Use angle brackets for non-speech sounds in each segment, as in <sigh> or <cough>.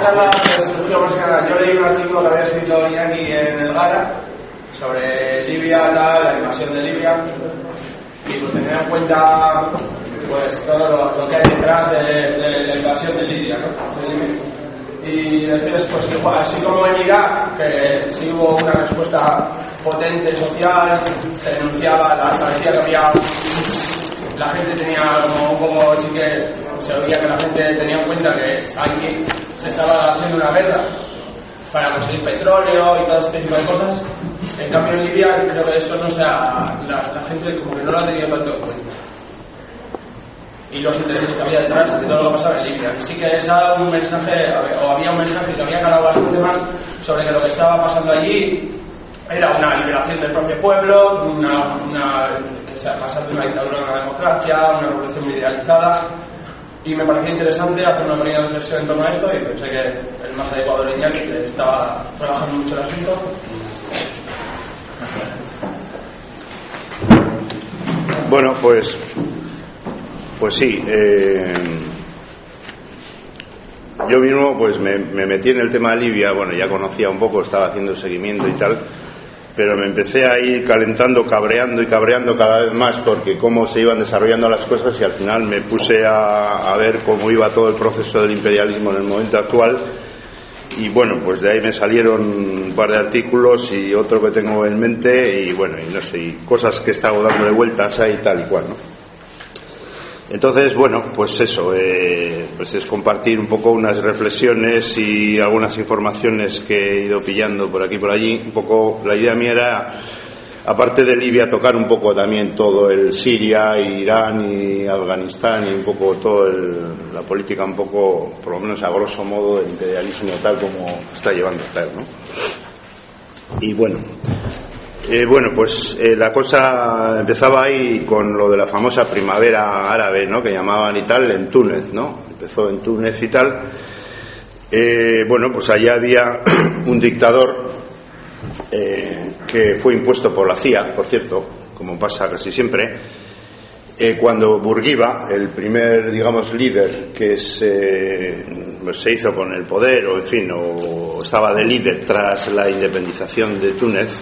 Yo leí un artículo que había escrito Iñaki en el Gara sobre Libia, tal, la invasión de Libia, y pues tener en cuenta pues todo lo, que hay detrás de, la invasión de Libia, ¿no? De Libia. Y después, pues igual, así como en Irak, que sí hubo una respuesta potente social, se denunciaba, la, que había la gente tenía como un poco, sí que se oía que la gente tenía en cuenta que allí se estaba haciendo una guerra para conseguir petróleo y todo este tipo de cosas. En cambio en Libia creo que eso no sea, la, la gente como que no lo ha tenido tanto en cuenta. Y los intereses que había detrás de todo lo que pasaba en Libia. Y sí que esa un mensaje, o había un mensaje que había calado bastante más sobre que lo que estaba pasando allí era una liberación del propio pueblo, una, una pasar de una dictadura a una democracia, una revolución idealizada. Y me parecía interesante hacer una pequeña reflexión en torno a esto y pensé que el más adecuado era Iñaki, que estaba trabajando mucho el asunto. Bueno, pues, pues sí. eh, yo mismo pues me, me metí en el tema de Libia, bueno, ya conocía un poco, estaba haciendo seguimiento y tal, pero me empecé a ir calentando, cabreando y cabreando cada vez más porque cómo se iban desarrollando las cosas y al final me puse a, a ver cómo iba todo el proceso del imperialismo en el momento actual y bueno, pues de ahí me salieron un par de artículos y otro que tengo en mente y bueno, y no sé, y cosas que he estado dándole vueltas ahí tal y cual, ¿no? Entonces, bueno, pues eso, eh, pues es compartir un poco unas reflexiones y algunas informaciones que he ido pillando por aquí y por allí. Un poco, la idea mía era, aparte de Libia, tocar un poco también todo el Siria, Irán y Afganistán y un poco todo el, la política un poco, por lo menos a grosso modo, del imperialismo tal como está llevando a estar, ¿no? Y bueno, eh, bueno, pues eh, la cosa empezaba ahí con lo de la famosa primavera árabe, ¿no? Que llamaban y tal, en Túnez, ¿no? Empezó en Túnez y tal. Eh, bueno, pues allá había <clears throat> un dictador que fue impuesto por la CIA, por cierto, como pasa casi siempre. Cuando Burguiba, el primer, digamos, líder que se, pues se hizo con el poder, o en fin, o estaba de líder tras la independización de Túnez,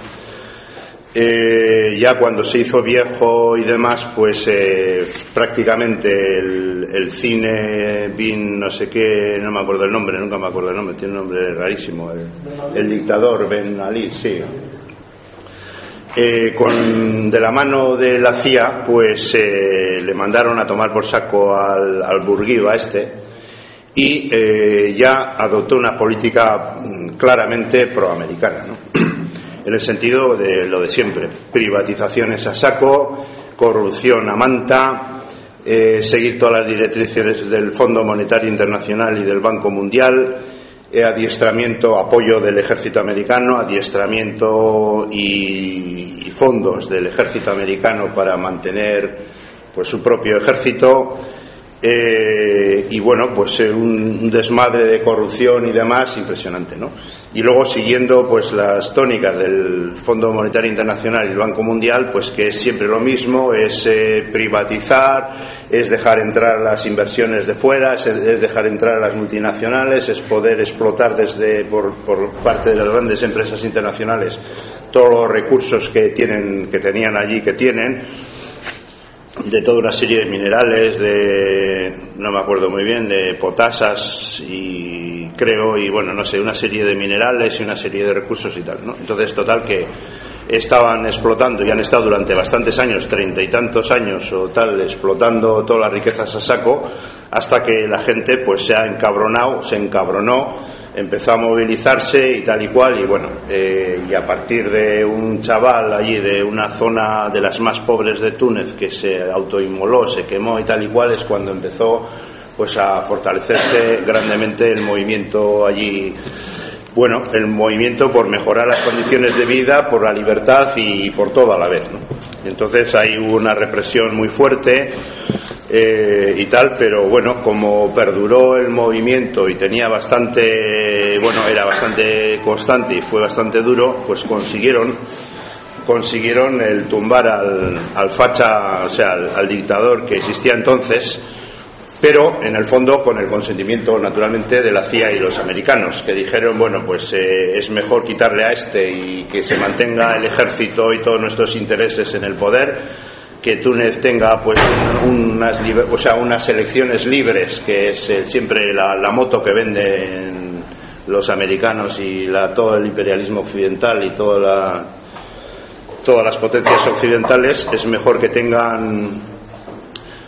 eh, ya cuando se hizo viejo y demás, pues eh, prácticamente el, cine Bin, no sé qué, no me acuerdo el nombre, nunca me acuerdo el nombre, tiene un nombre rarísimo, el, dictador Ben Ali, sí. Eh, con, de la mano de la CIA, pues le mandaron a tomar por saco al, al Burguiba este y ya adoptó una política mm, claramente proamericana. En el sentido de lo de siempre, privatizaciones a saco, corrupción a manta, eh, seguir todas las directrices del Fondo Monetario Internacional y del Banco Mundial, eh, adiestramiento, apoyo del ejército americano, adiestramiento y, y, fondos del ejército americano para mantener pues su propio ejército. Eh, y bueno, pues eh, un, desmadre de corrupción y demás impresionante, ¿no? Y luego siguiendo pues las tónicas del Fondo Monetario Internacional y el Banco Mundial, pues que es siempre lo mismo, es eh, privatizar, es dejar entrar las inversiones de fuera, es, es, dejar entrar a las multinacionales, es poder explotar desde por, por parte de las grandes empresas internacionales todos los recursos que tienen, que tenían allí, que tienen de toda una serie de minerales, de, no me acuerdo muy bien, de potasas y creo, y bueno, no sé, una serie de minerales y una serie de recursos y tal, ¿no? Entonces, total que estaban explotando y han estado durante bastantes años, treinta y tantos años o tal, explotando todas las riquezas a saco, hasta que la gente pues se ha encabronado, se encabronó, empezó a movilizarse y tal y cual y bueno eh, y a partir de un chaval allí de una zona de las más pobres de Túnez que se autoinmoló, se quemó y tal y cual es cuando empezó pues a fortalecerse grandemente el movimiento allí bueno, el movimiento por mejorar las condiciones de vida, por la libertad y por todo a la vez. ¿no? Entonces hay una represión muy fuerte eh, y tal, pero bueno, como perduró el movimiento y tenía bastante, bueno, era bastante constante y fue bastante duro, pues consiguieron consiguieron el tumbar al, al facha, o sea, al, dictador que existía entonces, pero en el fondo con el consentimiento naturalmente de la CIA y los americanos, que dijeron, bueno, pues eh, es mejor quitarle a este y que se mantenga el ejército y todos nuestros intereses en el poder, que Túnez tenga pues unas, o sea, unas elecciones libres, que es eh, siempre la, la, moto que venden los americanos y la, todo el imperialismo occidental y toda la, todas las potencias occidentales, es mejor que tengan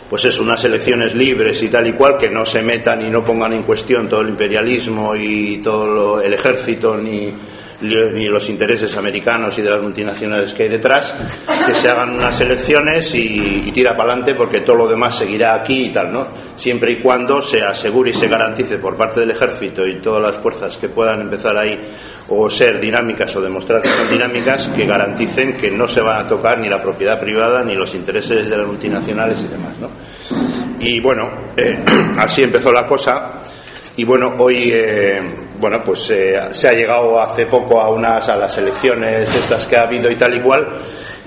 pues es unas elecciones libres y tal y cual, que no se metan y no pongan en cuestión todo el imperialismo y todo el ejército ni, ni los intereses americanos y de las multinacionales que hay detrás, que se hagan unas elecciones y, tira para adelante porque todo lo demás seguirá aquí y tal, ¿no? Siempre y cuando se asegure y se garantice por parte del ejército y todas las fuerzas que puedan empezar ahí o ser dinámicas o demostrar que son dinámicas que garanticen que no se van a tocar ni la propiedad privada ni los intereses de las multinacionales y demás. ¿no? Y bueno, eh, <clears throat> así empezó la cosa y bueno, hoy eh, bueno, pues eh, se ha llegado hace poco a unas a las elecciones estas que ha habido y tal y cual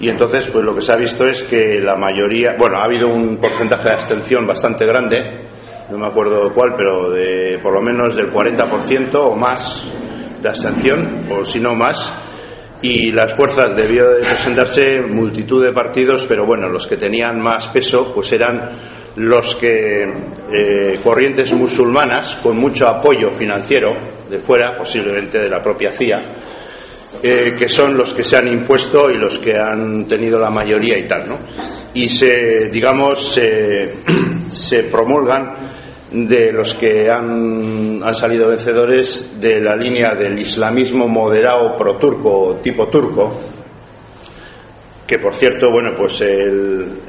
y entonces pues lo que se ha visto es que la mayoría, bueno, ha habido un porcentaje de abstención bastante grande, no me acuerdo cuál, pero de por lo menos del 40% o más de abstención, o si no más, y las fuerzas debió de presentarse multitud de partidos, pero bueno, los que tenían más peso pues eran los que eh, corrientes musulmanas con mucho apoyo financiero de fuera, posiblemente de la propia CIA, eh, que son los que se han impuesto y los que han tenido la mayoría y tal, ¿no? Y se, digamos, se <clears throat> promulgan de los que han, han, salido vencedores de la línea del islamismo moderado pro-turco, tipo turco, que por cierto, bueno, pues el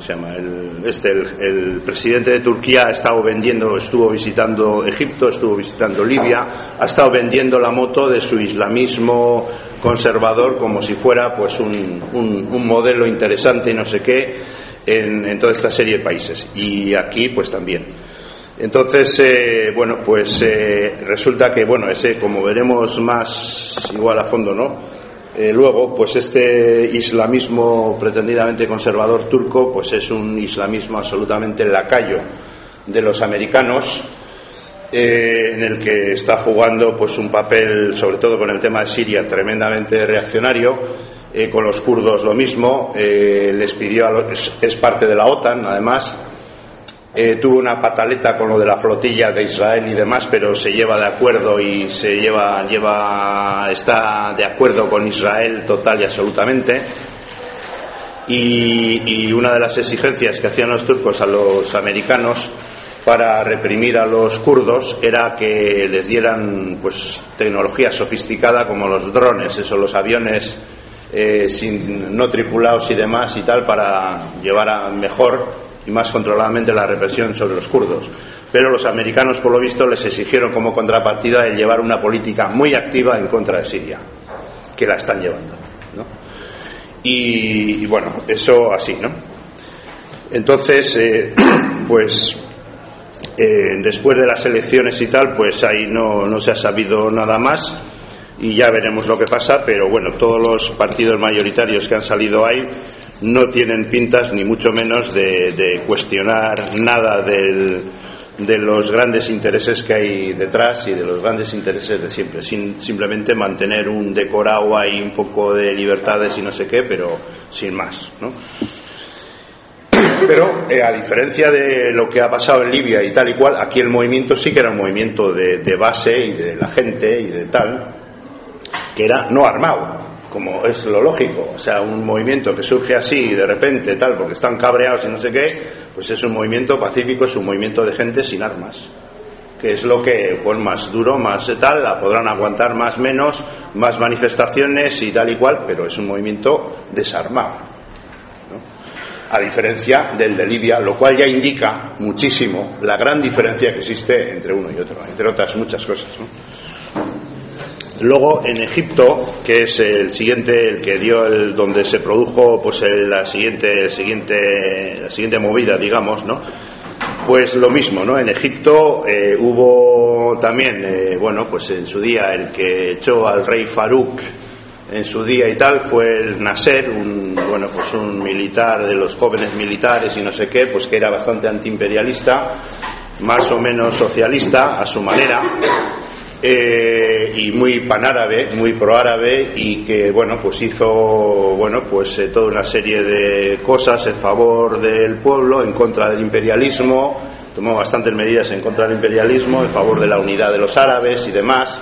¿cómo se llama? El, este, el, presidente de Turquía ha estado vendiendo, estuvo visitando Egipto, estuvo visitando Libia, ha estado vendiendo la moto de su islamismo conservador como si fuera pues un, un, un modelo interesante y no sé qué en, toda esta serie de países y aquí pues también. Entonces, eh, bueno, pues eh, resulta que, bueno, ese, como veremos más igual a fondo, ¿no? Eh, luego, pues este islamismo pretendidamente conservador turco, pues es un islamismo absolutamente lacayo de los americanos, en el que está jugando pues un papel, sobre todo con el tema de Siria, tremendamente reaccionario. Eh, con los kurdos lo mismo, eh, les pidió, a es, parte de la OTAN además, eh, tuvo una pataleta con lo de la flotilla de Israel y demás, pero se lleva de acuerdo y se lleva, lleva, está de acuerdo con Israel total y absolutamente. Y, una de las exigencias que hacían los turcos a los americanos para reprimir a los kurdos era que les dieran pues tecnología sofisticada como los drones, esos los aviones eh, sin, no tripulados y demás y tal para llevar a mejor y más controladamente la represión sobre los kurdos. Pero los americanos, por lo visto, les exigieron como contrapartida el llevar una política muy activa en contra de Siria, que la están llevando. ¿no? Y, bueno, eso así, ¿no? Entonces, eh, <clears throat> pues eh, después de las elecciones y tal, pues ahí no, no se ha sabido nada más y ya veremos lo que pasa, pero bueno, todos los partidos mayoritarios que han salido ahí no tienen pintas ni mucho menos de, cuestionar nada de los grandes intereses que hay detrás y de los grandes intereses de siempre, sin simplemente mantener un decorado ahí un poco de libertades y no sé qué, pero sin más. Pero eh, a diferencia de lo que ha pasado en Libia y tal y cual, aquí el movimiento sí que era un movimiento de, de base y de la gente y de tal, que era no armado, como es lo lógico. O sea, un movimiento que surge así de repente, tal, porque están cabreados y no sé qué, pues es un movimiento pacífico, es un movimiento de gente sin armas. Que es lo que, pues más duro, más tal, la podrán aguantar más menos, más manifestaciones y tal y cual, pero es un movimiento desarmado. A diferencia del de Libia, lo cual ya indica muchísimo la gran diferencia que existe entre uno y otro, entre otras muchas cosas. Luego en Egipto, que es el siguiente, el que dio el, donde se produjo pues la siguiente, siguiente, la siguiente movida, digamos, ¿no? Pues lo mismo, ¿no? En Egipto eh, hubo también, eh, bueno, pues en su día el que echó al rey Farouk en su día y tal fue el Nasser, un, bueno, pues un militar de los jóvenes militares y no sé qué, pues que era bastante antiimperialista, más o menos socialista a su manera, eh, y muy panárabe, muy proárabe y que bueno pues hizo bueno pues eh, toda una serie de cosas en favor del pueblo, en contra del imperialismo, tomó bastantes medidas en contra del imperialismo, en favor de la unidad de los árabes y demás,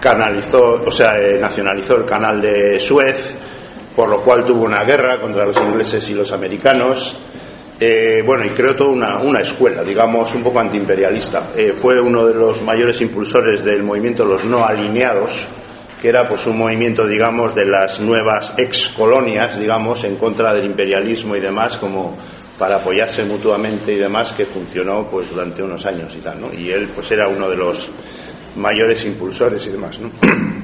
canalizó, o sea, eh, nacionalizó el canal de Suez, por lo cual tuvo una guerra contra los ingleses y los americanos eh, bueno, y creó toda una, escuela, digamos, un poco antiimperialista. Eh, fue uno de los mayores impulsores del movimiento Los No Alineados, que era pues un movimiento, digamos, de las nuevas ex colonias, digamos, en contra del imperialismo y demás, como para apoyarse mutuamente y demás, que funcionó pues durante unos años y tal, ¿no? Y él pues era uno de los mayores impulsores y demás, ¿no? <clears throat>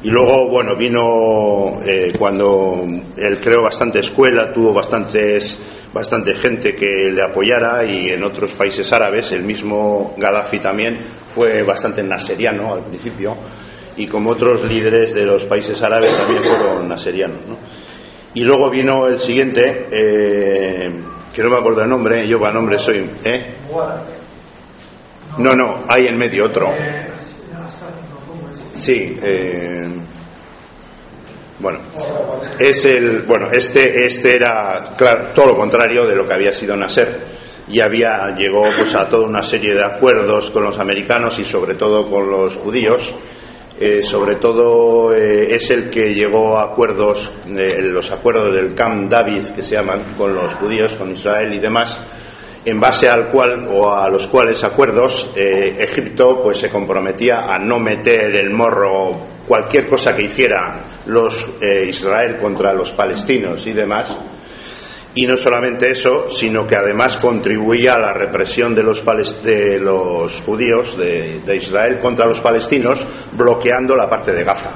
Y luego, bueno, vino eh, cuando él creó bastante escuela, tuvo bastantes bastante gente que le apoyara y en otros países árabes, el mismo Gaddafi también fue bastante naseriano al principio y como otros líderes de los países árabes también fueron naserianos. Y luego vino el siguiente, eh, que no me acuerdo el nombre, yo para nombre soy... ¿eh? No, no, hay en medio otro. Sí, eh, bueno, es el, bueno, este, este era claro, todo lo contrario de lo que había sido Nasser y había llegó pues a toda una serie de acuerdos con los americanos y sobre todo con los judíos. Eh, sobre todo eh, es el que llegó a acuerdos, los acuerdos del Camp David que se llaman con los judíos, con Israel y demás, en base al cual o a los cuales acuerdos eh, Egipto pues se comprometía a no meter el morro cualquier cosa que hiciera los eh, Israel contra los palestinos y demás. Y no solamente eso, sino que además contribuía a la represión de los, de los judíos de, Israel contra los palestinos, bloqueando la parte de Gaza,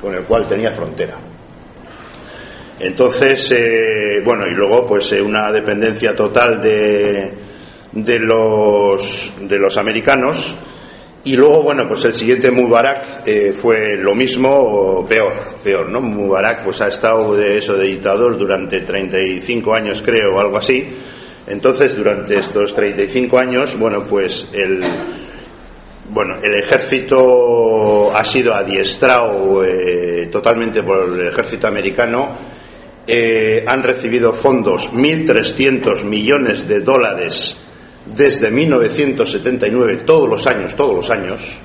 con el cual tenía frontera. Entonces, eh, bueno, y luego pues eh, una dependencia total de, de, los, de los americanos y luego, bueno, pues el siguiente Mubarak eh, fue lo mismo o peor, peor, ¿no? Mubarak pues ha estado de eso de dictador durante 35 años, creo, o algo así. Entonces, durante estos 35 años, bueno, pues el, bueno, el ejército ha sido adiestrado eh, totalmente por el ejército americano. Eh, han recibido fondos, 1.300 millones de dólares desde 1979, todos los años, todos los años,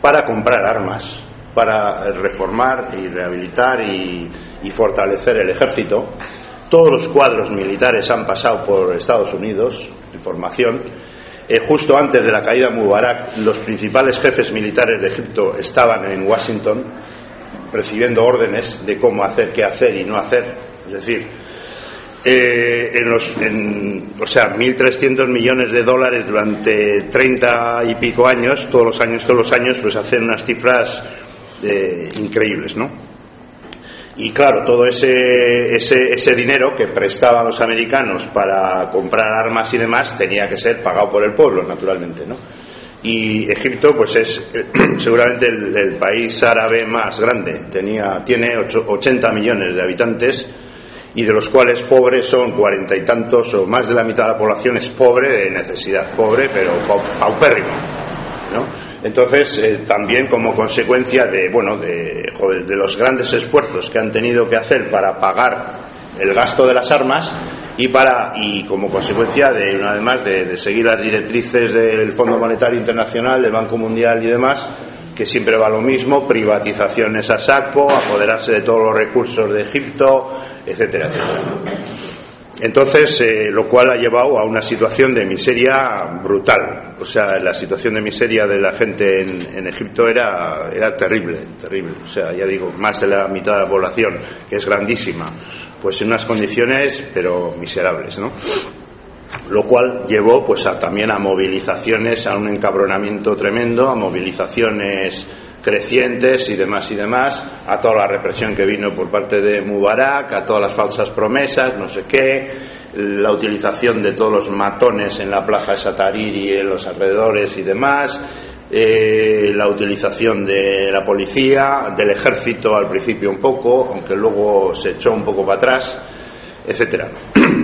para comprar armas, para reformar y rehabilitar y, fortalecer el ejército. Todos los cuadros militares han pasado por Estados Unidos en formación. Eh, justo antes de la caída de Mubarak, los principales jefes militares de Egipto estaban en Washington recibiendo órdenes de cómo hacer, qué hacer y no hacer. Es decir, eh, en los, en, o sea, 1.300 millones de dólares durante 30 y pico años, todos los años, todos los años, pues hacen unas cifras eh, increíbles, ¿no? Y claro, todo ese, ese, ese dinero que prestaban los americanos para comprar armas y demás tenía que ser pagado por el pueblo, naturalmente, ¿no? Y Egipto, pues es eh, <clears throat> seguramente el, país árabe más grande. Tenía, tiene 80 millones de habitantes y de los cuales pobres son cuarenta y tantos o más de la mitad de la población es pobre de necesidad, pobre pero paupérrimo. ¿no? Entonces, eh, también como consecuencia de, bueno, de, de los grandes esfuerzos que han tenido que hacer para pagar el gasto de las armas y para y como consecuencia de además de, de seguir las directrices del Fondo Monetario Internacional, del Banco Mundial y demás, que siempre va lo mismo, privatizaciones a saco, apoderarse de todos los recursos de Egipto, etcétera, etcétera. Entonces, eh, lo cual ha llevado a una situación de miseria brutal. O sea, la situación de miseria de la gente en, Egipto era, era terrible, terrible. O sea, ya digo, más de la mitad de la población, que es grandísima, pues en unas condiciones, pero miserables, ¿no? Lo cual llevó, pues, a, también a movilizaciones, a un encabronamiento tremendo, a movilizaciones crecientes y demás y demás, a toda la represión que vino por parte de Mubarak, a todas las falsas promesas, no sé qué, la utilización de todos los matones en la plaza de Satarir y en los alrededores y demás, eh, la utilización de la policía, del ejército al principio un poco, aunque luego se echó un poco para atrás, etcétera. <clears throat>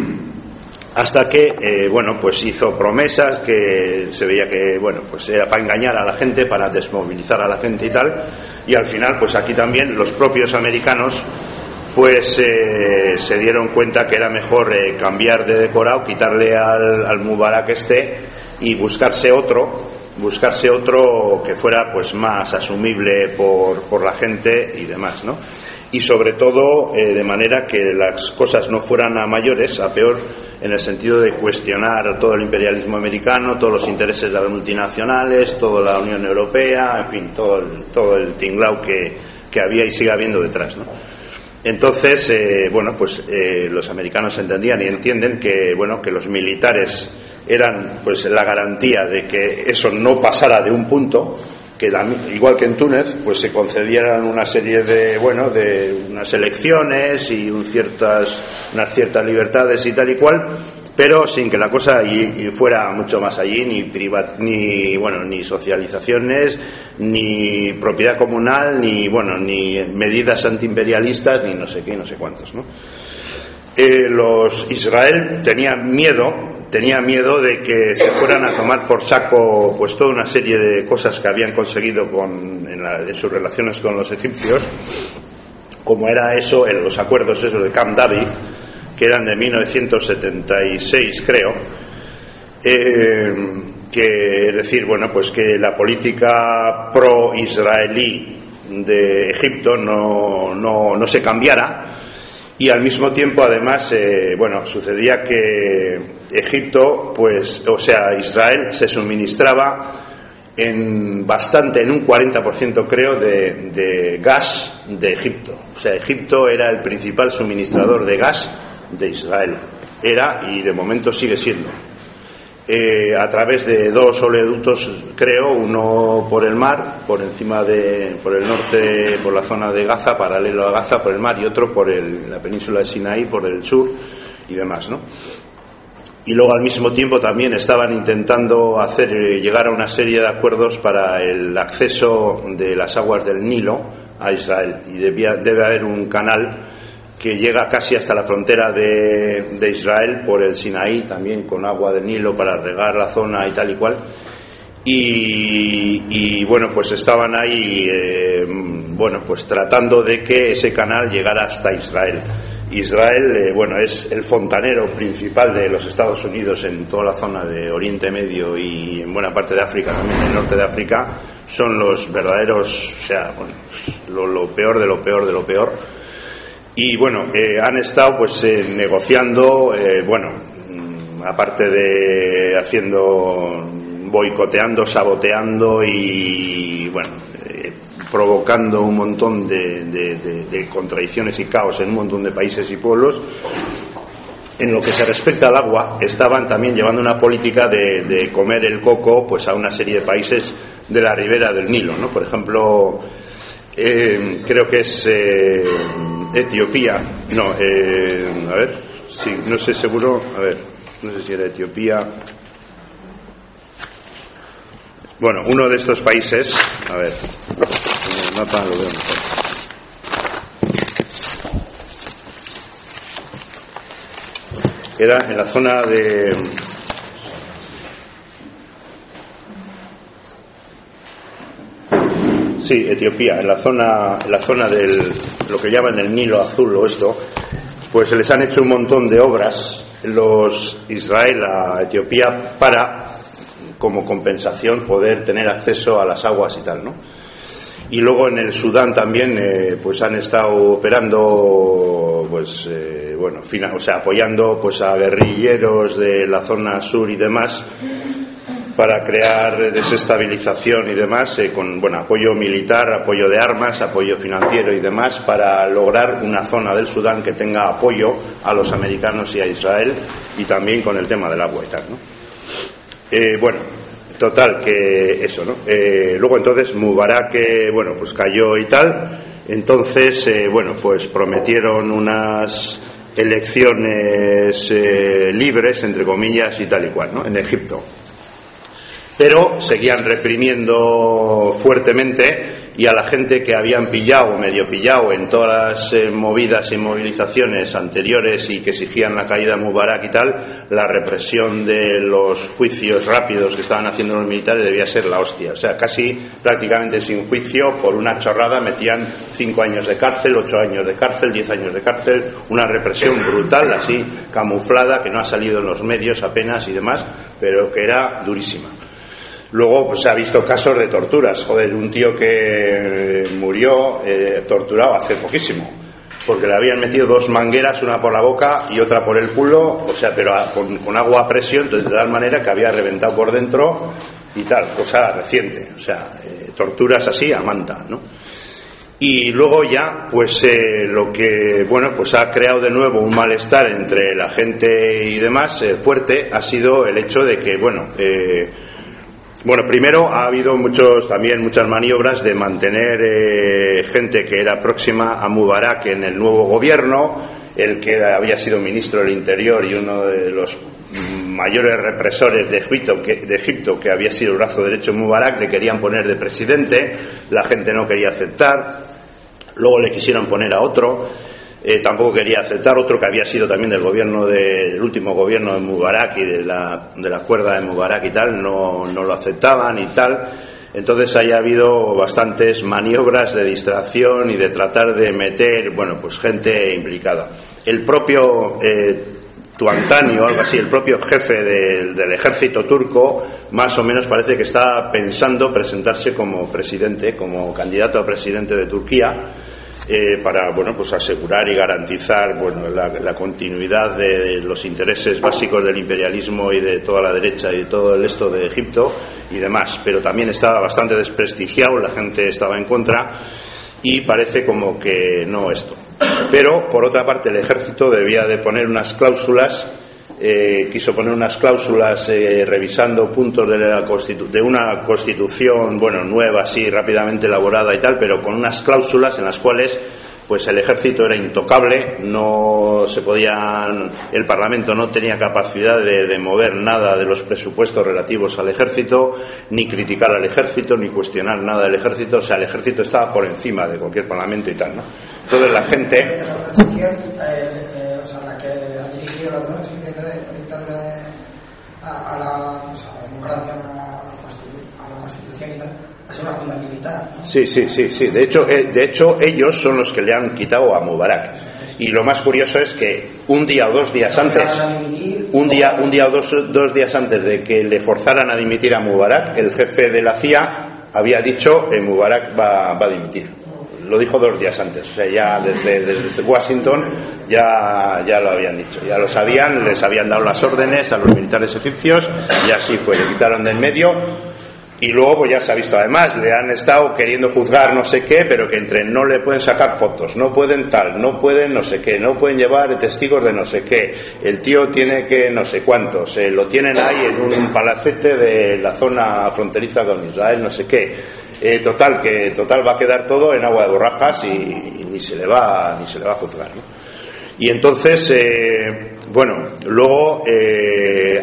Hasta que, eh, bueno, pues hizo promesas que se veía que, bueno, pues era para engañar a la gente, para desmovilizar a la gente y tal, y al final, pues aquí también los propios americanos pues eh, se dieron cuenta que era mejor cambiar de decorado, quitarle al, al Mubarak este y buscarse otro buscarse otro que fuera pues más asumible por, por la gente y demás, ¿no? Y sobre todo eh, de manera que las cosas no fueran a mayores, a peor, en el sentido de cuestionar todo el imperialismo americano, todos los intereses de las multinacionales, toda la Unión Europea, en fin, todo el, todo el tinglao que, que había y sigue habiendo detrás, ¿no? Entonces, eh, bueno, pues eh, los americanos entendían y entienden que, bueno, que los militares eran pues la garantía de que eso no pasara de un punto que igual que en Túnez pues se concedieran una serie de bueno de unas elecciones y unas ciertas libertades y tal y cual pero sin que la cosa fuera mucho más allí ni ni bueno ni socializaciones ni propiedad comunal ni bueno ni medidas antiimperialistas ni no sé qué no sé cuántos ¿no? Eh, los Israel tenían miedo tenía miedo de que se fueran a tomar por saco pues toda una serie de cosas que habían conseguido con, en, sus relaciones con los egipcios, como era eso, en los acuerdos esos de Camp David, que eran de 1976, creo, eh, que es decir, bueno, pues que la política pro-israelí de Egipto no, no, no se cambiara y al mismo tiempo además eh, bueno sucedía que Egipto pues o sea Israel se suministraba en bastante en un 40% creo de, gas de Egipto. O sea Egipto era el principal suministrador de gas de Israel. Era y de momento sigue siendo. Eh, a través de dos oleoductos, creo, uno por el mar, por encima de, por el norte, por la zona de Gaza, paralelo a Gaza, por el mar, y otro por la península de Sinaí, por el sur y demás, ¿no? Y luego al mismo tiempo también estaban intentando hacer eh, llegar a una serie de acuerdos para el acceso de las aguas del Nilo a Israel. Y debía, debe haber un canal que llega casi hasta la frontera de, Israel por el Sinaí, también con agua del Nilo para regar la zona y tal y cual. Y, bueno, pues estaban ahí, eh, bueno, pues tratando de que ese canal llegara hasta Israel. Israel, eh, bueno, es el fontanero principal de los Estados Unidos en toda la zona de Oriente Medio y en buena parte de África, también en el norte de África, son los verdaderos, o sea, bueno, lo peor de lo peor de lo peor. Y bueno, eh, han estado pues eh, negociando, eh, bueno, mm, aparte de haciendo, boicoteando, saboteando y bueno, provocando un montón de, contradicciones y caos en un montón de países y pueblos. En lo que se respecta al agua, estaban también llevando una política de, comer el coco pues a una serie de países de la ribera del Nilo, ¿no? Por ejemplo, creo que es Etiopía, no, eh, a ver, sí, no sé seguro, a ver, no sé si era Etiopía. Bueno, uno de estos países, a ver, mapa lo veo mejor. Era en la zona de Sí, Etiopía, en la zona, en la zona lo que llaman el Nilo Azul o esto, pues se les han hecho un montón de obras los Israel a Etiopía para, como compensación, poder tener acceso a las aguas y tal, ¿no? Y luego en el Sudán también, eh, pues han estado operando, pues, eh, bueno, o sea, apoyando pues a guerrilleros de la zona sur y demás para crear desestabilización y demás, eh, con bueno, apoyo militar, apoyo de armas, apoyo financiero y demás, para lograr una zona del Sudán que tenga apoyo a los americanos y a Israel y también con el tema del agua y. ¿no? Eh, bueno, total, que eso, ¿no? Eh, luego entonces Mubarak, bueno, pues cayó y tal, entonces, bueno, pues prometieron unas elecciones libres, entre comillas, y tal y cual, ¿no? En Egipto. pero seguían reprimiendo fuertemente y a la gente que habían pillado, medio pillado en todas las eh, movidas y movilizaciones anteriores y que exigían la caída de Mubarak y tal, la represión de los juicios rápidos que estaban haciendo los militares debía ser la hostia. O sea, casi prácticamente sin juicio, por una chorrada, metían cinco años de cárcel, ocho años de cárcel, diez años de cárcel, una represión brutal, así camuflada, que no ha salido en los medios apenas y demás, pero que era durísima. Luego pues, se ha visto casos de torturas. Joder, un tío que murió eh, torturado hace poquísimo, porque le habían metido dos mangueras, una por la boca y otra por el culo, o sea, pero con, agua a presión, de tal manera que había reventado por dentro y tal, cosa reciente. O sea, eh, torturas así a manta, ¿no? Y luego ya, pues eh, lo que, bueno, pues ha creado de nuevo un malestar entre la gente y demás fuerte ha sido el hecho de que, bueno, bueno, primero ha habido muchos, también muchas maniobras de mantener eh, gente que era próxima a Mubarak en el nuevo gobierno, el que había sido ministro del Interior y uno de los mayores represores de Egipto, que, de Egipto, que había sido el brazo derecho de Mubarak, le querían poner de presidente, la gente no quería aceptar, luego le quisieron poner a otro. Eh, tampoco quería aceptar otro que había sido también del gobierno del último gobierno de Mubarak y de la, de cuerda de Mubarak y tal, no, no lo aceptaban y tal. Entonces haya habido bastantes maniobras de distracción y de tratar de meter, bueno, pues gente implicada. El propio eh, Tuantani o algo así, el propio jefe del, ejército turco, más o menos parece que está pensando presentarse como presidente, como candidato a presidente de Turquía eh, para bueno pues asegurar y garantizar bueno la, continuidad de los intereses básicos del imperialismo y de toda la derecha y de todo el esto de Egipto y demás. Pero también estaba bastante desprestigiado la gente estaba en contra y parece como que no esto. Pero por otra parte el ejército debía de poner unas cláusulas eh, quiso poner unas cláusulas eh, revisando puntos de, la de una constitución, bueno, nueva, así, rápidamente elaborada y tal, pero con unas cláusulas en las cuales pues el ejército era intocable, no se podía, el Parlamento no tenía capacidad de, de, mover nada de los presupuestos relativos al ejército, ni criticar al ejército, ni cuestionar nada del ejército, o sea, el ejército estaba por encima de cualquier parlamento y tal, ¿no? Entonces la gente a, la, pues, a la democracia, a la, a la Constitución y tal, a ser una junta militar. ¿no? Sí, sí, sí, sí. De hecho, eh, de hecho, ellos son los que le han quitado a Mubarak. Y lo más curioso es que un día o dos días antes, un día, un día o dos, dos días antes de que le forzaran a dimitir a Mubarak, el jefe de la CIA había dicho que Mubarak va, va a dimitir lo dijo dos días antes, o sea, ya desde, Washington ya, ya lo habían dicho, ya lo sabían, les habían dado las órdenes a los militares egipcios y así fue, le quitaron de en medio y luego pues ya se ha visto. Además, le han estado queriendo juzgar no sé qué, pero que entre no le pueden sacar fotos, no pueden tal, no pueden no sé qué, no pueden llevar testigos de no sé qué, el tío tiene que no sé cuántos, eh, lo tienen ahí en un palacete de la zona fronteriza con Israel, no sé qué eh, total, que total va a quedar todo en agua de borrajas y, ni se le va ni se le va a juzgar. Y entonces, eh, bueno, luego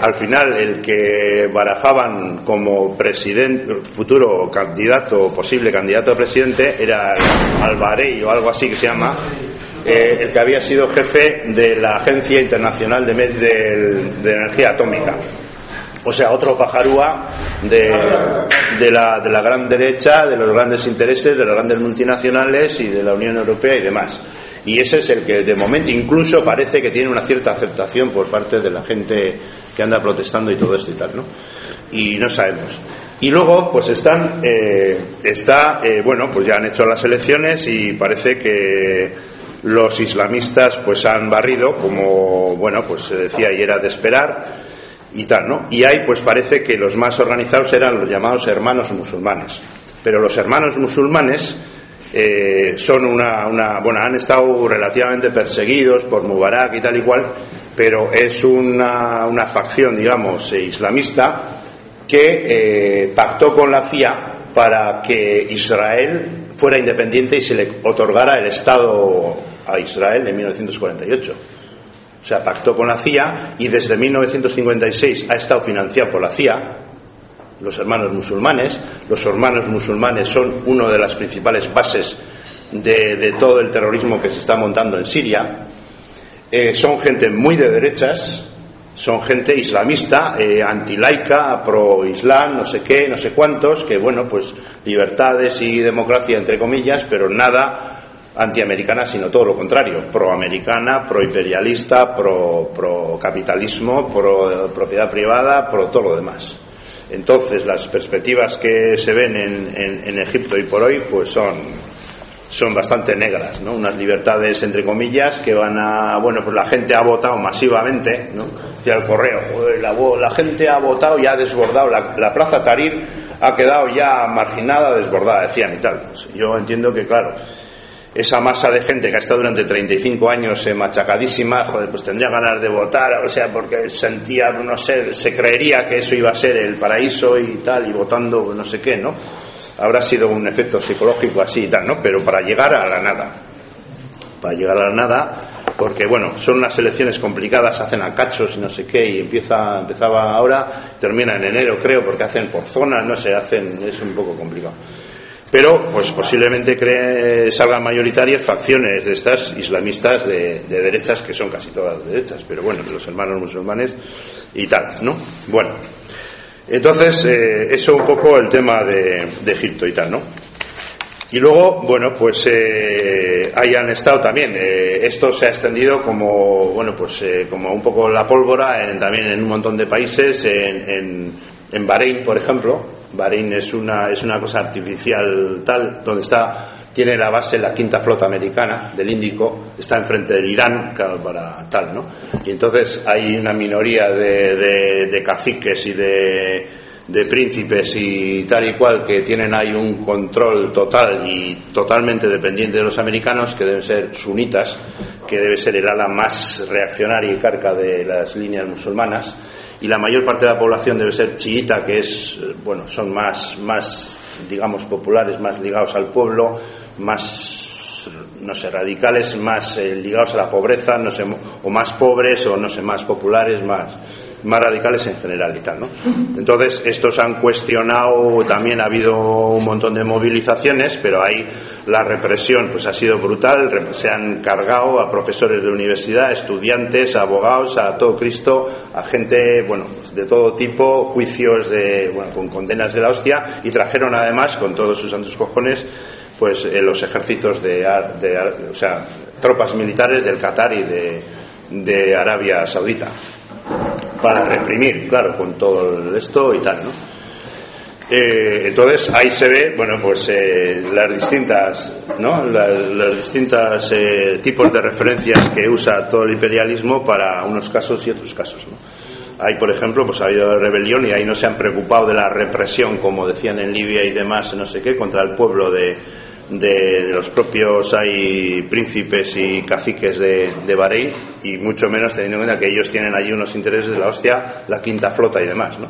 al final el que barajaban como presidente, futuro candidato, posible candidato a presidente, era Alvarey o algo así que se llama, el que había sido jefe de la Agencia Internacional de, de Energía Atómica. O sea, otro pajarúa de, de, la, de la gran derecha, de los grandes intereses, de las grandes multinacionales y de la Unión Europea y demás. Y ese es el que de momento incluso parece que tiene una cierta aceptación por parte de la gente que anda protestando y todo esto y tal, ¿no? Y no sabemos. Y luego, pues están, eh, está, eh, bueno, pues ya han hecho las elecciones y parece que los islamistas pues han barrido, como, bueno, pues se decía y era de esperar, y tal, ¿no? Y ahí pues parece que los más organizados eran los llamados hermanos musulmanes. Pero los hermanos musulmanes eh, son una, una, bueno, han estado relativamente perseguidos por Mubarak y tal y cual, pero es una, una facción, digamos, eh, islamista que eh, pactó con la CIA para que Israel fuera independiente y se le otorgara el Estado a Israel en 1948. O sea, pactó con la CIA y desde 1956 ha estado financiado por la CIA los hermanos musulmanes. Los hermanos musulmanes son una de las principales bases de, todo el terrorismo que se está montando en Siria. Eh, son gente muy de derechas, son gente islamista, eh, antilaica, pro-islam, no sé qué, no sé cuántos, que bueno, pues libertades y democracia entre comillas, pero nada antiamericana, sino todo lo contrario, proamericana, proimperialista, pro, pro capitalismo, pro propiedad privada, pro todo lo demás. Entonces, las perspectivas que se ven en, en, Egipto y por hoy, pues son, son bastante negras, ¿no? Unas libertades, entre comillas, que van a, bueno, pues la gente ha votado masivamente, ¿no? Y al correo, la, la, gente ha votado y ha desbordado, la, la Plaza Tahrir ha quedado ya marginada, desbordada, decían y tal. Yo entiendo que, claro, esa masa de gente que ha estado durante 35 años eh, machacadísima, joder, pues tendría ganas de votar, o sea, porque sentía, no sé, se creería que eso iba a ser el paraíso y tal, y votando no sé qué, ¿no? Habrá sido un efecto psicológico así y tal, ¿no? Pero para llegar a la nada, para llegar a la nada, porque bueno, son unas elecciones complicadas, hacen a cachos y no sé qué, y empieza, empezaba ahora, termina en enero creo, porque hacen por zonas, no sé, hacen, es un poco complicado pero pues posiblemente cree, salgan mayoritarias facciones de estas islamistas de, derechas que son casi todas de derechas pero bueno los hermanos musulmanes y tal no bueno entonces eh, eso un poco el tema de, Egipto y tal no y luego bueno pues eh, hayan estado también eh, esto se ha extendido como bueno pues eh, como un poco la pólvora también en un montón de países en, en, en Bahrein por ejemplo Bahrein es una, es una cosa artificial tal, donde está, tiene la base la quinta flota americana del Índico, está enfrente del Irán, claro, para tal, ¿no? Y entonces hay una minoría de, de, caciques y de, de príncipes y tal y cual que tienen ahí un control total y totalmente dependiente de los americanos que deben ser sunitas, que debe ser el ala más reaccionaria y carca de las líneas musulmanas y la mayor parte de la población debe ser chiita, que es, bueno, son más, más, digamos, populares, más ligados al pueblo, más, no sé, radicales, más eh, ligados a la pobreza, no sé, o más pobres, o no sé, más populares, más, más radicales en general y tal, ¿no? Entonces, estos han cuestionado, también ha habido un montón de movilizaciones, pero hay la represión pues ha sido brutal, se han cargado a profesores de universidad, estudiantes, abogados, a todo Cristo, a gente, bueno, de todo tipo, juicios de, bueno, con condenas de la hostia y trajeron además con todos sus santos cojones pues eh, los ejércitos de, de, o sea, tropas militares del Qatar y de, de Arabia Saudita para reprimir, claro, con todo esto y tal, ¿no? Eh, entonces ahí se ve, bueno, pues eh, las distintas, ¿no? Las, distintas eh, tipos de referencias que usa todo el imperialismo para unos casos y otros casos, ¿no? Hay, por ejemplo, pues ha habido rebelión y ahí no se han preocupado de la represión, como decían en Libia y demás, no sé qué, contra el pueblo de, de, los propios hay príncipes y caciques de, de Bahrein y mucho menos teniendo en cuenta que ellos tienen allí unos intereses de la hostia, la quinta flota y demás, ¿no?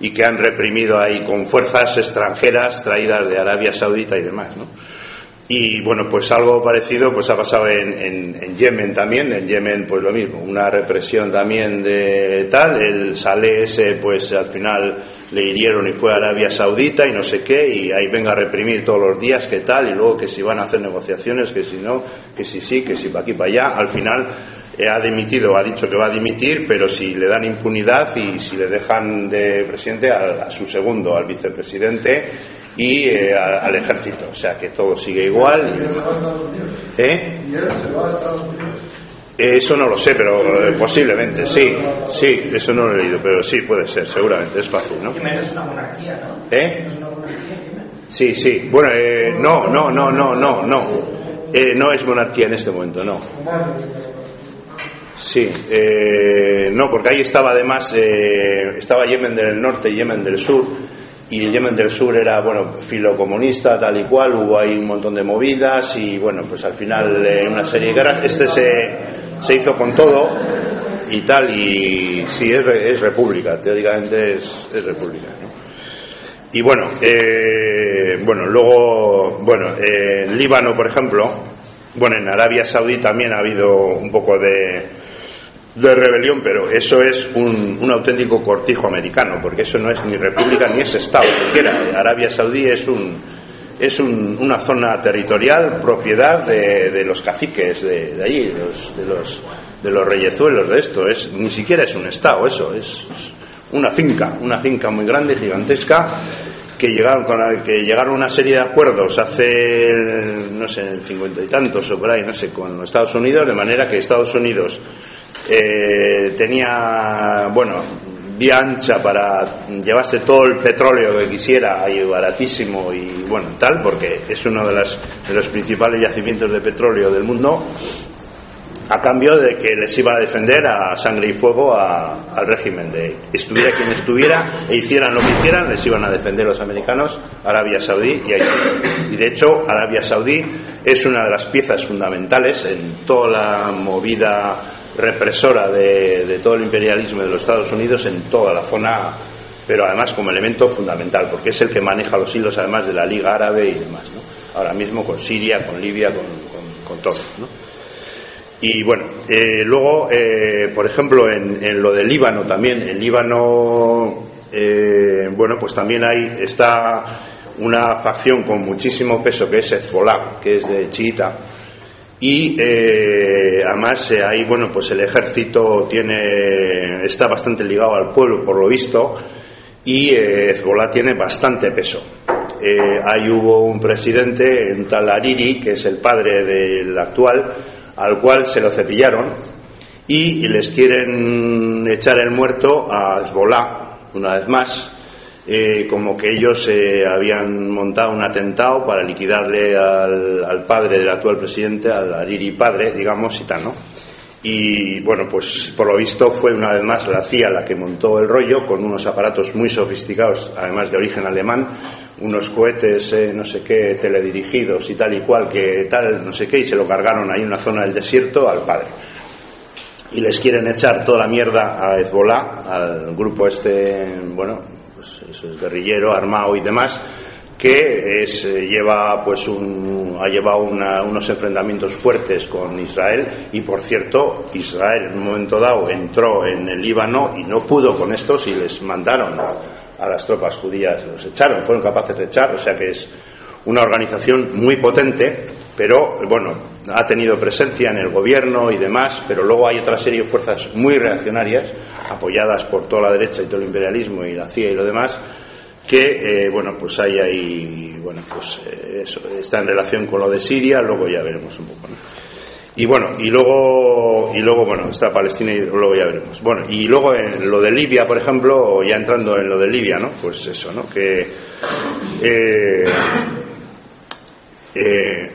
Y que han reprimido ahí con fuerzas extranjeras traídas de Arabia Saudita y demás, ¿no? Y bueno, pues algo parecido pues ha pasado en, en, Yemen también, en Yemen pues lo mismo, una represión también de tal, el Saleh ese pues al final le hirieron y fue a Arabia Saudita y no sé qué, y ahí venga a reprimir todos los días, que tal, y luego que si van a hacer negociaciones, que si no, que si sí, que si para aquí, para allá, al final ha dimitido, ha dicho que va a dimitir, pero si le dan impunidad y si le dejan de presidente a, su segundo, al vicepresidente y eh, al, ejército. O sea que todo sigue igual. ¿Y él se va a Estados Unidos? ¿Eh? ¿Y él se va a Estados Unidos? Eso no lo sé, pero eh, posiblemente, sí, sí, eso no lo he leído, pero sí, puede ser, seguramente, es fácil, ¿no? Es una monarquía, ¿no? ¿Eh? ¿Es una monarquía Yemen? Sí, sí, bueno, eh, no, no, no, no, no, no, eh, no es monarquía en este momento, no. Sí, eh, no, porque ahí estaba además, eh, estaba Yemen del norte y Yemen del sur, y Yemen del sur era, bueno, filocomunista, tal y cual, hubo ahí un montón de movidas, y bueno, pues al final eh, una serie de guerras, este se, se hizo con todo y tal, y sí, es, es república, teóricamente es, es república, ¿no? Y bueno, eh, bueno, luego, bueno, en Líbano, por ejemplo, bueno, en Arabia Saudí también ha habido un poco de de rebelión, pero eso es un, un, auténtico cortijo americano, porque eso no es ni república ni es Estado siquiera. Arabia Saudí es un, es un, una zona territorial propiedad de, de los caciques de, de allí, los, de los, de los reyezuelos de esto. Es, ni siquiera es un Estado, eso es una finca, una finca muy grande, gigantesca, que llegaron con la, que llegaron una serie de acuerdos hace no sé en el cincuenta y tantos o por ahí no sé con Estados Unidos de manera que Estados Unidos eh, tenía bueno vía ancha para llevarse todo el petróleo que quisiera ahí baratísimo y bueno tal porque es uno de, las, de los principales yacimientos de petróleo del mundo a cambio de que les iba a defender a sangre y fuego a, al régimen de estuviera quien estuviera e hicieran lo que hicieran les iban a defender los americanos Arabia Saudí y Haití y de hecho Arabia Saudí es una de las piezas fundamentales en toda la movida represora de, todo el imperialismo de los Estados Unidos en toda la zona pero además como elemento fundamental porque es el que maneja los hilos además de la Liga Árabe y demás ¿no? ahora mismo con Siria, con Libia, con, todo. Y bueno, eh, luego, eh, por ejemplo, en, en, lo del Líbano también, en Líbano, eh, bueno, pues también hay, está una facción con muchísimo peso que es Hezbollah, que es de chiita. Y además ahí, bueno, pues el ejército tiene, está bastante ligado al pueblo, por lo visto, y Hezbollah tiene bastante peso. ahí hubo un presidente, en tal Hariri, que es el padre del actual, al cual se lo cepillaron y les quieren echar el muerto a Hezbollah, una vez más, eh, como que ellos eh, habían montado un atentado para liquidarle al, al, padre del actual presidente, al Ariri padre, digamos, y tal, ¿no? Y bueno, pues por lo visto fue una vez más la CIA la que montó el rollo con unos aparatos muy sofisticados, además de origen alemán, unos cohetes, eh, no sé qué, teledirigidos y tal y cual, que tal, no sé qué, y se lo cargaron ahí en una zona del desierto al padre. Y les quieren echar toda la mierda a Hezbollah, al grupo este, bueno, eso es guerrillero, armado y demás, que es, eh, lleva pues un, ha llevado una, unos enfrentamientos fuertes con Israel y por cierto Israel en un momento dado entró en el Líbano y no pudo con estos y les mandaron a, a las tropas judías, los echaron, fueron capaces de echar, o sea que es una organización muy potente, pero bueno, ha tenido presencia en el gobierno y demás, pero luego hay otra serie de fuerzas muy reaccionarias, apoyadas por toda la derecha y todo el imperialismo y la CIA y lo demás, que eh, bueno, pues hay ahí, bueno, pues eh, eso está en relación con lo de Siria, luego ya veremos un poco. ¿no? Y bueno, y luego, y luego, bueno, está Palestina y luego ya veremos. Bueno, y luego en lo de Libia, por ejemplo, ya entrando en lo de Libia, ¿no? Pues eso, ¿no? Que eh, eh,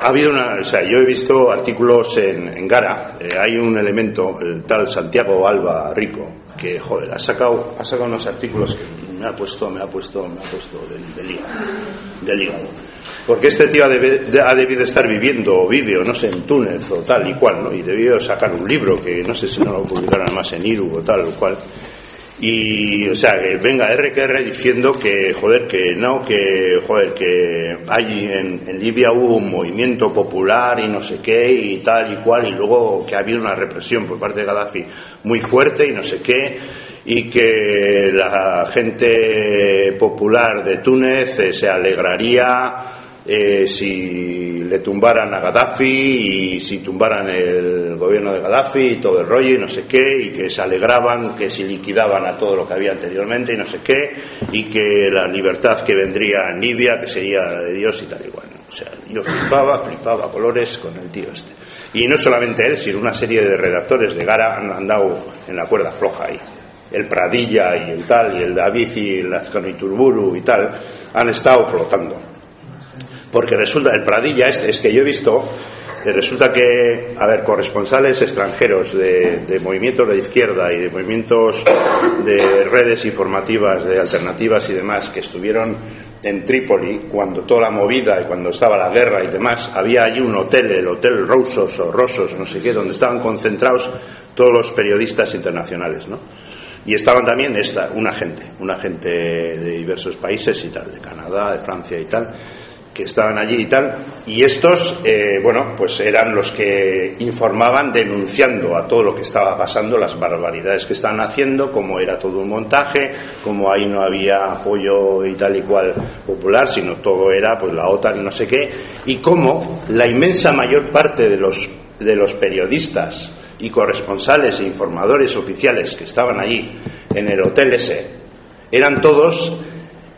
ha habido una, o sea, yo he visto artículos en, en Gara, eh, hay un elemento, el tal Santiago Alba Rico, que joder, ha sacado, ha sacado unos artículos que me ha puesto, me ha puesto, me ha puesto del, del hígado, del hígado porque este tío ha, debe, ha, debido estar viviendo o vive o no sé en Túnez o tal y cual, ¿no? Y debió sacar un libro que no sé si no lo publicaron más en Iru o tal o cual. Y, o sea, que venga RQR diciendo que, joder, que no, que, joder, que allí en, en, Libia hubo un movimiento popular y no sé qué y tal y cual, y luego que había una represión por parte de Gaddafi muy fuerte y no sé qué, y que la gente popular de Túnez eh, se alegraría eh, si le tumbaran a Gaddafi y si tumbaran el gobierno de Gaddafi y todo el rollo y no sé qué, y que se alegraban, que si liquidaban a todo lo que había anteriormente y no sé qué, y que la libertad que vendría en Libia, que sería la de Dios y tal y cual. O sea, yo flipaba, flipaba colores con el tío este. Y no solamente él, sino una serie de redactores de Gara han andado en la cuerda floja ahí. El Pradilla y el tal, y el David y el Azcano y Turburu y tal, han estado flotando porque resulta, el Pradilla este, es que yo he visto, eh, resulta que, a ver, corresponsales extranjeros de, de, movimientos de izquierda y de movimientos de redes informativas, de alternativas y demás, que estuvieron en Trípoli cuando toda la movida y cuando estaba la guerra y demás, había allí un hotel, el Hotel Rosos o Rosos, no sé qué, donde estaban concentrados todos los periodistas internacionales, ¿no? Y estaban también esta, una gente, una gente de diversos países y tal, de Canadá, de Francia y tal, que estaban allí y tal, y estos, eh, bueno, pues eran los que informaban denunciando a todo lo que estaba pasando, las barbaridades que estaban haciendo, cómo era todo un montaje, cómo ahí no había apoyo y tal y cual popular, sino todo era pues la OTAN y no sé qué, y cómo la inmensa mayor parte de los, de los periodistas y corresponsales e informadores oficiales que estaban allí en el hotel ese, eran todos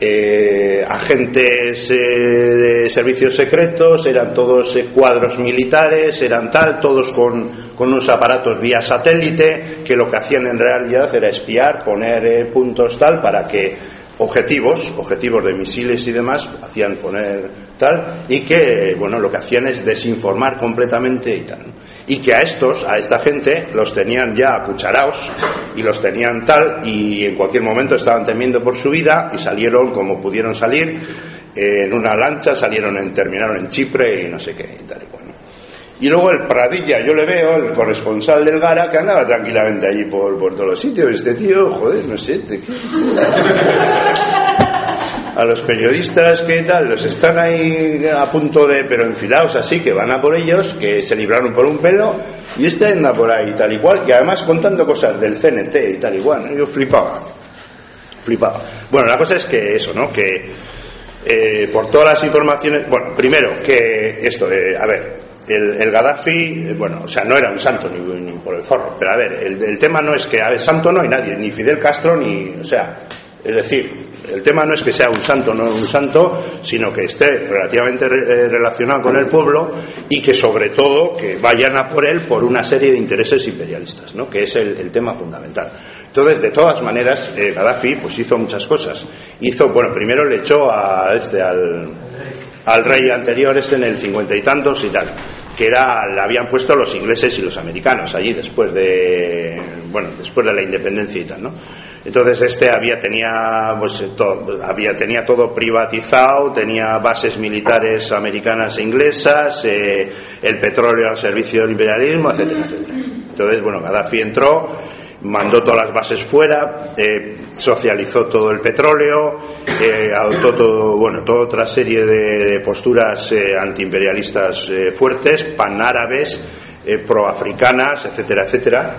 eh, agentes eh, de servicios secretos, eran todos eh, cuadros militares, eran tal, todos con, con, unos aparatos vía satélite, que lo que hacían en realidad era espiar, poner puntos tal para que objetivos, objetivos de misiles y demás, hacían poner tal, y que, bueno, lo que hacían es desinformar completamente y tal y que a estos, a esta gente, los tenían ya acucharados y los tenían tal y en cualquier momento estaban temiendo por su vida y salieron como pudieron salir en una lancha, salieron en, terminaron en Chipre y no sé qué y tal y bueno. Y luego el Pradilla, yo le veo, el corresponsal del Gara, que andaba tranquilamente allí por, por todos los sitios. Este tío, joder, no sé, te... a los periodistas que tal, los están ahí a punto de, pero enfilados así, que van a por ellos, que se libraron por un pelo, y este anda por ahí tal y cual, y además contando cosas del CNT y tal y cual, yo flipaba, flipaba. Bueno, la cosa es que eso, ¿no? Que eh, por todas las informaciones, bueno, primero, que esto, de, a ver, el, el, Gaddafi, eh, bueno, o sea, no era un santo ni, ni por el forro, pero a ver, el, el, tema no es que, a ver, santo no hay nadie, ni Fidel Castro, ni, o sea, es decir, el tema no es que sea un santo no un santo, sino que esté relativamente eh, relacionado con el pueblo y que sobre todo que vayan a por él por una serie de intereses imperialistas, ¿no? que es el, tema fundamental. Entonces, de todas maneras, eh, Gaddafi pues hizo muchas cosas. Hizo, bueno, primero le echó a este, al, al rey anterior, este en el cincuenta y tantos y tal, que era, le habían puesto los ingleses y los americanos allí después de, bueno, después de la independencia y tal, ¿no? Entonces este había tenía pues todo, había tenía todo privatizado, tenía bases militares americanas e inglesas, eh, el petróleo al servicio del imperialismo, etcétera, etcétera. Entonces bueno, Gaddafi entró, mandó todas las bases fuera, eh, socializó todo el petróleo, eh, adoptó todo, bueno, toda otra serie de, de posturas antiimperialistas fuertes, panárabes, proafricanas, etcétera, etcétera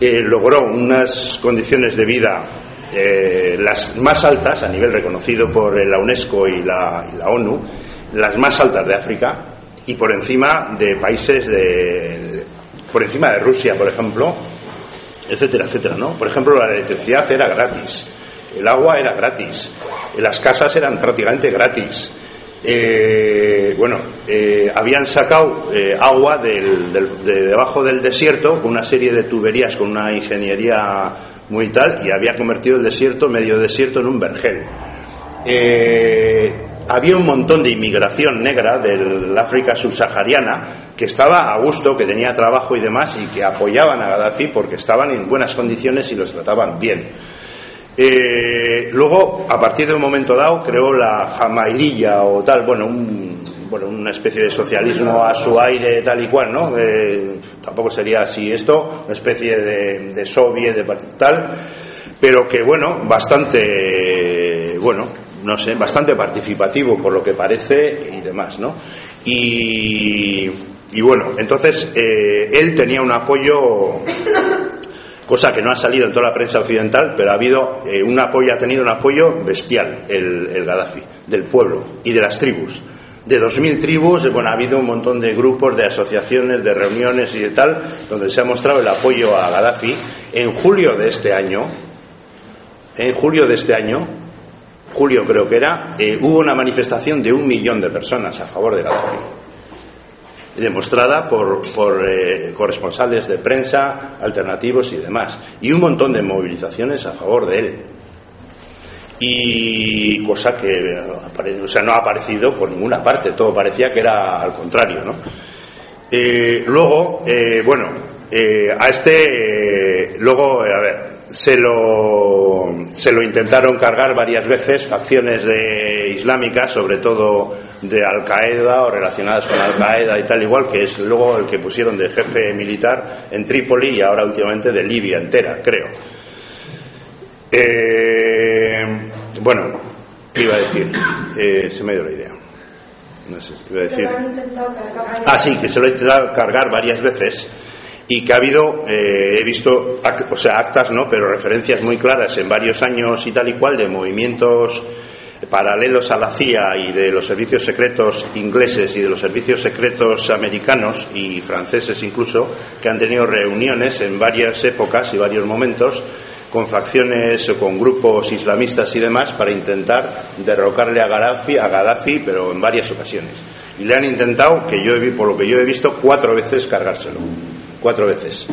eh, logró unas condiciones de vida eh, las más altas a nivel reconocido por la UNESCO y la, y la, ONU, las más altas de África y por encima de países de, de, por encima de Rusia, por ejemplo, etcétera, etcétera, ¿no? Por ejemplo, la electricidad era gratis, el agua era gratis, las casas eran prácticamente gratis. Eh, bueno, eh, habían sacado eh, agua de debajo del desierto con una serie de tuberías, con una ingeniería muy tal, y había convertido el desierto, medio desierto, en un vergel. Había un montón de inmigración negra del África subsahariana que estaba a gusto, que tenía trabajo y demás, y que apoyaban a Gaddafi porque estaban en buenas condiciones y los trataban bien. Eh, luego, a partir de un momento dado, creó la jamairilla o tal, bueno, un, bueno, una especie de socialismo a su aire tal y cual, ¿no? Eh, tampoco sería así esto, una especie de, de soviet, de tal, pero que, bueno, bastante, bueno, no sé, bastante participativo por lo que parece y demás, ¿no? Y, y bueno, entonces eh, él tenía un apoyo cosa que no ha salido en toda la prensa occidental, pero ha habido eh, un apoyo, ha tenido un apoyo bestial el, el, Gaddafi, del pueblo y de las tribus. De 2.000 tribus, bueno, ha habido un montón de grupos, de asociaciones, de reuniones y de tal, donde se ha mostrado el apoyo a Gaddafi. En julio de este año, en julio de este año, julio creo que era, eh, hubo una manifestación de un millón de personas a favor de Gaddafi demostrada por, por eh, corresponsales de prensa, alternativos y demás. Y un montón de movilizaciones a favor de él. Y cosa que o sea, no ha aparecido por ninguna parte, todo parecía que era al contrario. ¿no? Eh, luego, eh, bueno, a este, luego, a ver, se lo, se lo intentaron cargar varias veces facciones de islámicas, sobre todo de Al Qaeda o relacionadas con Al Qaeda y tal igual, que es luego el que pusieron de jefe militar en Trípoli y ahora últimamente de Libia entera, creo. Eh, bueno, ¿qué iba a decir? Eh, se me dio la idea. No sé si iba a decir. Ah, sí, que se lo he intentado cargar varias veces y que ha habido, eh, he visto, o sea, actas, ¿no? Pero referencias muy claras en varios años y tal y cual de movimientos paralelos a la CIA y de los servicios secretos ingleses y de los servicios secretos americanos y franceses incluso, que han tenido reuniones en varias épocas y varios momentos con facciones o con grupos islamistas y demás para intentar derrocarle a Gaddafi, a Gaddafi pero en varias ocasiones. Y le han intentado, que yo he, por lo que yo he visto, cuatro veces cargárselo. Cuatro veces.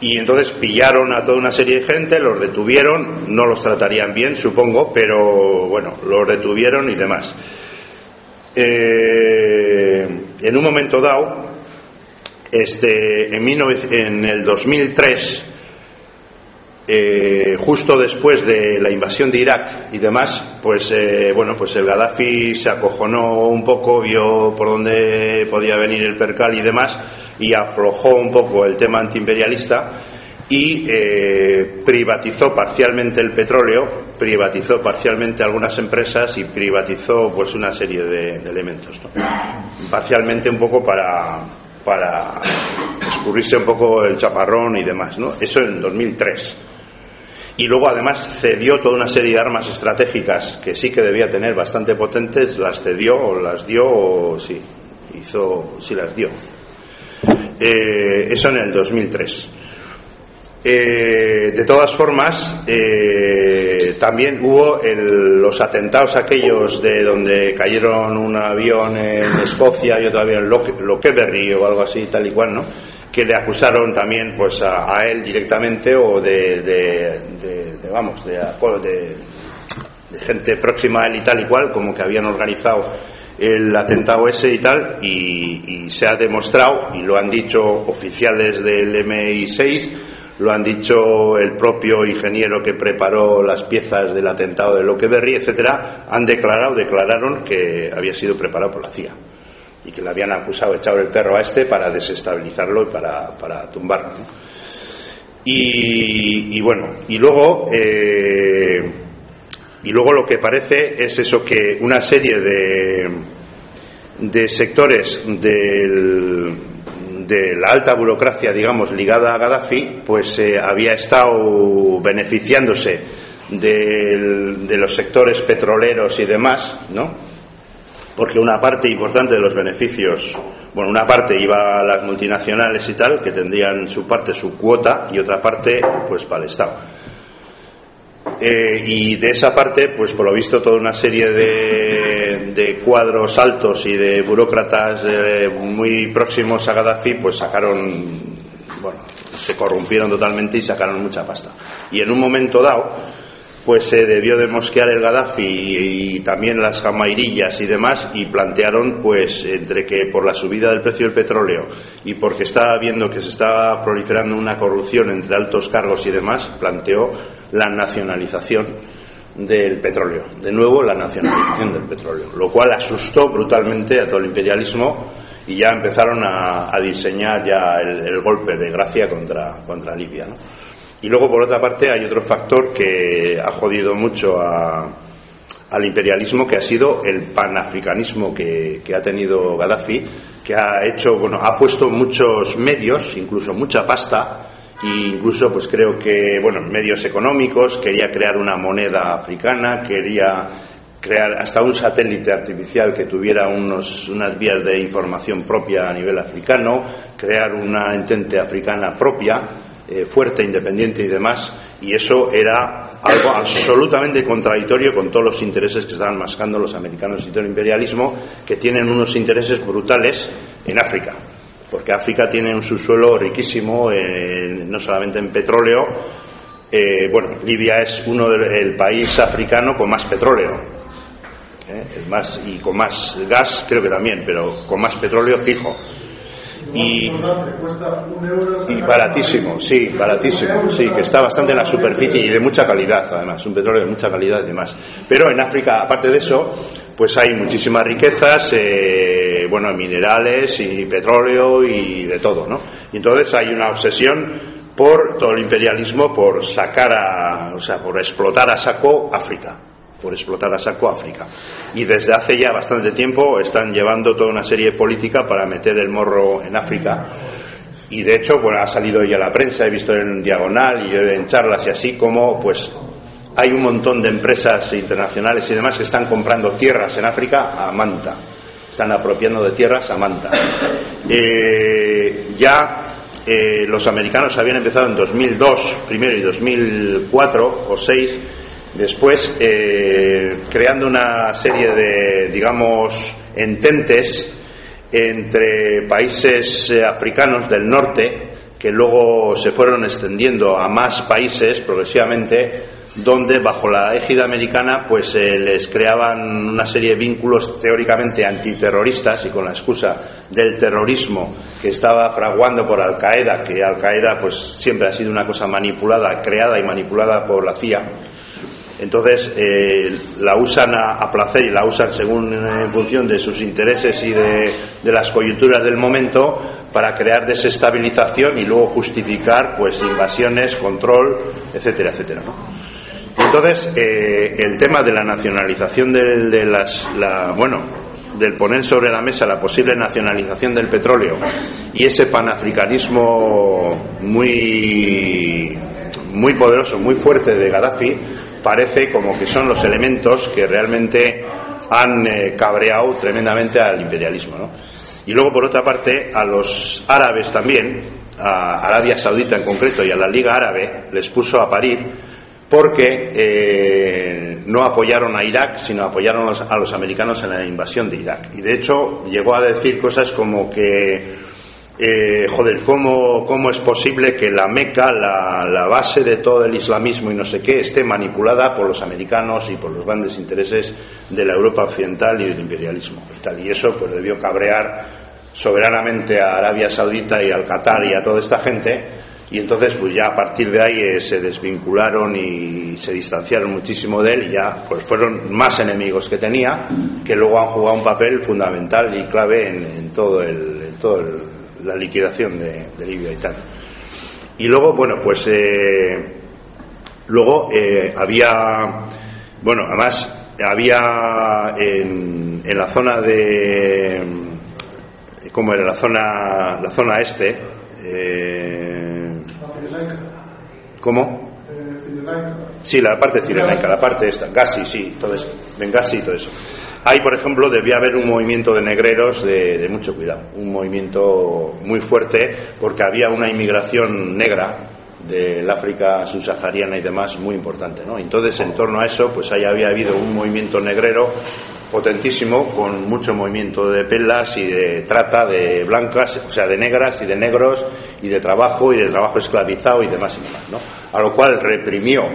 Y entonces pillaron a toda una serie de gente, los detuvieron, no los tratarían bien, supongo, pero bueno, los detuvieron y demás. Eh, en un momento dado, este, en, 19 en el 2003, eh, justo después de la invasión de Irak y demás, pues eh, bueno, pues el Gaddafi se acojonó un poco, vio por dónde podía venir el percal y demás, y aflojó un poco el tema antiimperialista y eh, privatizó parcialmente el petróleo, privatizó parcialmente algunas empresas y privatizó pues una serie de, elementos, parcialmente un poco para para escurrirse un poco el chaparrón y demás, ¿no? Eso en 2003 y luego además cedió toda una serie de armas estratégicas que sí que debía tener bastante potentes, las cedió o las dio o sí, hizo, sí las dio. Eh, eso en el 2003. Eh, de todas formas, eh, también hubo el- los atentados aquellos de donde cayeron un avión en Escocia y otro avión en Lock- Lockberry o algo así, tal y cual, ¿no? Que le acusaron también, pues, a, él directamente o de, de- de- de, vamos, de, gente próxima a él y tal y cual, como que habían organizado el atentado ese y tal, y, se ha demostrado, y lo han dicho oficiales del MI6, lo han dicho el propio ingeniero que preparó las piezas del atentado de Lockberry, etcétera, han declarado, declararon que había sido preparado por la CIA y que le habían acusado de echar el perro a este para desestabilizarlo y para, para tumbarlo. y bueno, y luego, eh, y luego lo que parece es eso que una serie de, de sectores del, de la alta burocracia, digamos, ligada a Gaddafi, pues eh, había estado beneficiándose del- de los sectores petroleros y demás, ¿no? Porque una parte importante de los beneficios, bueno, una parte iba a las multinacionales y tal, que tendrían su parte, su cuota, y otra parte, pues para el Estado. Eh, y de esa parte, pues por lo visto, toda una serie de, de cuadros altos y de burócratas eh, muy próximos a Gaddafi, pues sacaron, bueno, se corrompieron totalmente y sacaron mucha pasta. Y en un momento dado, pues se debió de mosquear el Gaddafi y, también las jamairillas y demás y plantearon pues entre que por la subida del precio del petróleo y porque estaba viendo que se estaba proliferando una corrupción entre altos cargos y demás planteó la nacionalización del petróleo de nuevo la nacionalización del petróleo lo cual asustó brutalmente a todo el imperialismo y ya empezaron a, diseñar ya el, el golpe de gracia contra, contra Libia ¿no? Y luego, por otra parte, hay otro factor que ha jodido mucho al imperialismo, que ha sido el panafricanismo que, que ha tenido Gaddafi, que ha hecho, bueno, ha puesto muchos medios, incluso mucha pasta, e incluso, pues creo que, bueno, medios económicos, quería crear una moneda africana, quería crear hasta un satélite artificial que tuviera unos, unas vías de información propia a nivel africano, crear una entente africana propia, eh, fuerte, independiente y demás, y eso era algo absolutamente contradictorio con todos los intereses que estaban mascando los americanos y todo el imperialismo, que tienen unos intereses brutales en África, porque África tiene un subsuelo riquísimo, no solamente en petróleo, eh, bueno, Libia es uno del el país africano con más petróleo, ¿eh? El más, y con más gas creo que también, pero con más petróleo fijo. Y, y baratísimo, sí, baratísimo, sí, que está bastante en la superficie y de mucha calidad, además, un petróleo de mucha calidad y demás. Pero en África, aparte de eso, pues hay muchísimas riquezas, eh, bueno, minerales y petróleo y de todo, ¿no? Y entonces hay una obsesión por todo el imperialismo, por sacar a, o sea, por explotar a saco África. Por explotar a saco África. Y desde hace ya bastante tiempo están llevando toda una serie de política para meter el morro en África. Y de hecho, bueno, ha salido ya la prensa, he visto en diagonal y en charlas y así como, pues, hay un montón de empresas internacionales y demás que están comprando tierras en África a manta. Están apropiando de tierras a manta. Eh, ya eh, los americanos habían empezado en 2002 primero y 2004 o 2006 después eh, creando una serie de digamos ententes entre países eh, africanos del norte que luego se fueron extendiendo a más países progresivamente donde bajo la égida americana pues eh, les creaban una serie de vínculos teóricamente antiterroristas y con la excusa del terrorismo que estaba fraguando por Al Qaeda, que Al Qaeda pues siempre ha sido una cosa manipulada, creada y manipulada por la CIA. Entonces eh, la usan a, placer y la usan según en función de sus intereses y de, las coyunturas del momento para crear desestabilización y luego justificar pues invasiones, control, etcétera, etcétera. Entonces, eh, el tema de la nacionalización de, las, bueno, del poner sobre la mesa la posible nacionalización del petróleo y ese panafricanismo muy, muy poderoso, muy fuerte de Gaddafi, parece como que son los elementos que realmente han eh, cabreado tremendamente al imperialismo. ¿no? Y luego, por otra parte, a los árabes también, a Arabia Saudita en concreto y a la Liga Árabe, les puso a parir porque eh, no apoyaron a Irak, sino apoyaron a los, americanos en la invasión de Irak. Y de hecho llegó a decir cosas como que, eh, joder, ¿cómo, ¿cómo, es posible que la Meca, la, la, base de todo el islamismo y no sé qué, esté manipulada por los americanos y por los grandes intereses de la Europa occidental y del imperialismo? Y, tal. y eso pues debió cabrear soberanamente a Arabia Saudita y al Qatar y a toda esta gente y entonces pues ya a partir de ahí eh, se desvincularon y se distanciaron muchísimo de él y ya pues fueron más enemigos que tenía que luego han jugado un papel fundamental y clave en, todo el, en todo la liquidación de, Libia y tal y luego bueno pues eh, luego eh, había bueno además había en, en la zona de cómo era la zona la zona este ¿Cómo? Sí, la parte cirenaica, la parte esta, Gassi, sí, todo eso, Bengasi y todo eso. Ahí, por ejemplo, debía haber un movimiento de negreros de, mucho cuidado, un movimiento muy fuerte, porque había una inmigración negra del África subsahariana y demás muy importante, ¿no? Entonces, en torno a eso, pues ahí había habido un movimiento negrero potentísimo, con mucho movimiento de pelas y de trata de blancas, o sea, de negras y de negros, y de trabajo y de trabajo esclavizado y demás y demás, ¿no? A lo cual reprimió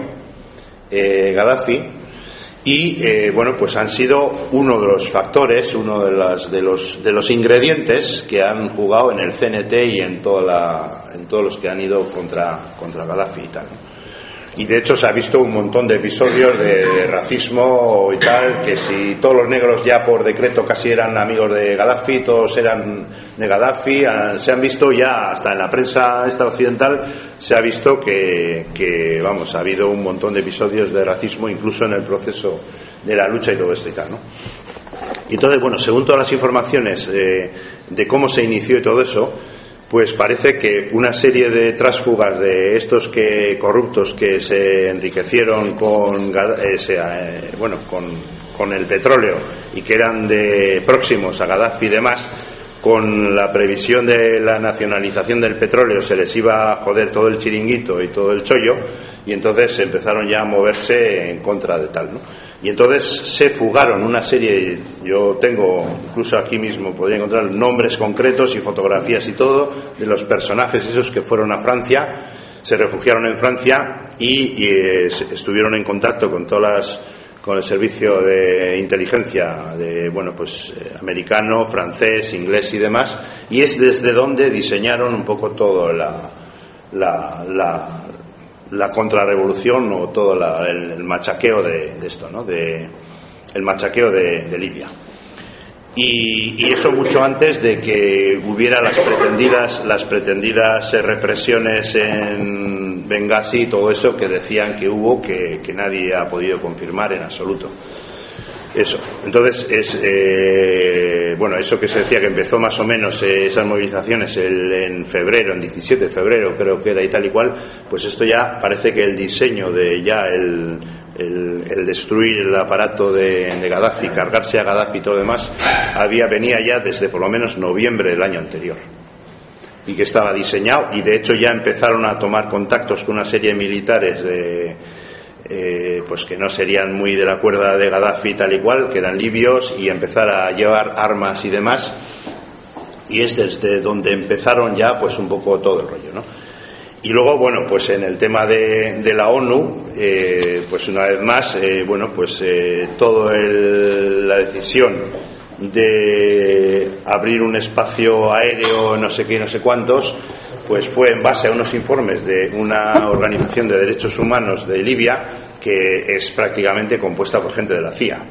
eh, Gaddafi y, eh, bueno, pues han sido uno de los factores, uno de, las, de, los, de los ingredientes que han jugado en el CNT y en, toda la, en todos los que han ido contra, contra Gaddafi y tal, y de hecho se ha visto un montón de episodios de, racismo y tal, que si todos los negros ya por decreto casi eran amigos de Gaddafi, todos eran de Gaddafi, se han visto ya hasta en la prensa esta occidental se ha visto que, vamos, ha habido un montón de episodios de racismo incluso en el proceso de la lucha y todo esto y tal, ¿no? Entonces, bueno, según todas las informaciones eh, de cómo se inició y todo eso, pues parece que una serie de trásfugas de estos que corruptos que se enriquecieron con eh, eh, bueno con, el petróleo y que eran de próximos a Gaddafi y demás con la previsión de la nacionalización del petróleo se les iba a joder todo el chiringuito y todo el chollo y entonces empezaron ya a moverse en contra de tal, ¿no? Y entonces se fugaron una serie, yo tengo incluso aquí mismo, podría encontrar nombres concretos y fotografías y todo, de los personajes esos que fueron a Francia, se refugiaron en Francia y, eh, estuvieron en contacto con todas las, con el servicio de inteligencia de bueno pues eh, americano, francés, inglés y demás y es desde donde diseñaron un poco todo la, la, la contrarrevolución o todo el, machaqueo de, esto, ¿no? De, el machaqueo de, Libia. Y, eso mucho antes de que hubiera las pretendidas, las pretendidas represiones en, Benghazi y todo eso que decían que hubo que, que nadie ha podido confirmar en absoluto. Eso. Entonces, es, eh, bueno, eso que se decía que empezó más o menos eh, esas movilizaciones el, en febrero, en 17 de febrero creo que era y tal y cual, pues esto ya parece que el diseño de ya el, el, destruir el aparato de, de Gaddafi, cargarse a Gaddafi y todo lo demás, había, venía ya desde por lo menos noviembre del año anterior y que estaba diseñado y de hecho ya empezaron a tomar contactos con una serie de militares de eh, pues que no serían muy de la cuerda de Gaddafi tal y cual, que eran libios y empezar a llevar armas y demás y es desde donde empezaron ya pues un poco todo el rollo, ¿no? Y luego, bueno, pues en el tema de, la ONU, eh, pues una vez más, eh, bueno, pues eh, toda la decisión de abrir un espacio aéreo, no sé qué, no sé cuántos, pues fue en base a unos informes de una organización de derechos humanos de Libia que es prácticamente compuesta por gente de la CIA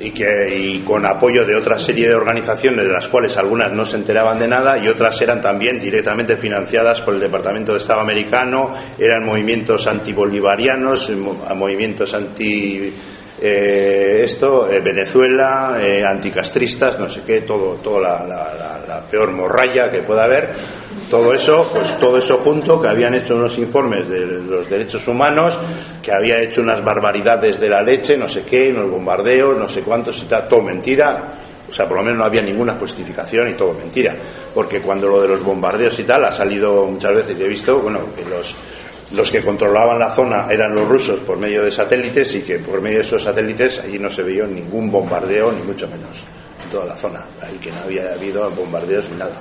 y, que, y con apoyo de otra serie de organizaciones de las cuales algunas no se enteraban de nada y otras eran también directamente financiadas por el Departamento de Estado americano, eran movimientos antibolivarianos, movimientos anti eh, esto, eh, Venezuela, eh, anticastristas, no sé qué, todo, toda la, la, peor morralla que pueda haber, todo eso, pues todo eso junto, que habían hecho unos informes de los derechos humanos, que había hecho unas barbaridades de la leche, no sé qué, unos bombardeos, no sé cuántos, y tal, todo mentira, o sea, por lo menos no había ninguna justificación y todo mentira, porque cuando lo de los bombardeos y tal ha salido muchas veces, yo he visto, bueno, que los los que controlaban la zona eran los rusos por medio de satélites y que por medio de esos satélites allí no se veía ningún bombardeo, ni mucho menos, en toda la zona, ahí que no había habido bombardeos ni nada.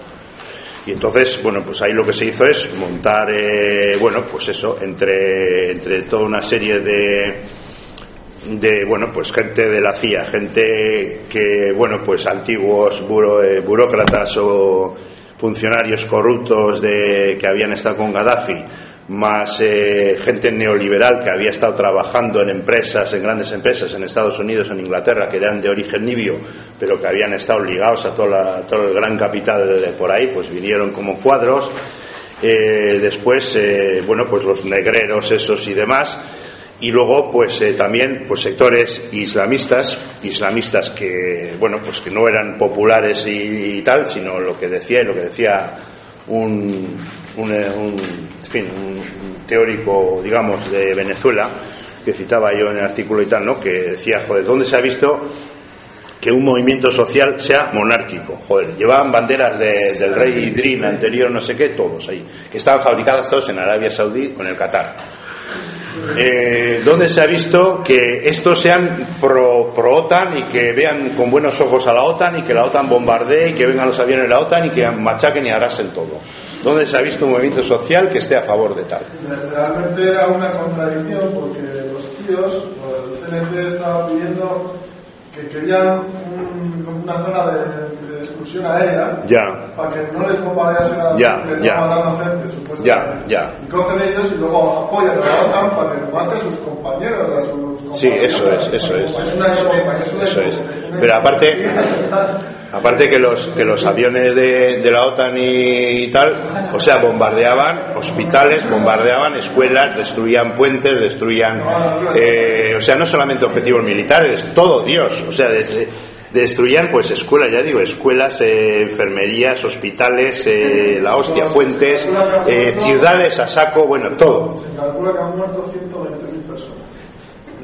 Y entonces, bueno, pues ahí lo que se hizo es montar, eh, bueno, pues eso, entre, entre toda una serie de, de, bueno, pues gente de la CIA, gente que, bueno, pues antiguos buro, eh, burócratas o funcionarios corruptos de, que habían estado con Gaddafi, más eh, gente neoliberal que había estado trabajando en empresas, en grandes empresas en Estados Unidos, en Inglaterra, que eran de origen nibio, pero que habían estado ligados a toda la, todo el gran capital por ahí, pues vinieron como cuadros. Eh, después, eh, bueno, pues los negreros esos y demás. Y luego, pues eh, también, pues sectores islamistas, islamistas que, bueno, pues que no eran populares y, tal, sino lo que decía y lo que decía un, un en fin, un teórico, digamos, de Venezuela, que citaba yo en el artículo y tal, ¿no? Que decía, joder, ¿dónde se ha visto que un movimiento social sea monárquico? Joder, llevaban banderas de, del rey Idrin anterior, no sé qué, todos ahí, que estaban fabricadas todos en Arabia Saudí o en el Qatar. Eh, ¿Dónde se ha visto que estos sean pro, pro, OTAN y que vean con buenos ojos a la OTAN y que la OTAN bombardee y que vengan los aviones de la OTAN y que machaquen y arrasen todo? ¿Dónde se ha visto un movimiento social que esté a favor de tal? Realmente era una contradicción porque los tíos, el CNT estaba pidiendo que querían un, una zona de, de, exclusión aérea ya. para que no les bombardeasen a ya, les ya. matando gente, supuestamente. Ya, ya. Y cogen ellos y luego apoyan a la OTAN para que maten a sus compañeros, a sus Sí, eso es, eso es. Es una Eso es. Pero aparte, <laughs> aparte que los que los aviones de, la OTAN y, tal, o sea, bombardeaban hospitales, bombardeaban escuelas, destruían puentes, destruían, eh, o sea, no solamente objetivos militares, todo Dios, o sea, destruían pues escuelas, ya digo, escuelas, eh, enfermerías, hospitales, eh, la hostia, puentes, eh, ciudades a saco, bueno, todo. Se calcula que han muerto 120.000 personas.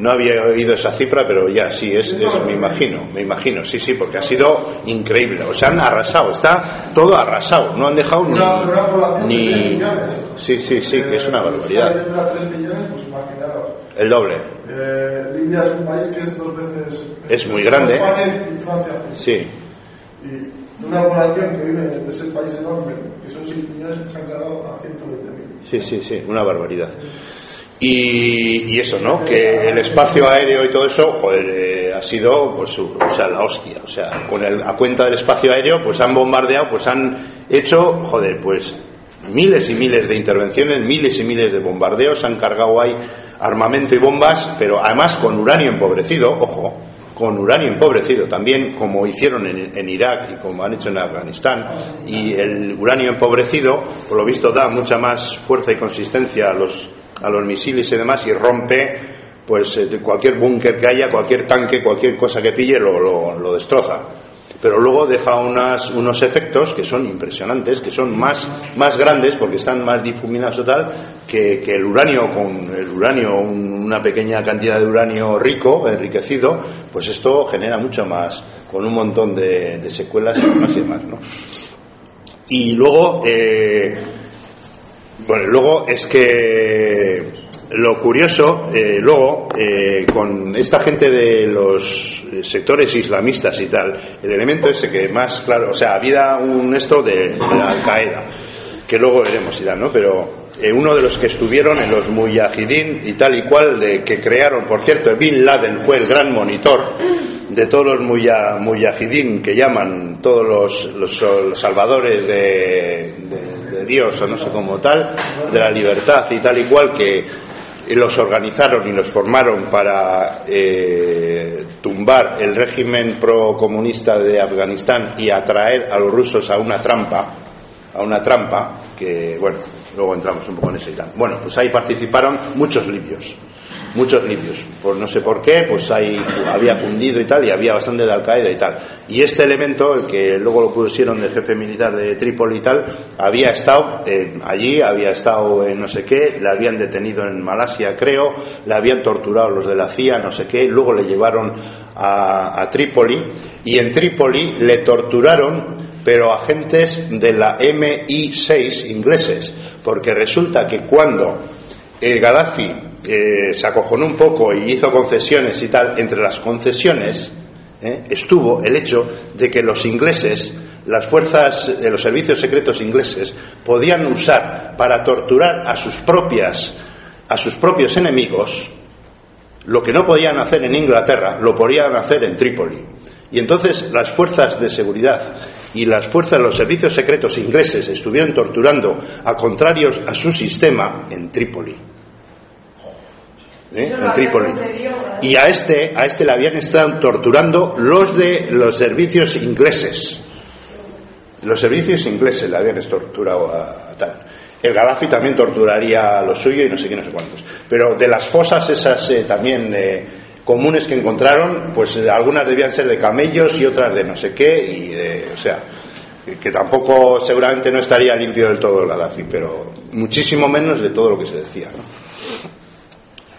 No había oído esa cifra, pero ya sí, es, es, me imagino, me imagino, sí, sí, porque ha sido increíble. O sea, han arrasado, está todo arrasado, no han dejado ni. Ni... de 6 millones. Sí, sí, sí, que es una barbaridad. 3 millones, pues. El doble. Eh, Libia es un país que es dos veces. Es muy grande. España y Francia. Sí. Y una población que vive en ese país enorme, que son 6 millones, se han cargado a 120.000. Sí, sí, sí, una barbaridad. Y, eso, ¿no? Que el espacio aéreo y todo eso, joder, eh, ha sido, pues, o sea, la hostia. O sea, con el, a cuenta del espacio aéreo, pues han bombardeado, pues han hecho, joder, pues miles y miles de intervenciones, miles y miles de bombardeos, han cargado ahí armamento y bombas, pero además con uranio empobrecido, ojo, con uranio empobrecido, también como hicieron en, Irak y como han hecho en Afganistán. Y el uranio empobrecido, por lo visto, da mucha más fuerza y consistencia a los, a los misiles y demás y rompe pues eh, cualquier búnker que haya, cualquier tanque, cualquier cosa que pille lo, lo destroza pero luego deja unas, unos efectos que son impresionantes, que son más, más grandes porque están más difuminados o tal que, el uranio con el uranio, una pequeña cantidad de uranio rico, enriquecido, pues esto genera mucho más, con un montón de, secuelas y demás y demás. Y luego, eh, bueno, luego es que lo curioso, eh, luego, eh, con esta gente de los sectores islamistas y tal, el elemento ese que más claro, o sea, había un esto de, la Al-Qaeda, que luego veremos y tal, ¿no? Pero eh, uno de los que estuvieron en los Mujahideen y tal y cual, de, que crearon, por cierto, Bin Laden fue el gran monitor de todos los Mujahideen que llaman todos los, los, salvadores de, de Dios o no sé cómo tal, de la libertad y tal y cual, que los organizaron y los formaron para eh, tumbar el régimen procomunista de Afganistán y atraer a los rusos a una trampa, a una trampa que, bueno, luego entramos un poco en ese y tal. Bueno, pues ahí participaron muchos libios muchos libios. Pues no sé por qué, pues ahí había fundido y tal, y había bastante de Al-Qaeda y tal. Y este elemento, el que luego lo pusieron de jefe militar de Trípoli y tal, había estado allí, había estado en no sé qué, le habían detenido en Malasia, creo, le habían torturado los de la CIA, no sé qué, luego le llevaron a, Trípoli, y en Trípoli le torturaron pero agentes de la MI6 ingleses, porque resulta que cuando eh, Gaddafi eh, se acojonó un poco y hizo concesiones y tal, entre las concesiones eh, estuvo el hecho de que los ingleses, las fuerzas de los servicios secretos ingleses, podían usar para torturar a sus propias, a sus propios enemigos, lo que no podían hacer en Inglaterra, lo podían hacer en Trípoli. Y entonces las fuerzas de seguridad y las fuerzas de los servicios secretos ingleses estuvieron torturando a contrarios a su sistema en Trípoli. ¿Eh? en Trípoli. Y a este, a este le habían estado torturando los de los servicios ingleses. Los servicios ingleses le habían torturado a, tal. El Gaddafi también torturaría a lo suyo y no sé qué, no sé cuántos. Pero de las fosas esas eh, también eh, comunes que encontraron, pues algunas debían ser de camellos y otras de no sé qué, y o sea, que, tampoco seguramente no estaría limpio del todo el Gaddafi, pero muchísimo menos de todo lo que se decía. ¿no?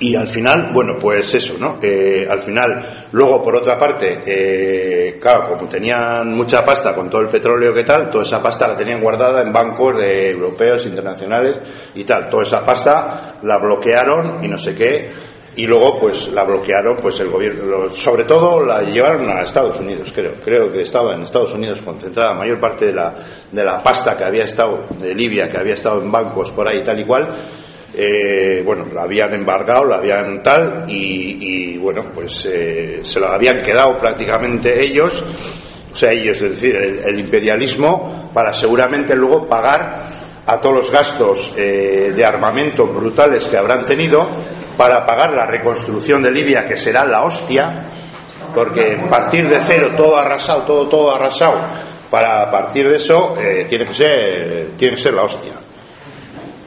Y al final, bueno, pues eso, ¿no? Eh, al final, luego por otra parte, eh, claro, como tenían mucha pasta con todo el petróleo que tal, toda esa pasta la tenían guardada en bancos de europeos, internacionales y tal. Toda esa pasta la bloquearon y no sé qué. Y luego, pues la bloquearon, pues el gobierno, sobre todo la llevaron a Estados Unidos, creo. Creo que estaba en Estados Unidos concentrada la mayor parte de la, de la pasta que había estado, de Libia, que había estado en bancos por ahí tal y cual eh, bueno, la habían embargado, la habían tal, y, bueno, pues eh, se lo habían quedado prácticamente ellos, o sea, ellos, es decir, el, imperialismo, para seguramente luego pagar a todos los gastos eh, de armamento brutales que habrán tenido, para pagar la reconstrucción de Libia, que será la hostia, porque partir de cero, todo arrasado, todo, todo arrasado, para partir de eso, tiene, que ser, tiene que ser la hostia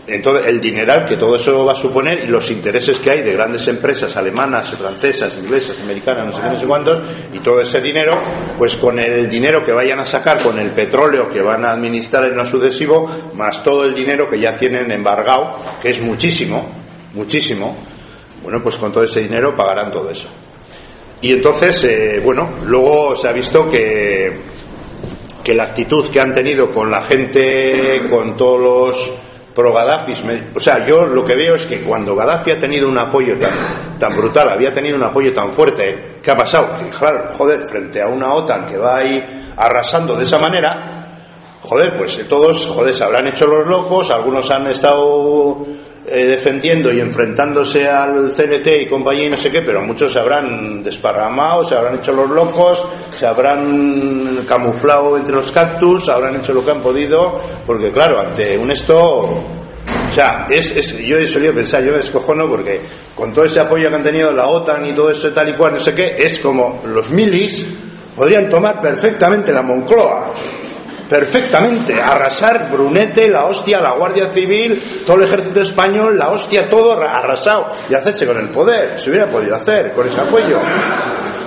entonces el dineral que todo eso va a suponer y los intereses que hay de grandes empresas alemanas, francesas, inglesas, americanas, no sé qué, no sé cuántos, y todo ese dinero, pues con el dinero que vayan a sacar, con el petróleo que van a administrar en lo sucesivo, más todo el dinero que ya tienen embargado, que es muchísimo, muchísimo, bueno, pues con todo ese dinero pagarán todo eso. Y entonces, eh, bueno, luego se ha visto que, que la actitud que han tenido con la gente, con todos los pro Gaddafi. O sea, yo lo que veo es que cuando Gaddafi ha tenido un apoyo tan, brutal, había tenido un apoyo tan fuerte, ¿qué ha pasado? claro, joder, frente a una OTAN que va ahí arrasando de esa manera, joder, pues todos, joder, se habrán hecho los locos, algunos han estado eh, defendiendo y enfrentándose al CNT y compañía y no sé qué, pero muchos se habrán desparramado, se habrán hecho los locos, se habrán camuflado entre los cactus, habrán hecho lo que han podido, porque claro, ante un esto, o sea, es, es, yo he solido pensar, yo me escojono porque con todo ese apoyo que han tenido la OTAN y todo eso tal y cual, no sé qué, es como los milis podrían tomar perfectamente la Moncloa. Perfectamente, arrasar Brunete, la hostia, la Guardia Civil, todo el ejército español, la hostia, todo arrasado y hacerse con el poder. Se hubiera podido hacer con ese apoyo.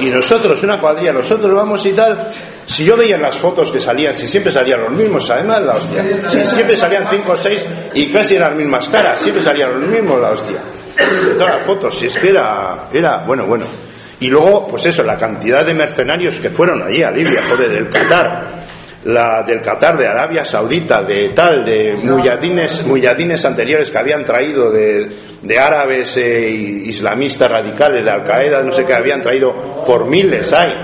Y nosotros, una cuadrilla, nosotros vamos y tal. Si yo veía en las fotos que salían, si siempre salían los mismos, además la hostia. Si siempre salían cinco o seis y casi eran las mismas caras, siempre salían los mismos, la hostia. De todas las fotos, si es que era, era, bueno, bueno. Y luego, pues eso, la cantidad de mercenarios que fueron allí a Libia, joder, del Qatar, la del Qatar, de Arabia Saudita, de tal, de muyadines, muyadines anteriores que habían traído de, de árabes e islamistas radicales, de Al Qaeda, no sé qué, habían traído por miles hay.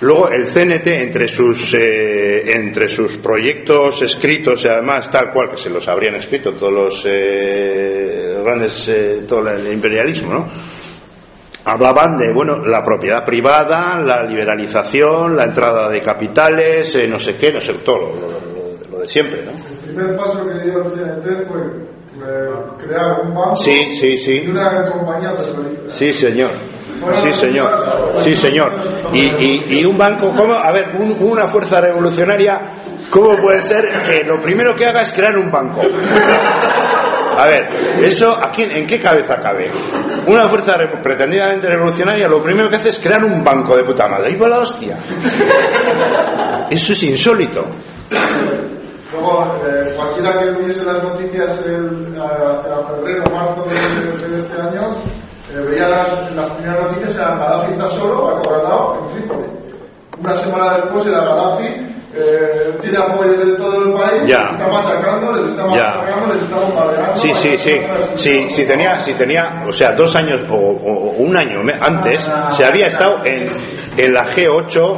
Luego el CNT entre sus eh, entre sus proyectos escritos y además tal cual que se los habrían escrito todos los eh, grandes eh, todo el imperialismo, ¿no? Hablaban de bueno la propiedad privada, la liberalización, la entrada de capitales, eh, no sé qué, no sé todo lo, lo, de siempre, ¿no? El primer paso que dio el CNT fue eh, crear un banco sí, sí, sí. y una compañía petrolífera. Sí, señor. Sí, señor. Sí, señor. Y, y, y un banco, ¿cómo? A ver, un, una fuerza revolucionaria, ¿cómo puede ser que lo primero que haga es crear un banco? A ver, ¿eso a quién, en qué cabeza cabe? Una fuerza pretendidamente revolucionaria lo primero que hace es crear un banco de puta madre. ¡Y va la hostia! Eso es insólito. Luego, eh, cualquiera que viese las noticias el, a, febrero o marzo de, este año, eh, veía las, las, primeras noticias, era Gaddafi está solo, acorralado en Trípoli. Una semana después era Gaddafi eh, tiene apoyos de todo el país, ya. les está machacando, les está machacando, les está bombardeando. Sí, sí, sí. Sí, sí, tenía, sí, tenía, o sea, dos años o, o, o un año antes, se había estado en, en la G8,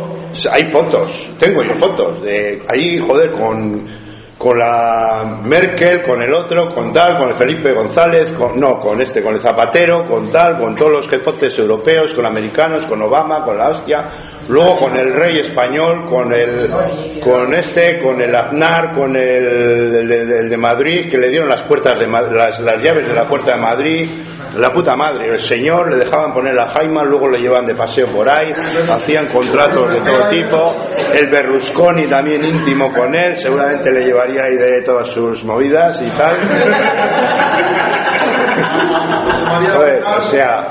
hay fotos, tengo yo fotos, de ahí, joder, con con la Merkel, con el otro, con tal, con el Felipe González, con, no, con este, con el Zapatero, con tal, con todos los jefotes europeos, con americanos, con Obama, con la hostia, luego con el rey español, con el, con este, con el Aznar, con el, el, el, de Madrid, que le dieron las puertas de las, las llaves de la puerta de Madrid, la puta madre, el señor le dejaban poner la jaima, luego le llevaban de paseo por ahí, hacían contratos de todo tipo, el Berlusconi también íntimo con él, seguramente le llevaría ahí de todas sus movidas y tal. O sea.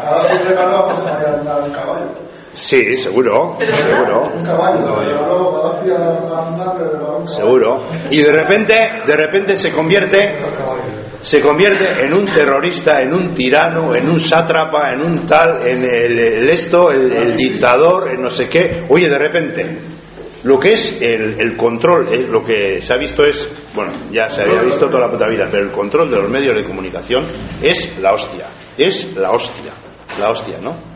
Sí, seguro, seguro. Seguro. Y de repente, de repente se convierte se convierte en un terrorista, en un tirano, en un sátrapa, en un tal, en el, esto, el, dictador, en no sé qué. Oye, de repente, lo que es el, el control, eh, lo que se ha visto es, bueno, ya se había visto toda la puta vida, pero el control de los medios de comunicación es la hostia, es la hostia, la hostia, ¿no?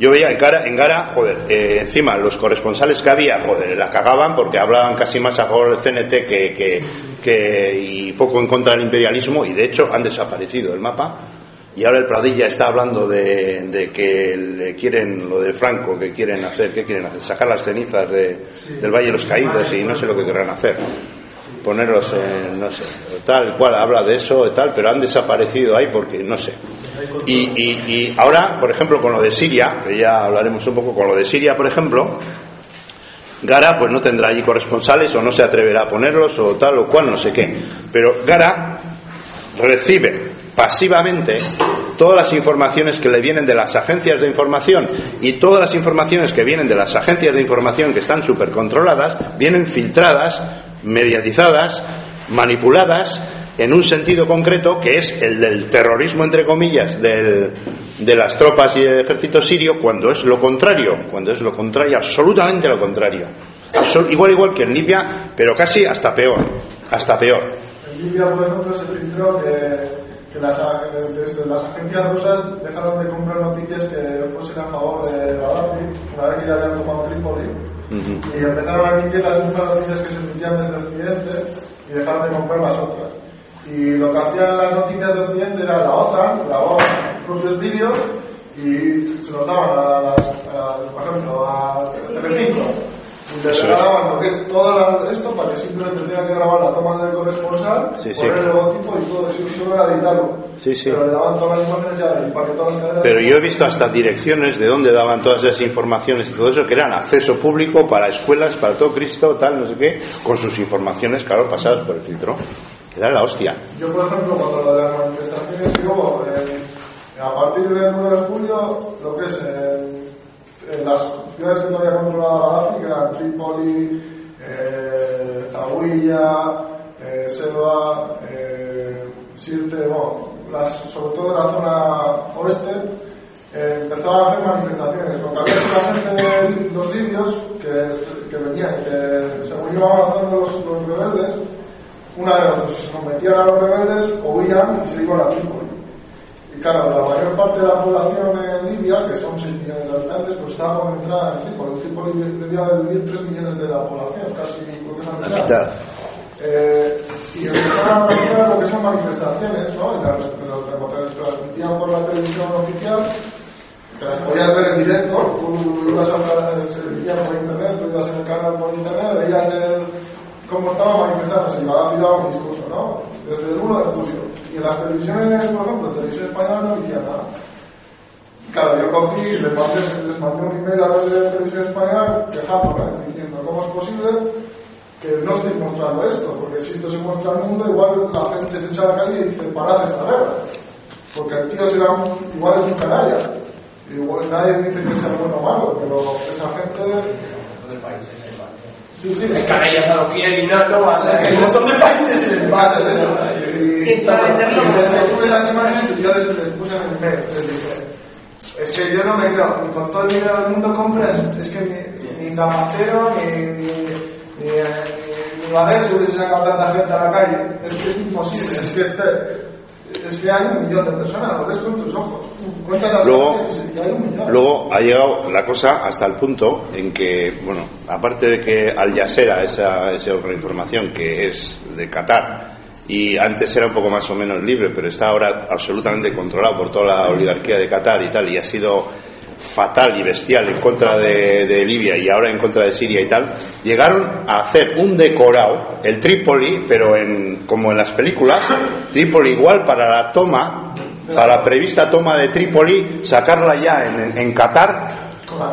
Yo veía en Gara, en Gara joder, eh, encima los corresponsales que había, joder, la cagaban porque hablaban casi más a favor del CNT que, y poco en contra del imperialismo y de hecho han desaparecido del mapa. Y ahora el Pradilla está hablando de, de que le quieren, lo de Franco, que quieren hacer, ¿qué quieren hacer? Sacar las cenizas de, del Valle de los Caídos y no sé lo que querrán hacer ponerlos en, no sé, tal cual, habla de eso y tal, pero han desaparecido ahí porque, no sé. Y, ahora, por ejemplo, con lo de Siria, ya hablaremos un poco con lo de Siria, por ejemplo, Gara pues no tendrá allí corresponsales o no se atreverá a ponerlos o tal o cual, no sé qué. Pero Gara recibe pasivamente todas las informaciones que le vienen de las agencias de información y todas las informaciones que vienen de las agencias de información que están súper controladas vienen filtradas, mediatizadas, manipuladas en un sentido concreto que es el del terrorismo, entre comillas, del, de las tropas y el ejército sirio, cuando es lo contrario, cuando es lo contrario, absolutamente lo contrario. Absol igual, igual que en Libia, pero casi hasta peor, hasta peor. En Libia, por ejemplo, se filtró que, que las, desde las agencias rusas dejaron de comprar noticias que fuesen a favor de Gaddafi, una vez que ya habían tomado Trípoli, uh -huh. y empezaron a emitir las mismas noticias que se emitían desde Occidente y dejaron de comprar las otras. Y lo que hacían las noticias de Occidente era la OTAN, grababan propios vídeos y se los daban a las, a, por ejemplo, a Telecinco. Y le grababan lo que es todo esto para que simplemente tenga que grabar la toma del corresponsal, Sí, sí. poner el logotipo y todo eso, y solo era editarlo. Sí, sí. Pero le daban todas las imágenes ya y para que todas las cadenas. Pero yo he visto hasta direcciones de dónde daban todas esas informaciones y todo eso, que eran acceso público para escuelas, para todo Cristo, tal, no sé qué, con sus informaciones, claro, pasadas por el filtro. Era la hostia. Yo, por ejemplo, cuando lo de las manifestaciones, que hubo, eh, a partir del 9 de julio, lo que es eh, en las ciudades que todavía controlaba Gaddafi, que eran Trípoli, eh, Zawiya, eh, Selva, eh, Sirte, bueno, las, sobre todo en la zona oeste, eh, a hacer manifestaciones. Lo que había sido la los libios, que, que venían, que según iban avanzando los, los rebeldes, una de las dos, si se sometían a los rebeldes, o huían y se iban a Trípoli. Y claro, la mayor parte de la población en Libia, que son 6 millones de habitantes, pues estaba concentrada en Trípoli. Trípoli debía de vivir 3 millones de la población, casi que es la La mitad. mitad. Eh, y empezaron a organizar lo que son manifestaciones, ¿no? Y las, las, las transmitían por la televisión oficial, que las podías ver en directo, tú ibas a hablar, veían por internet, tú ibas en el canal por internet, veías el, cómo estaban manifestándose Gaddafi daba un discurso, ¿no? Desde el 1 de julio. Y en las televisiones, por ejemplo, en televisión española no decían nada. Claro, yo cogí y les mandé, les mandé un email a los de televisión española quejándome, diciendo cómo es posible que no estéis mostrando esto, porque si esto se muestra al mundo, igual la gente se echa a la calle y dice, parad esta guerra. Porque el tío será un, igual es un canalla. Igual nadie dice que sea bueno o malo, pero esa gente... Sí, sí. Canallas a lo quiere y no, no como son de países en el Más es eso. Y, les tuve las imágenes y yo les, puse en el dije, es que yo no me creo, ni con todo el dinero del mundo compras, es que ni, Zapatero, ni, ni, ni, ni, se hubiese sacado tanta gente a la calle. Es que es imposible, es que este... Es que hay un millón de personas, lo ves con tus ojos. Cuenta las Luego- imágenes y hay un millón. Luego ha llegado la cosa hasta el punto en que, bueno, aparte de que Al Jazeera, esa, esa otra información que es de Qatar, y antes era un poco más o menos libre, pero está ahora absolutamente controlado por toda la oligarquía de Qatar y tal, y ha sido fatal y bestial en contra de, Libia y ahora en contra de Siria y tal, llegaron a hacer un decorado, el Trípoli, pero en, como en las películas, Trípoli igual para la toma, para la prevista toma de Trípoli, sacarla ya en, Qatar,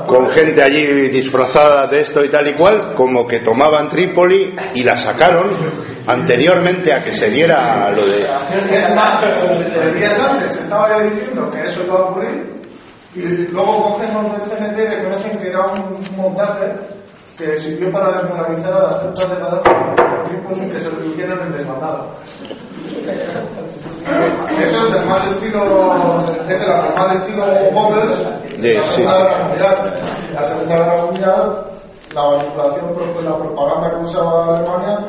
con gente allí disfrazada de esto y tal y cual, como que tomaban Trípoli y la sacaron anteriormente a que se diera lo de... Es más, antes estaba diciendo que eso iba a ocurrir y luego cogen los del CNT y reconocen que era un montaje que sirvió para desmoralizar a las tropas de Gaddafi Trípoli que se redujeron en desbandada. Eso es del más estilo, es el más estilo Goebbels, Sí, la sí, Segunda Guerra Mundial. La Segunda Guerra Mundial, la manipulación, por la propaganda que usaba Alemania,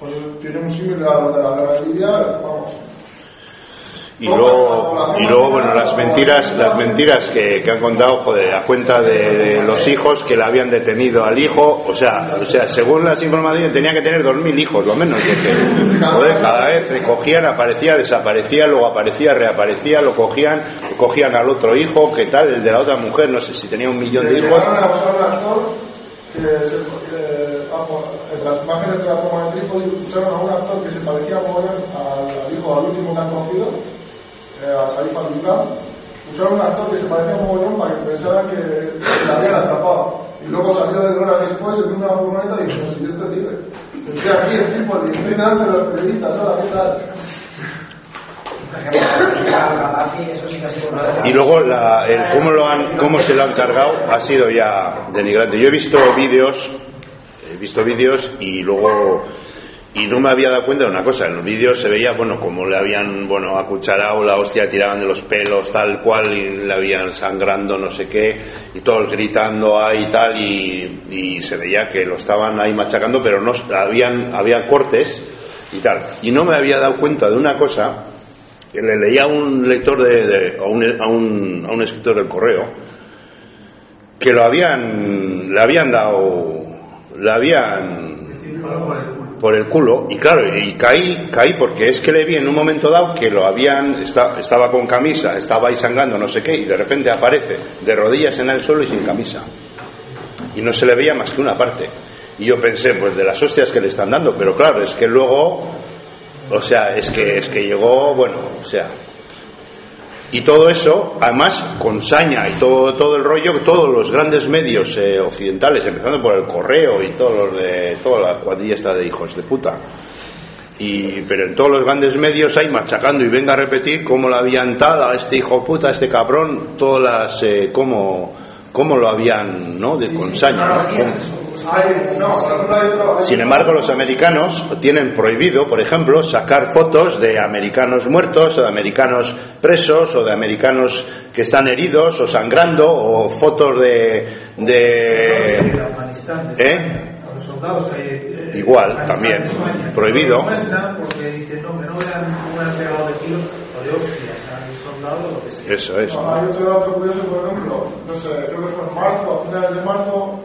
pues tiene un símil a lo de la guerra de Libia, vamos. Y luego, y luego bueno, las mentiras, las mentiras que, que han contado, joder, a cuenta de, de los hijos que le habían detenido al hijo, o sea, o sea, según las informaciones tenía que tener dos mil hijos, lo menos, que, joder, cada vez cogían, aparecía, desaparecía, luego aparecía, reaparecía, lo cogían, cogían al otro hijo, que tal, el de la otra mujer, no sé si tenía un millón de hijos, Llegaron a usar un actor que se, que, por- en las imágenes de la toma de Trípoli usaron a un actor que se parecía mogollón al, al hijo, al último que han cogido, eh, a Saif al-Islam. Usaron un actor que se parecía mogollón para que pensaran que le habían atrapado. Y luego salió de horas después en una furgoneta y dijo, si yo estoy libre. Estoy aquí en Trípoli, estoy delante de los periodistas, hola, ¿qué tal? A Y luego la, el cómo, lo han, cómo se lo han cargado ha sido ya denigrante. Yo he visto vídeos, he visto vídeos y luego y no me había dado cuenta de una cosa. En los vídeos se veía, bueno, como le habían, bueno, acucharado la hostia, tiraban de los pelos, tal cual, y le habían sangrando, no sé qué, y todos gritando ahí y tal, y, se veía que lo estaban ahí machacando, pero no, habían, había cortes y tal. Y no me había dado cuenta de una cosa, que le leía a un lector de, de- a, un, a, un, a un escritor del correo que lo habían le habían dado le habían por el culo y claro y caí caí porque es que le vi en un momento dado que lo habían esta- estaba con camisa estaba ahí sangrando no sé qué y de repente aparece de rodillas en el suelo y sin camisa. Y no se le veía más que una parte. Y yo pensé, pues de las hostias que le están dando, pero claro, es que luego, o sea, es que, es que llegó, bueno, o sea, y todo eso, además, con saña y todo, todo el rollo, todos los grandes medios eh, occidentales, empezando por el correo y todos los de toda la cuadrilla esta de hijos de puta. Y, pero en todos los grandes medios hay machacando y venga a repetir cómo lo habían tal a este hijo de puta, a este cabrón, todas las, eh, cómo, cómo lo habían, ¿no? De con saña, ¿no? Sin embargo, los americanos tienen prohibido, por ejemplo, sacar fotos de americanos muertos o de americanos presos o de americanos que están heridos o sangrando o fotos de... de ¿Eh? Igual, también, prohibido. Eso es. No, hay otro dato curioso, por ejemplo, no sé, creo que fue en marzo, a finales de marzo,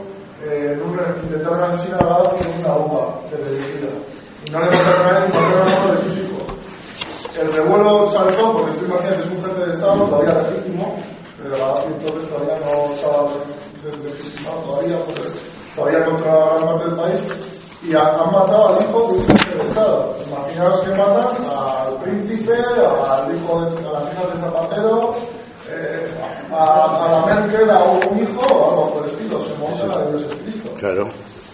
eh, en un, re- intentaron asesinar a Gaddafi con una bomba teledirigida. Y no le ni mataron a uno de sus hijos. El revuelo saltó porque tú imagínate, es un jefe de Estado todavía legítimo, pero Gaddafi entonces todavía no estaba deslegitimado, todavía, pues, todavía contra gran parte del país. Y ha- han matado al hijo de un jefe de Estado. Imaginaos que matan al príncipe, al hijo de, a las hijas de Zapatero, eh, a, a la Merkel, a un hijo, o algo por el estilo. De Dios es Cristo. Claro.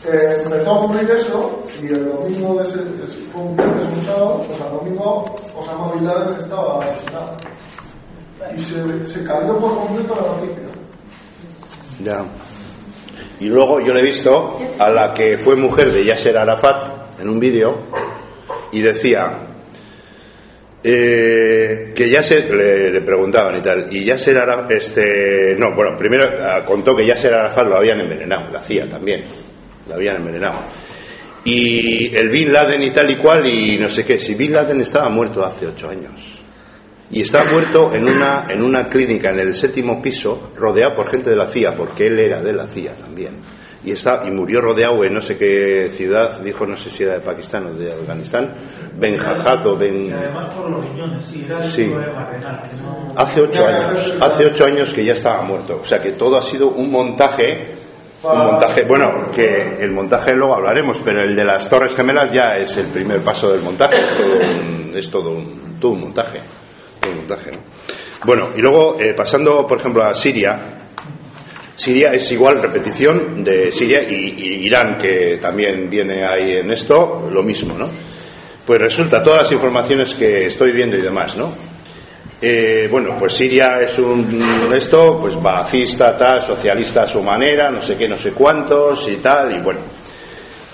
Eh, empezó a ocurrir eso y el domingo de ese, ese- fue un viernes un sábado, pues al domingo Osama Bin Laden estaba asesinado. Y se, se cayó por completo la noticia. Ya. Y luego yo le he visto a la que fue mujer de Yasser Arafat en un vídeo y decía eh, que Yasser le, le preguntaban y tal y Yasser Arafat este no bueno primero ah, contó que Yasser Arafat lo habían envenenado la CIA también lo habían envenenado y el Bin Laden y tal y cual y no sé qué si Bin Laden estaba muerto hace ocho años y está muerto en una, en una clínica en el séptimo piso, rodeado por gente de la CIA, porque él era de la CIA también. Y, está, y murió rodeado en no sé qué ciudad, dijo, no sé si era de Pakistán o de Afganistán, Ben Jajat o Ben... Y además por los riñones, sí, era el Sí. problema renal. no- Hace ocho años, hace ocho años que ya estaba muerto. O sea que todo ha sido un montaje, un montaje, bueno, que el montaje luego hablaremos, pero el de las Torres Gemelas ya es el primer paso del montaje, es todo un, es todo un, todo un montaje, todo un montaje, ¿no? Bueno, y luego eh, pasando, por ejemplo, a Siria, Siria es igual repetición de Siria y, Irán, que también viene ahí en esto, lo mismo, ¿no? Pues resulta, todas las informaciones que estoy viendo y demás, ¿no? Eh, bueno, pues Siria es un esto, pues bacista, tal, socialista a su manera, no sé qué, no sé cuántos y tal, y bueno,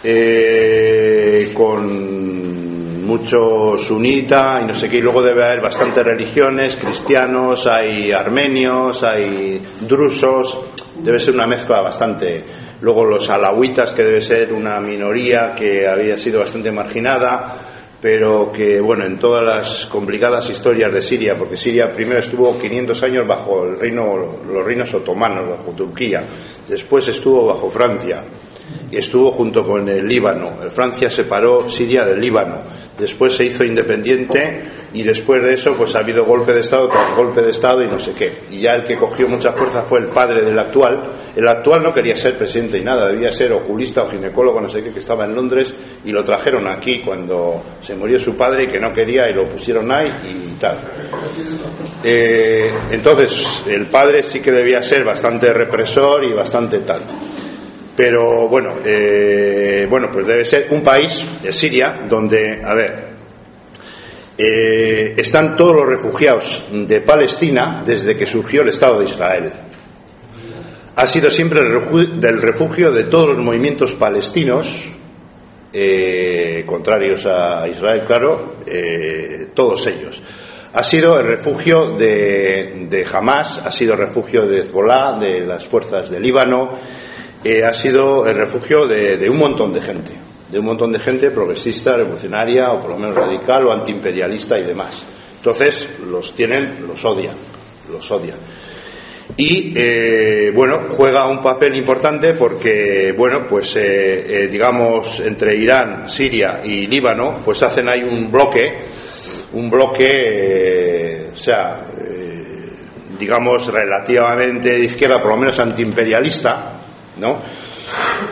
eh, con mucho sunita y no sé qué, y luego debe haber bastantes religiones, cristianos, hay armenios, hay drusos, debe ser una mezcla bastante. Luego los alawitas, que debe ser una minoría que había sido bastante marginada, pero que, bueno, en todas las complicadas historias de Siria, porque Siria primero estuvo 500 años bajo el reino, los reinos otomanos, bajo Turquía, después estuvo bajo Francia, y estuvo junto con el Líbano. Francia separó Siria del Líbano, después se hizo independiente y después de eso pues ha habido golpe de Estado tras golpe de Estado y no sé qué. Y ya el que cogió mucha fuerza fue el padre del actual. El actual no quería ser presidente y nada, debía ser oculista o ginecólogo, no sé qué, que estaba en Londres y lo trajeron aquí cuando se murió su padre y que no quería y lo pusieron ahí y tal. Eh, entonces, el padre sí que debía ser bastante represor y bastante tal. Pero bueno, eh, bueno, pues debe ser un país, Siria, donde, a ver, eh, están todos los refugiados de Palestina desde que surgió el Estado de Israel. Ha sido siempre el refu- del refugio de todos los movimientos palestinos, eh, contrarios a Israel, claro, eh, todos ellos. Ha sido el refugio de, de Hamas, ha sido el refugio de Hezbollah, de las fuerzas de Líbano, ha sido el refugio de un montón de gente, de un montón de gente progresista, revolucionaria, o por lo menos radical, o antiimperialista y demás. Entonces, los tienen, los odian, los odian. Y, eh, bueno, juega un papel importante porque, bueno, pues, eh, eh, digamos, entre Irán, Siria y Líbano, pues hacen ahí un bloque, un bloque, o sea, digamos, relativamente de izquierda, por lo menos antiimperialista, ¿no?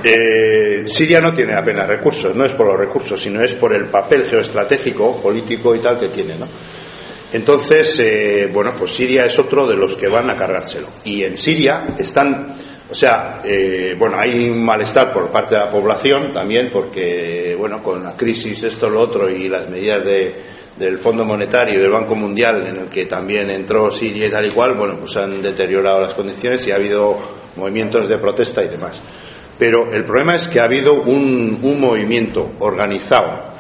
Eh, Siria no tiene apenas recursos, no es por los recursos, sino es por el papel geoestratégico, político y tal que tiene, ¿no? Entonces, eh, bueno, pues Siria es otro de los que van a cargárselo. Y en Siria están, o sea, eh, bueno, hay un malestar por parte de la población también, porque, bueno, con la crisis, esto, lo otro y las medidas del Fondo Monetario y del Banco Mundial, en el que también entró Siria y tal y cual, bueno, pues han deteriorado las condiciones y ha habido movimientos de protesta y demás. Pero el problema es que ha habido un, un movimiento organizado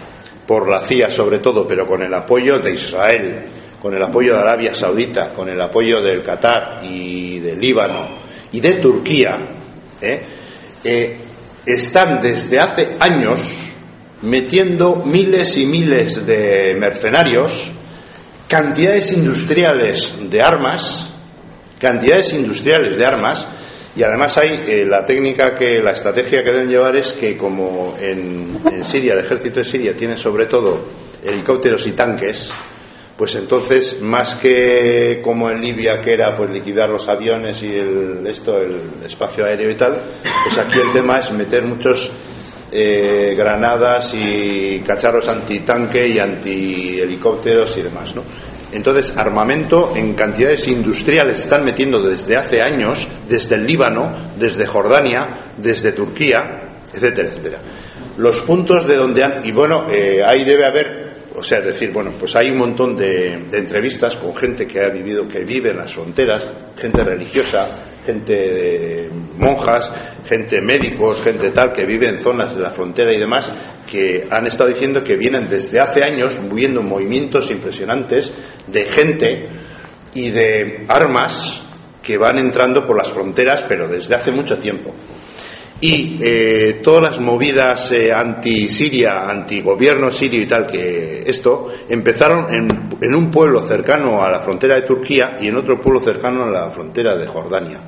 por la CIA sobre todo, pero con el apoyo de Israel, con el apoyo de Arabia Saudita, con el apoyo del Qatar y del Líbano y de Turquía, ¿eh? Eh, están desde hace años metiendo miles y miles de mercenarios, cantidades industriales de armas, cantidades industriales de armas, y además hay eh, la técnica que, la estrategia que deben llevar es que como en, en Siria, el ejército de Siria tiene sobre todo helicópteros y tanques, pues entonces más que como en Libia que era pues liquidar los aviones y el esto el espacio aéreo y tal pues aquí el tema es meter muchos eh, granadas y cacharros antitanque y anti helicópteros y demás ¿no? Entonces armamento en cantidades industriales están metiendo desde hace años desde el Líbano desde Jordania desde Turquía etcétera etcétera. Los puntos de donde han y bueno eh, ahí debe haber o sea, decir, bueno, pues hay un montón de, entrevistas con gente que ha vivido, que vive en las fronteras, gente religiosa, gente de monjas, gente médicos, gente tal, que vive en zonas de la frontera y demás, que han estado diciendo que vienen desde hace años viendo movimientos impresionantes de gente y de armas que van entrando por las fronteras, pero desde hace mucho tiempo y eh, todas las movidas eh, anti-Siria, anti-gobierno sirio y tal, que esto, empezaron en, un pueblo cercano a la frontera de Turquía y en otro pueblo cercano a la frontera de Jordania.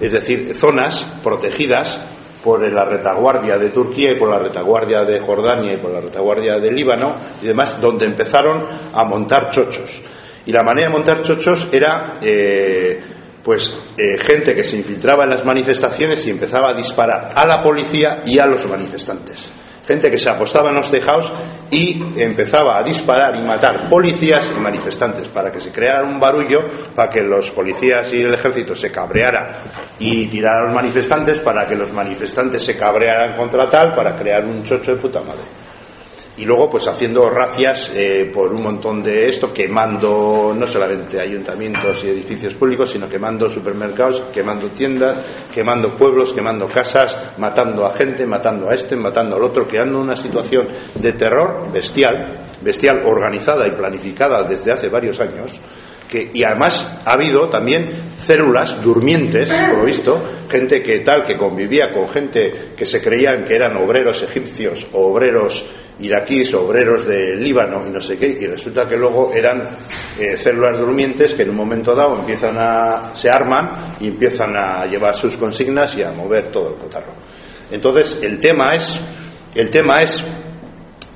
Es decir, zonas protegidas por la retaguardia de Turquía y por la retaguardia de Jordania y por la retaguardia de Líbano y demás, donde empezaron a montar chochos. Y la manera de montar chochos era eh, pues eh, gente que se infiltraba en las manifestaciones y empezaba a disparar a la policía y a los manifestantes. Gente que se apostaba en los tejados y empezaba a disparar y matar policías y manifestantes para que se creara un barullo, para que los policías y el ejército se cabrearan y tiraran a los manifestantes, para que los manifestantes se cabrearan contra tal, para crear un chocho de puta madre y luego pues haciendo racias eh, por un montón de esto, quemando no solamente ayuntamientos y edificios públicos, sino quemando supermercados, quemando tiendas, quemando pueblos, quemando casas, matando a gente, matando a este, matando al otro, creando una situación de terror bestial, bestial organizada y planificada desde hace varios años. Y además ha habido también células durmientes, por lo visto, gente que tal, que convivía con gente que se creían que eran obreros egipcios o obreros iraquíes, obreros del Líbano y no sé qué, y resulta que luego eran eh, células durmientes que en un momento dado empiezan a, se arman y empiezan a llevar sus consignas y a mover todo el cotarro. Entonces, el tema es, el tema es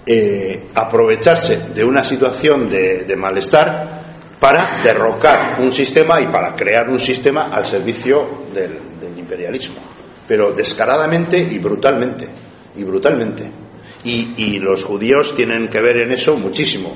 eh, aprovecharse de una situación de, malestar para derrocar un sistema y para crear un sistema al servicio del, imperialismo, pero descaradamente y brutalmente, y brutalmente y, los judíos tienen que ver en eso muchísimo.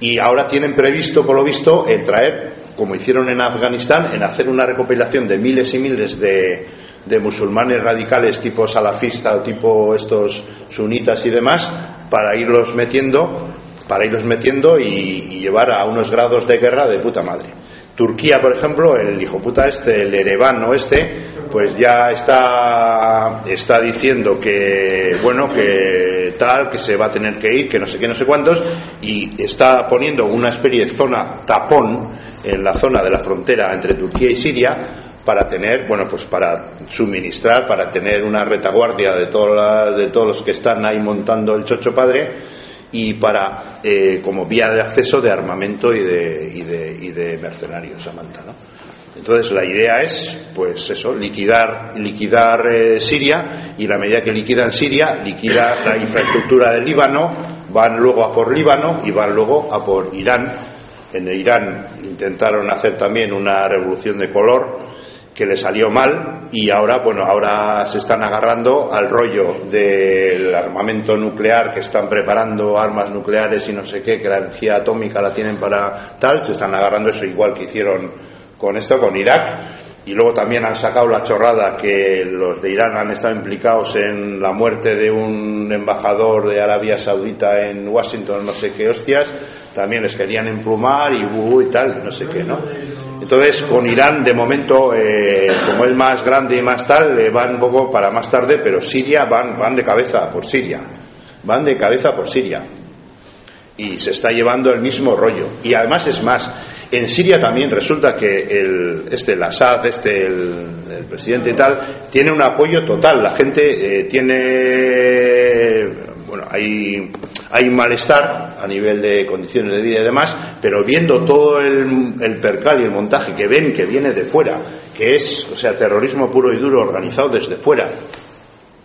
Y ahora tienen previsto, por lo visto, en traer, como hicieron en Afganistán, en hacer una recopilación de miles y miles de, de musulmanes radicales tipo salafista o tipo estos sunitas y demás, para irlos metiendo, para irlos metiendo y, llevar a unos grados de guerra de puta madre. Turquía, por ejemplo, el hijo puta este, el Ereván este, pues ya está, está diciendo que, bueno, que tal, que se va a tener que ir, que no sé qué, no sé cuántos, y está poniendo una especie de zona tapón en la zona de la frontera entre Turquía y Siria para tener, bueno, pues para suministrar, para tener una retaguardia de, de todos los que están ahí montando el chocho padre y para, eh, como vía de acceso de armamento y de, y de, y de mercenarios a Manta, ¿no? Entonces la idea es, pues eso, liquidar, liquidar eh, Siria y la medida que liquidan Siria, liquida la <laughs> infraestructura del Líbano, van luego a por Líbano y van luego a por Irán. En Irán intentaron hacer también una revolución de color que le salió mal y ahora, bueno, ahora se están agarrando al rollo del armamento nuclear, que están preparando armas nucleares y no sé qué, que la energía atómica la tienen para tal, se están agarrando eso igual que hicieron con esto, con Irak. Y luego también han sacado la chorrada que los de Irán han estado implicados en la muerte de un embajador de Arabia Saudita en Washington, no sé qué hostias, también les querían emplumar y, y tal, no sé qué, ¿no? Entonces, con Irán, de momento, eh, como es más grande y más tal, le van un poco para más tarde, pero Siria van, van de cabeza por Siria. Van de cabeza por Siria. Y se está llevando el mismo rollo. Y además es más, en Siria también resulta que el, este, el Assad, este, el, presidente y tal, tiene un apoyo total. La gente eh, tiene, hay hay malestar a nivel de condiciones de vida y demás, pero viendo todo el, percal y el montaje que ven que viene de fuera, que es, o sea, terrorismo puro y duro organizado desde fuera,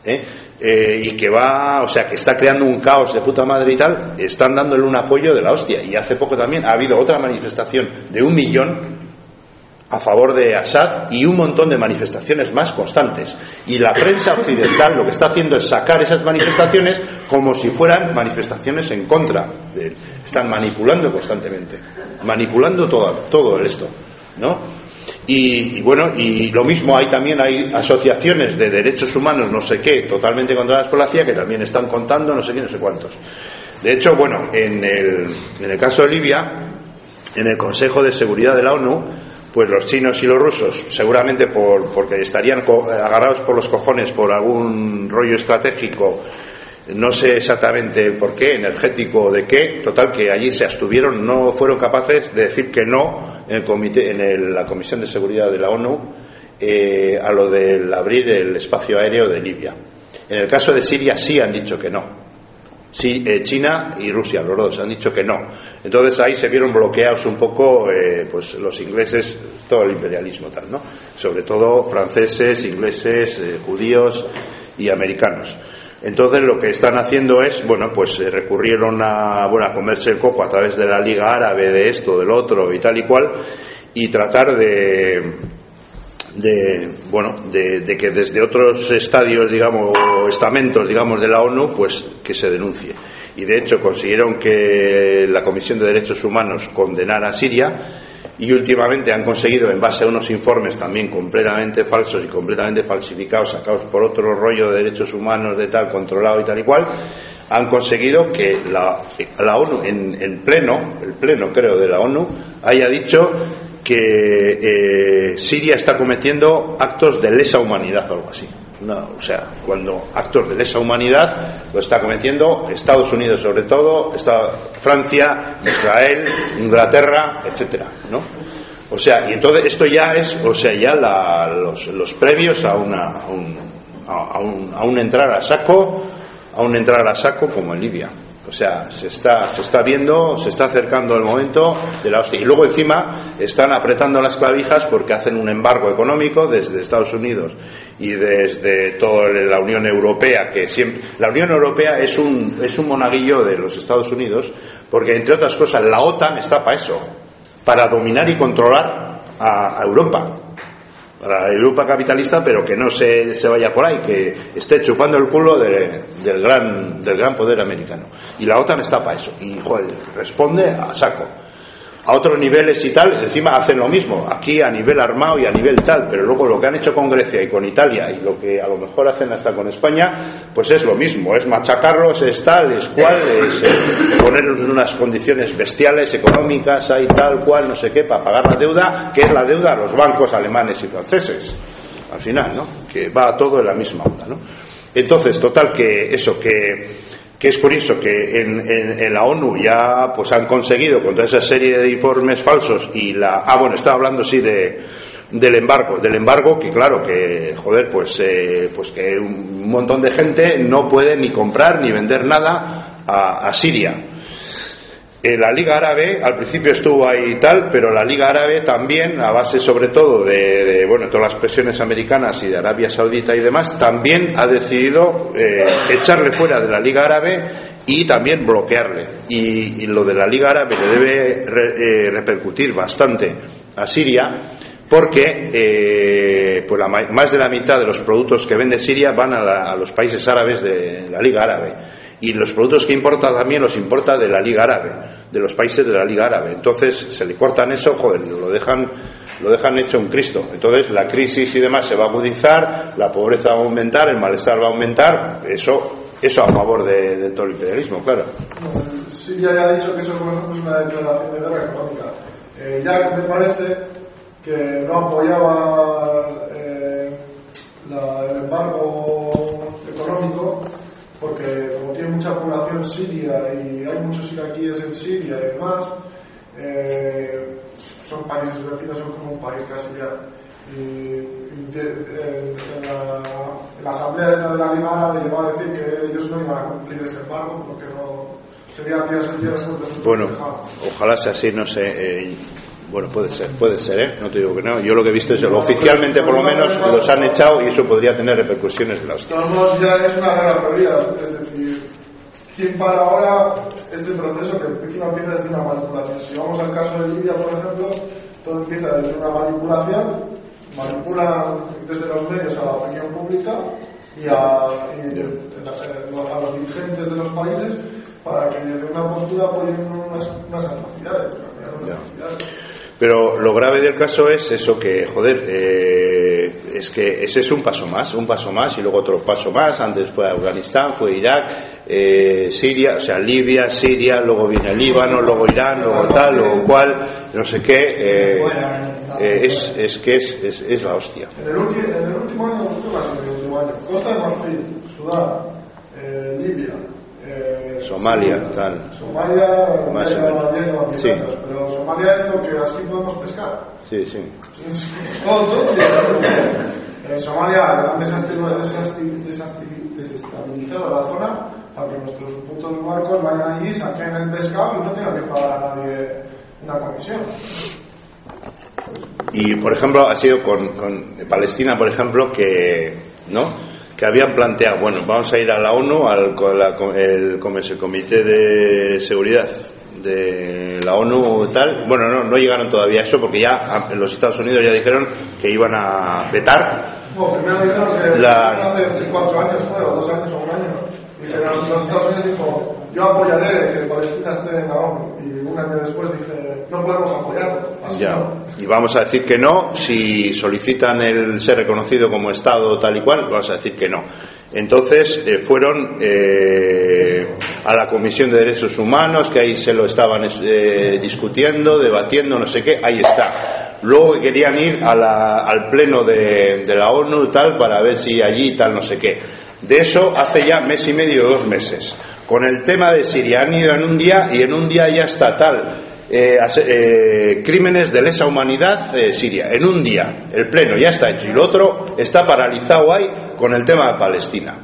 ¿eh? Eh, y que va, o sea, que está creando un caos de puta madre y tal, están dándole un apoyo de la hostia. Y hace poco también ha habido otra manifestación de un millón a favor de Assad y un montón de manifestaciones más constantes. Y la prensa occidental lo que está haciendo es sacar esas manifestaciones como si fueran manifestaciones en contra de él. Están manipulando constantemente, manipulando todo, todo esto, ¿no? Y, bueno, y lo mismo hay también hay asociaciones de derechos humanos, no sé qué, totalmente controladas por la CIA, que también están contando no sé qué, no sé cuántos. De hecho, bueno, en el, en el caso de Libia, en el Consejo de Seguridad de la ONU, pues los chinos y los rusos, seguramente por, porque estarían agarrados por los cojones por algún rollo estratégico, no sé exactamente por qué, energético de qué, total que allí se abstuvieron, no fueron capaces de decir que no en, el comité, en la Comisión de Seguridad de la ONU eh, a lo del abrir el espacio aéreo de Libia. En el caso de Siria sí han dicho que no. Sí, eh, China y Rusia, los dos, han dicho que no. Entonces ahí se vieron bloqueados un poco eh, pues los ingleses, todo el imperialismo tal, ¿no? Sobre todo franceses, ingleses, eh, judíos y americanos. Entonces lo que están haciendo es, bueno, pues recurrieron a, bueno, a comerse el coco a través de la Liga Árabe, de esto, del otro y tal y cual, y tratar de, de bueno de, que desde otros estadios digamos o estamentos digamos de la ONU pues que se denuncie. Y de hecho consiguieron que la Comisión de Derechos Humanos condenara a Siria y últimamente han conseguido en base a unos informes también completamente falsos y completamente falsificados sacados por otro rollo de derechos humanos de tal controlado y tal y cual han conseguido que la, la ONU en, en pleno el pleno creo de la ONU haya dicho que eh, Siria está cometiendo actos de lesa humanidad o algo así. o sea, cuando actos de lesa humanidad lo está cometiendo Estados Unidos sobre todo, está Francia, Israel, Inglaterra, etcétera, ¿no? O sea, y entonces esto ya es, o sea, ya los, los, previos a una a un, a, un, a un entrar a saco, a un entrar a saco como en Libia. O sea, se está, se está viendo, se está acercando el momento de la hostia. Y luego encima están apretando las clavijas porque hacen un embargo económico desde Estados Unidos y desde toda la Unión Europea, que siempre. La Unión Europea es un, es un monaguillo de los Estados Unidos porque, entre otras cosas, la OTAN está para eso, para dominar y controlar a Europa para Europa capitalista, pero que no se, se, vaya por ahí, que esté chupando el culo del, gran, del gran poder americano. Y la OTAN está para eso. Y responde a saco a otros niveles y tal, encima hacen lo mismo, aquí a nivel armado y a nivel tal, pero luego lo que han hecho con Grecia y con Italia y lo que a lo mejor hacen hasta con España, pues es lo mismo, es machacarlos, es tal, es cual, es eh, ponerlos en unas condiciones bestiales, económicas, hay tal cual, no sé qué, para pagar la deuda, que es la deuda a los bancos alemanes y franceses, al final, ¿no? Que va todo en la misma onda, ¿no? Entonces, total, que eso, que que es curioso que en, la ONU ya pues han conseguido con toda esa serie de informes falsos y la ah bueno estaba hablando sí de del embargo del embargo que claro que joder pues eh, pues que un montón de gente no puede ni comprar ni vender nada a, Siria la Liga Árabe al principio estuvo ahí y tal, pero la Liga Árabe también, a base sobre todo de, bueno, todas las presiones americanas y de Arabia Saudita y demás, también ha decidido eh, echarle fuera de la Liga Árabe y también bloquearle. Y, lo de la Liga Árabe le debe eh, repercutir bastante a Siria, porque eh, pues la, más de la mitad de los productos que vende Siria van a, los países árabes de la Liga Árabe y los productos que importa también los importa de la Liga Árabe, de los países de la Liga Árabe. Entonces se le cortan eso, joder, lo dejan lo dejan hecho un Cristo. Entonces la crisis y demás se va a agudizar, la pobreza va a aumentar, el malestar va a aumentar, eso eso a favor de, todo el imperialismo, claro. Siria ya ha dicho que eso es una declaración de guerra económica. Eh, ya me parece que no apoyaba eh, el embargo económico porque como tiene mucha población siria y hay muchos iraquíes en Siria y demás, eh, son países vecinos, son como un país casi ya. Y, en, la, Asamblea de la Liga Árabe llegó a decir que ellos no iban a cumplir ese embargo porque no sería tierras en tierras Bueno, ojalá sea así, no sé. Eh, bueno, puede ser, puede ser, ¿eh? No te digo que no. Yo lo que he visto es que oficialmente, por lo menos, los han echado y eso podría tener repercusiones de la hostia. Ya es una guerra perdida. Es decir, ¿quién para ahora este proceso que encima empieza desde una manipulación? Si vamos al caso de Libia, por ejemplo, todo empieza desde una manipulación, manipulan desde los medios a la opinión pública y a, los dirigentes de los países para que de una postura apoyen unas, unas atrocidades. Pero lo grave del caso es eso que, joder, eh, es que ese es un paso más, un paso más y luego otro paso más. Antes fue Afganistán, fue Irak, eh, Siria, o sea, Libia, Siria, luego viene Líbano, luego Irán, luego tal, luego cual, no sé qué. Eh, es, es que es, es, es, la hostia. En el, último, en el último año, en el último año, Costa de Marfil, Sudán, Libia, Somalia, tal. Somalia, más sí. pero Somalia es lo que así podemos pescar. Sí, sí. Todo, todo. En Somalia han desestabilizado la zona para que nuestros putos barcos vayan allí, saquen el pescado y no tengan que pagar a nadie una comisión. Y, por ejemplo, ha sido con, con Palestina, por ejemplo, que, ¿no? que habían planteado, bueno, vamos a ir a la ONU, al el, Comité de Seguridad de la ONU tal, bueno, no, no llegaron todavía a eso porque ya los Estados Unidos ya dijeron que iban a vetar. Bueno, primero dijeron que la... hace cuatro años, o dos años o un año, y los Estados Unidos dijo, yo apoyaré que Palestina esté en la ONU, y un año después dice, no podemos apoyarlo. ya. Y vamos a decir que no, si solicitan el ser reconocido como Estado tal y cual, vamos a decir que no. Entonces eh, fueron eh, a la Comisión de Derechos Humanos, que ahí se lo estaban eh, discutiendo, debatiendo, no sé qué, ahí está. Luego querían ir al pleno de, de la ONU tal para ver si allí tal, no sé qué. De eso hace ya mes y medio, dos meses. Con el tema de Siria han ido en un día y en un día ya está tal eh, eh, crímenes de lesa humanidad eh, Siria. En un día, el pleno ya está hecho y el otro está paralizado ahí con el tema de Palestina.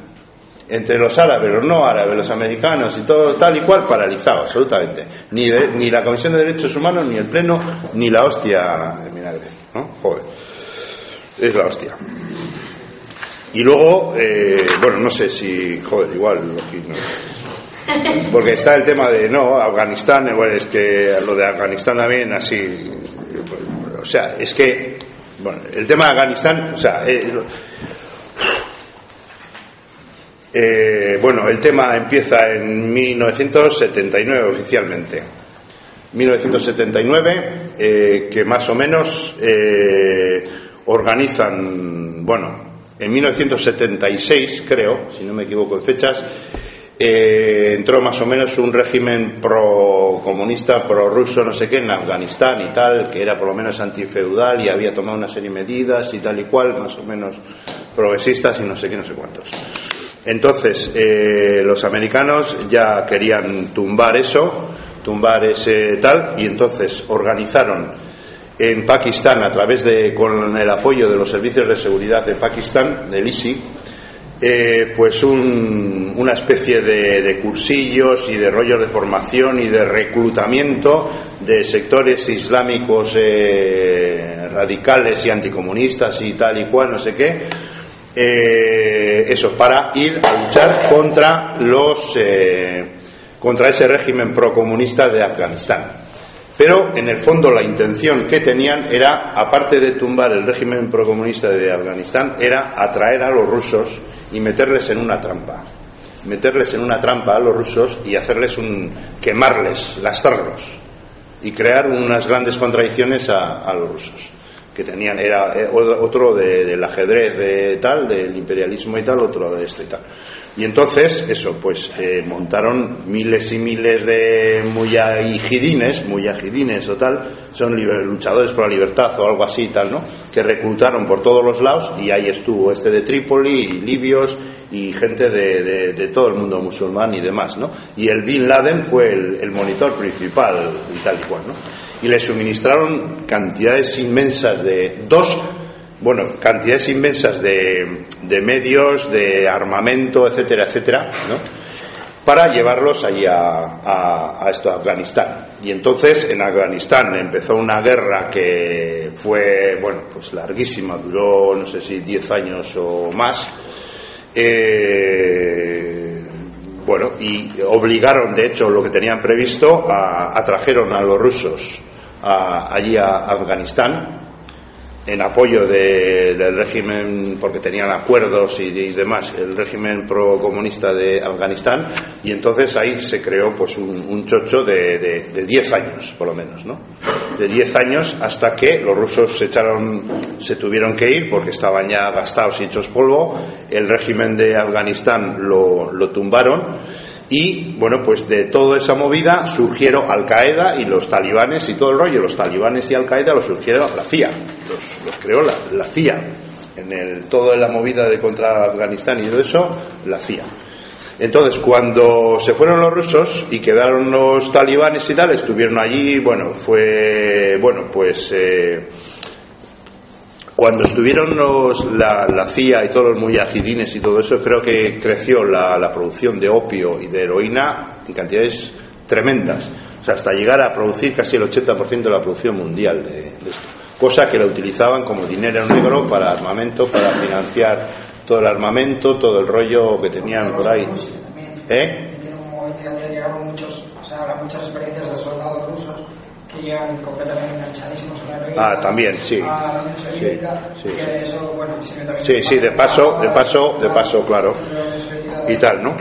Entre los árabes, los no árabes, los americanos y todo tal y cual, paralizado, absolutamente. Ni, ni la Comisión de Derechos Humanos, ni el pleno, ni la hostia de vinagre. ¿no? Joder. Es la hostia. Y luego, bueno, no sé si, joder, igual, porque está el tema de, no, Afganistán, bueno, es que lo de Afganistán también así, o sea, es que, bueno, el tema de Afganistán, o sea, eh, eh, bueno, el tema empieza en 1979 oficialmente. 1979, eh, que más o menos organizan, bueno, en 1976, creo, si no me equivoco en fechas, eh, entró más o menos un régimen pro-comunista, pro-ruso, no sé qué, en Afganistán y tal, que era por lo menos antifeudal y había tomado una serie de medidas y tal y cual, más o menos progresistas y no sé qué, no sé cuántos. Entonces, eh, los americanos ya querían tumbar eso, tumbar ese tal, y entonces organizaron en Pakistán, a través de, con el apoyo de los servicios de seguridad de Pakistán, del ISI, eh, pues una especie de, cursillos y de rollos de formación y de reclutamiento de sectores islámicos eh, radicales y anticomunistas y tal y cual, no sé qué, eh, eso, para ir a luchar contra los contra ese régimen procomunista de Afganistán. Pero en el fondo la intención que tenían era, aparte de tumbar el régimen procomunista de Afganistán, era atraer a los rusos y meterles en una trampa. Meterles en una trampa a los rusos y hacerles un. quemarles, gastarlos y crear unas grandes contradicciones a, los rusos que tenían era eh, otro del ajedrez de tal del imperialismo y tal otro de este y tal y entonces, eso, pues eh, montaron miles y miles de muyahidines, muyahidines o tal, son luchadores por la libertad o algo así tal, ¿no? Que reclutaron por todos los lados y ahí estuvo este de Trípoli y libios y gente de, de, todo el mundo musulmán y demás, ¿no? Y el Bin Laden fue el, el monitor principal y tal y cual, ¿no? Y le suministraron cantidades inmensas de dos bueno, cantidades inmensas de, de, medios, de armamento, etcétera, etcétera, ¿no? para llevarlos allí a, a, esto, a Afganistán. Y entonces en Afganistán empezó una guerra que fue, bueno, pues larguísima, duró no sé si 10 años o más. Eh, bueno, y obligaron, de hecho, lo que tenían previsto, a, atrajeron a los rusos allí a Afganistán en apoyo del régimen, porque tenían acuerdos y, demás, el régimen pro-comunista de Afganistán, y entonces ahí se creó pues un, chocho de 10 años, por lo menos, ¿no? De 10 años hasta que los rusos se echaron, se tuvieron que ir porque estaban ya gastados y hechos polvo, el régimen de Afganistán lo, lo tumbaron, y bueno, pues de toda esa movida surgieron Al Qaeda y los talibanes y todo el rollo. Los talibanes y Al Qaeda los surgieron la CIA, los, creó la, CIA. En el, toda la movida de contra Afganistán y todo eso, la CIA. Entonces, cuando se fueron los rusos y quedaron los talibanes y tal, estuvieron allí, bueno, fue, bueno, pues. Eh, cuando estuvieron los, la, CIA y todos los muyahidines y todo eso, creo que creció la, producción de opio y de heroína en cantidades tremendas. O sea, hasta llegar a producir casi el 80% de la producción mundial de, esto. Cosa que la utilizaban como dinero negro para armamento, para financiar todo el armamento, todo el rollo que tenían por ahí. ¿Eh? sea, muchas experiencias de soldados rusos que llegan completamente enganchadísimos Ah, también, sí. Sí, sí, de paso, de paso, de paso, claro. Y tal, ¿no?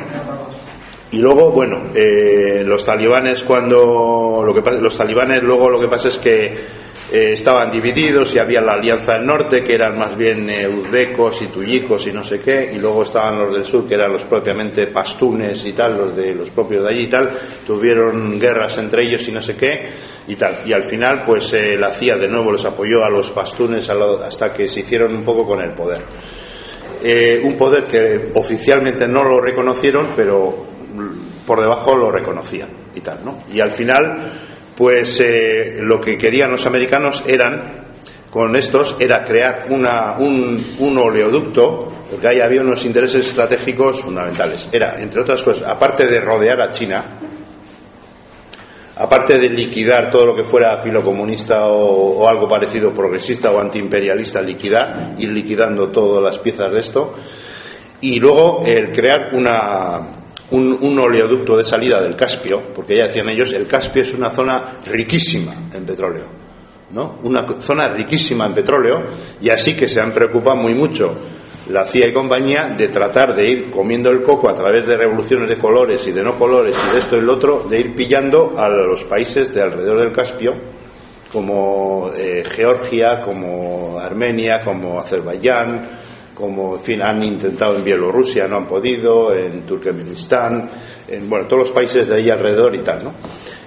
Y luego, bueno, eh, los talibanes cuando lo que pasa, los talibanes luego lo que pasa es que eh, estaban divididos y había la Alianza del Norte, que eran más bien eh, uzbecos y tuyicos y no sé qué, y luego estaban los del sur, que eran los propiamente pastunes y tal, los de los propios de allí y tal, tuvieron guerras entre ellos y no sé qué, y tal. Y al final, pues eh, la CIA de nuevo les apoyó a los pastunes hasta que se hicieron un poco con el poder. un poder que oficialmente no lo reconocieron, pero por debajo lo reconocían y tal, ¿no? Y al final pues eh, lo que querían los americanos eran, con estos, era crear una, un, oleoducto, porque ahí había unos intereses estratégicos fundamentales. Era, entre otras cosas, aparte de rodear a China, aparte de liquidar todo lo que fuera filocomunista o, o algo parecido progresista o antiimperialista, liquidar, ir liquidando todas las piezas de esto, y luego el crear una, un, oleoducto de salida del Caspio, porque ya decían ellos, el Caspio es una zona riquísima en petróleo, ¿no? Una zona riquísima en petróleo, y así que se han preocupado muy mucho la CIA y compañía de tratar de ir comiendo el coco a través de revoluciones de colores y de no colores y de esto y lo otro, de ir pillando a los países de alrededor del Caspio, como eh, Georgia, como Armenia, como Azerbaiyán, como en fin han intentado en Bielorrusia, no han podido, en Turkmenistán, en bueno, todos los países de ahí alrededor y tal, ¿no?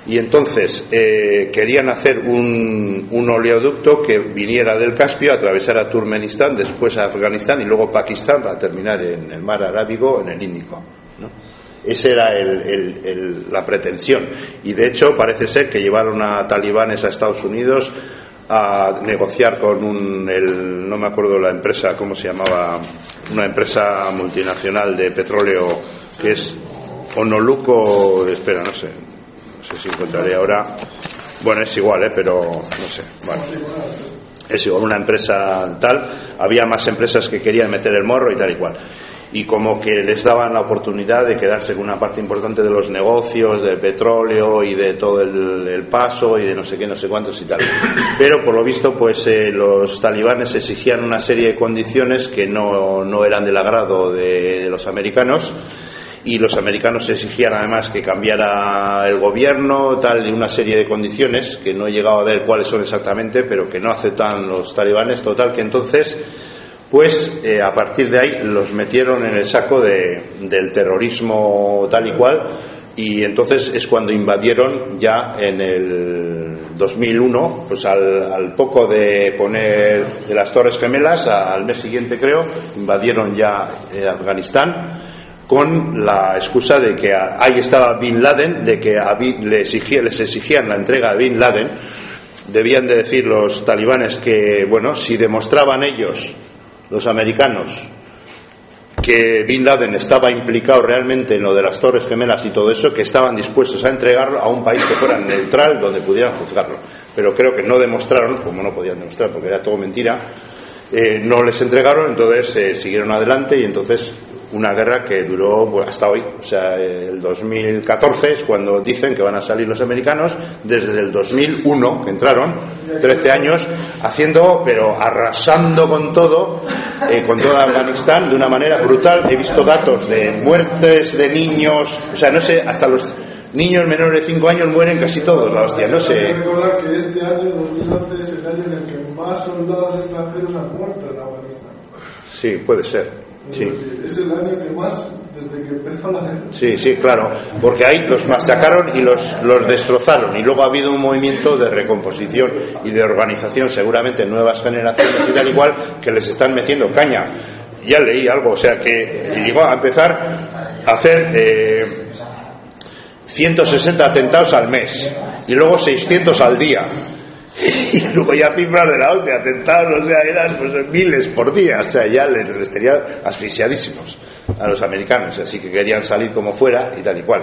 Y entonces eh, querían hacer un, un, oleoducto que viniera del Caspio, atravesara Turkmenistán, después a Afganistán y luego Pakistán para terminar en el mar Arábigo, en el Índico. ¿no? Esa era el, la pretensión. Y de hecho parece ser que llevaron a talibanes a Estados Unidos a negociar con un, el, no me acuerdo la empresa, ¿cómo se llamaba? Una empresa multinacional de petróleo que es Honoluco, espera, no sé, no sé si encontraré ahora. Bueno, es igual, ¿eh? pero no sé, bueno. Es igual, una empresa tal. Había más empresas que querían meter el morro y tal y cual. Y como que les daban la oportunidad de quedarse con una parte importante de los negocios, del petróleo y de todo el, paso y de no sé qué, no sé cuántos y tal. Pero por lo visto, pues eh, los talibanes exigían una serie de condiciones que no, no eran del agrado de, de los americanos y los americanos exigían además que cambiara el gobierno, tal y una serie de condiciones que no he llegado a ver cuáles son exactamente, pero que no aceptan los talibanes, total que entonces pues eh, a partir de ahí los metieron en el saco del terrorismo tal y cual y entonces es cuando invadieron ya en el 2001, pues al, poco de poner de las Torres Gemelas, al mes siguiente creo, invadieron ya eh, Afganistán con la excusa de que ahí estaba Bin Laden, de que les exigían la entrega de Bin Laden. Debían de decir los talibanes que, bueno, si demostraban ellos, los americanos, que Bin Laden estaba implicado realmente en lo de las Torres Gemelas y todo eso, que estaban dispuestos a entregarlo a un país que fuera <laughs> neutral donde pudieran juzgarlo. Pero creo que no demostraron, como no podían demostrar porque era todo mentira, eh, no les entregaron, entonces eh, siguieron adelante y entonces una guerra que duró hasta hoy. O sea, el 2014 es cuando dicen que van a salir los americanos, desde el 2001 que entraron, 13 años, haciendo, pero arrasando con todo, eh, con toda Afganistán de una manera brutal. He visto datos de muertes de niños, o sea, no sé, hasta los niños menores de 5 años mueren casi todos, la hostia, no sé. recordar que este año, 2011, es el año en el que más soldados extranjeros han muerto en Afganistán. Sí, puede ser. Sí. Es el año que más, desde que empezó la guerra. Sí, sí, claro, porque ahí los machacaron y los, los destrozaron y luego ha habido un movimiento de recomposición y de organización, seguramente en nuevas generaciones y tal igual, que les están metiendo caña. Ya leí algo, o sea que llegó a empezar a hacer eh, 160 atentados al mes y luego 600 al día <laughs> y luego ya cifras de la hostia, atentados, o sea, eran pues, miles por día, o sea, ya les, les tenían asfixiadísimos a los americanos, así que querían salir como fuera y tal y cual.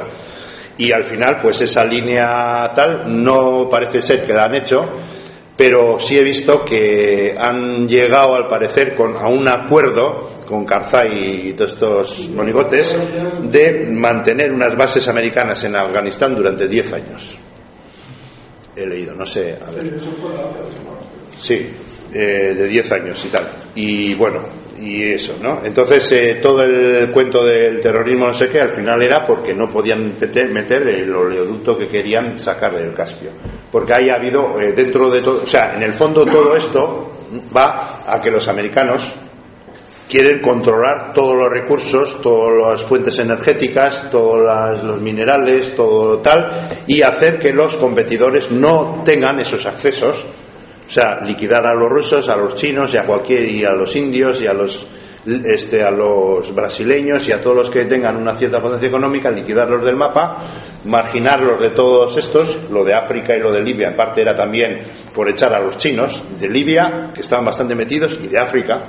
Y al final, pues esa línea tal no parece ser que la han hecho, pero sí he visto que han llegado, al parecer, con, a un acuerdo con Karzai y todos estos monigotes de mantener unas bases americanas en Afganistán durante 10 años he leído, no sé, a ver. Sí, eh, de 10 años y tal. Y bueno, y eso, ¿no? Entonces, eh, todo el cuento del terrorismo, no sé qué, al final era porque no podían meter, el oleoducto que querían sacar del Caspio. Porque ahí ha habido, eh, dentro de todo, o sea, en el fondo todo esto va a que los americanos quieren controlar todos los recursos, todas las fuentes energéticas, todos los minerales, todo tal, y hacer que los competidores no tengan esos accesos. O sea, liquidar a los rusos, a los chinos y a cualquier y a los indios y a los este, a los brasileños y a todos los que tengan una cierta potencia económica, liquidarlos del mapa, marginarlos de todos estos, lo de África y lo de Libia, en parte era también por echar a los chinos de Libia, que estaban bastante metidos, y de África,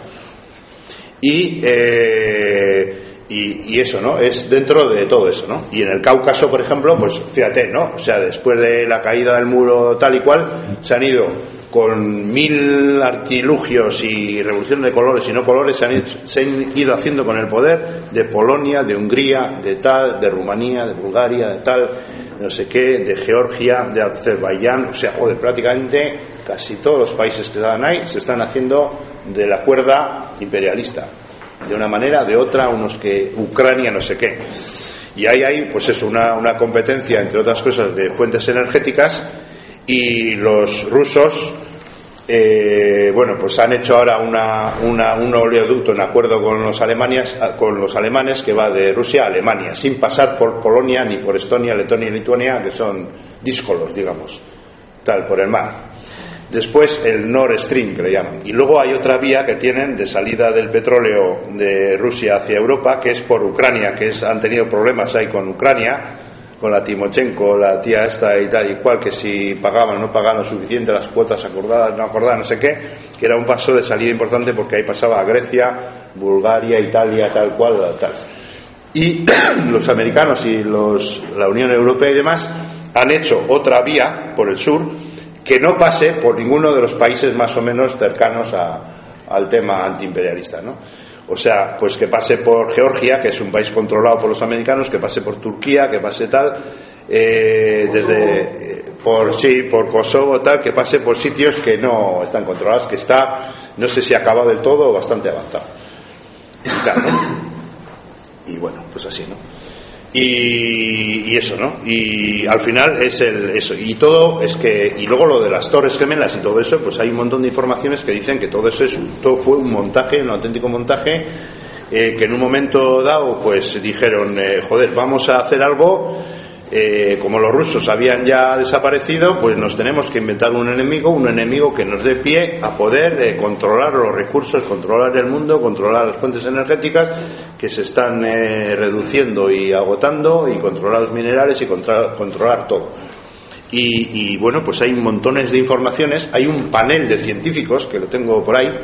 eh, y, y, eso, ¿no? Es dentro de todo eso, ¿no? Y en el Cáucaso, por ejemplo, pues fíjate, ¿no? O sea, después de la caída del muro tal y cual, se han ido con mil artilugios y revoluciones de colores y no colores, se han, se han ido haciendo con el poder de Polonia, de Hungría, de tal, de Rumanía, de Bulgaria, de tal, no sé qué, de Georgia, de Azerbaiyán, o sea, joder, prácticamente casi todos los países que estaban ahí se están haciendo de la cuerda imperialista, de una manera, de otra, unos que Ucrania no sé qué. Y ahí hay, pues eso, una, una competencia, entre otras cosas, de fuentes energéticas y los rusos, eh, bueno, pues han hecho ahora una, una, un oleoducto en acuerdo con los, alemanes, con los alemanes que va de Rusia a Alemania, sin pasar por Polonia, ni por Estonia, Letonia y Lituania, que son díscolos, digamos, tal, por el mar. Después el Nord Stream, que le llaman. Y luego hay otra vía que tienen de salida del petróleo de Rusia hacia Europa, que es por Ucrania, que es, han tenido problemas ahí con Ucrania, con la Timochenko, la tía esta y tal y cual, que si pagaban o no pagaban lo suficiente las cuotas acordadas, no acordadas, no sé qué, que era un paso de salida importante porque ahí pasaba a Grecia, Bulgaria, Italia, tal cual, tal. Y <clears throat> los americanos y los, la Unión Europea y demás han hecho otra vía por el sur, que no pase por ninguno de los países más o menos cercanos a, al tema antiimperialista. ¿no? O sea, pues que pase por Georgia, que es un país controlado por los americanos, que pase por Turquía, que pase tal, eh, desde eh, por sí, por Kosovo tal, que pase por sitios que no están controlados, que está, no sé si acabado del todo o bastante avanzado. Y, bueno, pues así, ¿no? Y, y eso, ¿no? Y al final es el, eso. Y todo es que, y luego lo de las torres gemelas y todo eso, pues hay un montón de informaciones que dicen que todo eso es, todo fue un montaje, un auténtico montaje, eh, que en un momento dado, pues dijeron, eh, joder, vamos a hacer algo, eh, como los rusos habían ya desaparecido, pues nos tenemos que inventar un enemigo, un enemigo que nos dé pie a poder eh, controlar los recursos, controlar el mundo, controlar las fuentes energéticas que se están eh, reduciendo y agotando, y controlar los minerales y controlar, controlar todo. Y, y, bueno, pues hay montones de informaciones. Hay un panel de científicos, que lo tengo por ahí,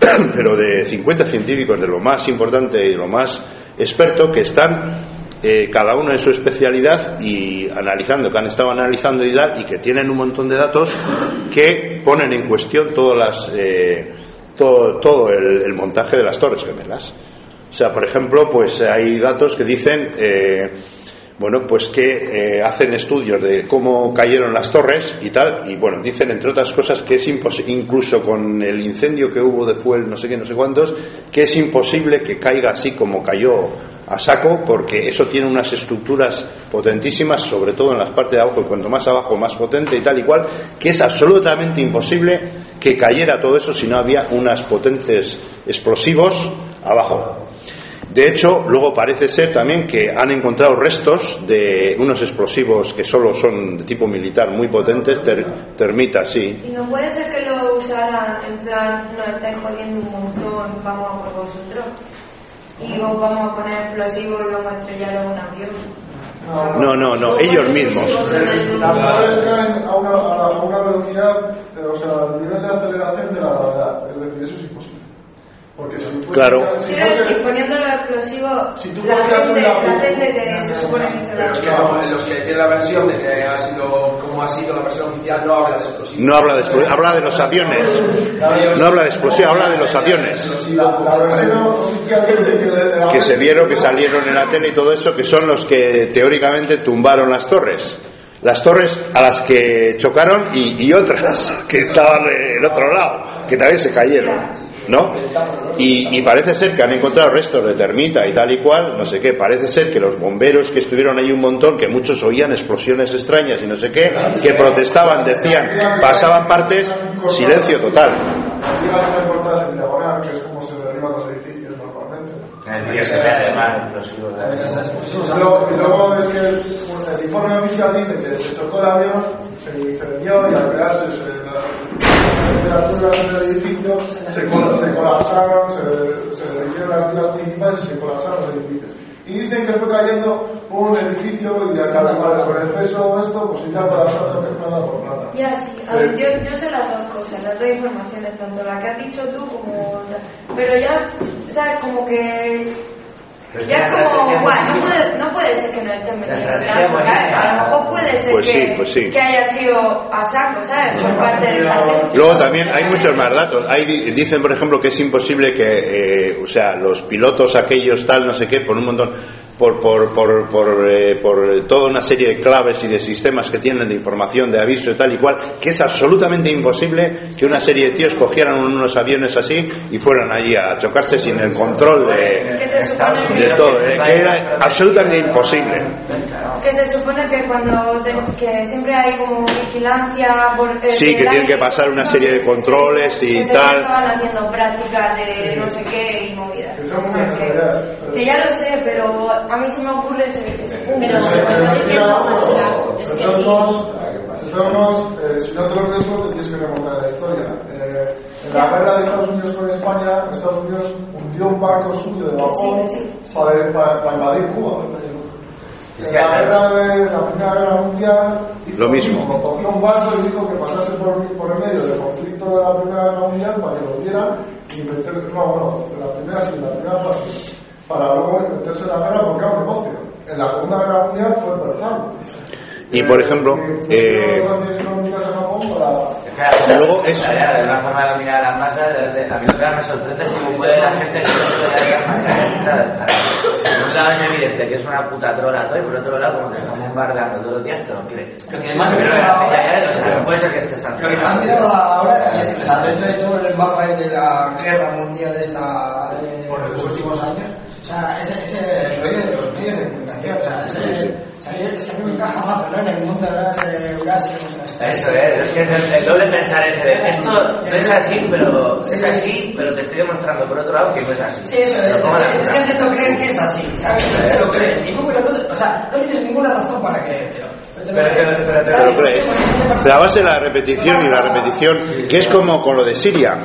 <clears throat> pero de 50 científicos de lo más importante y de lo más experto, que están eh, cada uno en su especialidad y analizando, que han estado analizando y tal, y que tienen un montón de datos que ponen en cuestión todas las, eh, todo, todo el, montaje de las torres gemelas. O sea, por ejemplo, pues hay datos que dicen, eh, bueno, pues que eh, hacen estudios de cómo cayeron las torres y tal, y bueno, dicen entre otras cosas que es imposible, incluso con el incendio que hubo de Fuel, no sé qué, no sé cuántos, que es imposible que caiga así como cayó a saco porque eso tiene unas estructuras potentísimas, sobre todo en las partes de abajo, y cuanto más abajo más potente y tal y cual, que es absolutamente imposible que cayera todo eso si no había unas potentes explosivos abajo. De hecho, luego parece ser también que han encontrado restos de unos explosivos que solo son de tipo militar muy potentes, ter, termitas, sí. ¿Y no puede ser que lo usaran en plan, nos estáis jodiendo un montón, vamos a por vosotros? Y os vamos a poner explosivos y vamos a estrellar a un avión. No, no, no, ellos mismos. Las torres caen a una, a una velocidad, o sea, al nivel de aceleración de la gravedad. Es decir, eso es imposible. Porque si fuese, Claro. si fuese- decir, poniendo los explosivos, Si tú la, gente, una- la gente que se supone que Pero la es que los que tienen la versión de que ha sido como ha sido la versión oficial no habla de explosivos. No habla de explosivos, habla de los aviones. No habla de explosivos, habla de los aviones. la, la que, la- se vieron, que salieron en la tele y todo eso, que son los que teóricamente tumbaron las torres. Las torres a las que chocaron y, y otras <laughs> que estaban en el otro lado, que también se cayeron. ¿No? Y, y parece ser que han encontrado restos de termita y tal y cual, no sé qué. Parece ser que los bomberos que estuvieron ahí un montón, que muchos oían explosiones extrañas y no sé qué, que protestaban, decían, pasaban partes, silencio total. Aquí las están cortadas en diagonal, que es como se derriban los edificios normalmente. En el vídeo se ve además explosivos de Y luego, es que el, el informe oficial dice que se chocó el avión, se incendió y al crearse se, la, tuberías del edificio se, col- se colapsaron, se, se derritieron las vías principales y se colapsaron los edificios. Y dicen que fue cayendo un edificio y al calcular con el peso de esto, pues ya colapsando que planta por planta. Ya, sí. A ver, yo, yo sé las dos cosas, las dos informaciones, tanto la que has dicho tú como... la- Pero ya, ¿sabes? Como que... Pero Ya es como, guau, no puede, no puede ser que nos estén metiendo. A lo mejor puede ser Pues sí, que, pues sí. que haya sido a saco, ¿sabes? Por parte de la gente. Luego también hay muchos más datos. Hay, di- dicen, por ejemplo, que es imposible que, eh, o sea, los pilotos aquellos tal, no sé qué, por un montón, por, por, por, por, eh, por toda una serie de claves y de sistemas que tienen de información, de aviso y tal y cual, que es absolutamente imposible que una serie de tíos cogieran unos aviones así y fueran allí a chocarse sin el control de, de todo, eh, que era absolutamente imposible. Que se supone que cuando que siempre hay como vigilancia por, eh, Sí, que tienen que pasar una serie de controles y tal. estaban haciendo prácticas de no sé qué y movidas. Que ya lo sé, pero a mí se me ocurre ese, ese punto. Pero es que sí. modos, eh, si no te lo crees, solo te tienes que remontar a la historia. Eh, en la guerra de Estados Unidos con España, Estados Unidos hundió un barco suyo de vapor Sí, sí. para, para- para invadir Cuba. Es En que- la, guerra de, la Primera Guerra Mundial hizo Lo mismo. Cogió un barco y dijo que pasase por, por el medio del conflicto de la Primera Guerra Mundial para que lo hundieran y meter, no, bueno, en la primera sí, en la primera fase, para luego meterse en la guerra porque era un negocio. En la Segunda Guerra Mundial fue Pearl Harbor. Y, por ejemplo, Eh, eh, Y luego es- De una forma de dominar a las masas, a mí lo que me sorprende es cómo puede la gente que no se vea de esa manera. ¿sabes? Por un lado es evidente que es una puta trola todo, y por otro lado, como que estamos bombardeando todos los días, te lo crees. Lo que más me ahora- no puede ser que estés tan Lo que más me ahora es, o sea, dentro de todo el mapa de la guerra mundial esta de los últimos años, o sea, ese, ese rollo de los medios de comunicación, o sea, ese, o sea, ese a mí el mundo de Eurasia, esta- Eso es, es que es el, doble pensar ese de esto no es así, pero es así, pero te estoy demostrando por otro lado que no es así. Sí, eso es. Pero ¿cómo la- Es que intento creer que es así, ¿sabes? Te lo crees. Y tú, pero no, o sea, no tienes ninguna razón para creértelo. Te lo Pero es que no crees. se- pero te- Te lo crees. Pero a base de la repetición y la repetición, que es como con lo de Siria,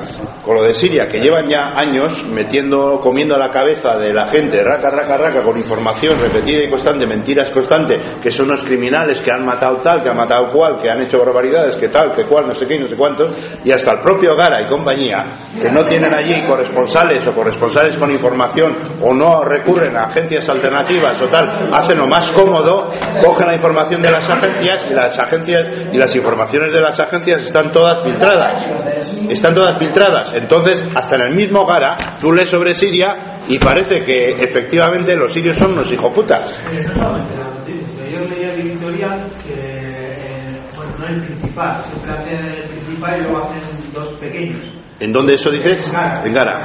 con lo de Siria, que llevan ya años metiendo, comiendo la cabeza de la gente, raca, raca, raca, con información repetida y constante, mentiras constantes, que son unos criminales que han matado tal, que han matado cual, que han hecho barbaridades, que tal, que cual, no sé qué, no sé cuántos, y hasta el propio Gara y compañía, que no tienen allí corresponsales o corresponsales con información, o no recurren a agencias alternativas o tal, hacen lo más cómodo, cogen la información de las agencias y las agencias y las informaciones de las agencias están todas filtradas. Están todas filtradas. Entonces, hasta en el mismo Gara, tú lees sobre Siria y parece que efectivamente los sirios son unos hijoputas. Las yo leía el editorial que, eh, bueno, no el principal, siempre hacen el principal y luego hacen dos pequeños. ¿En dónde eso dices? En Gara.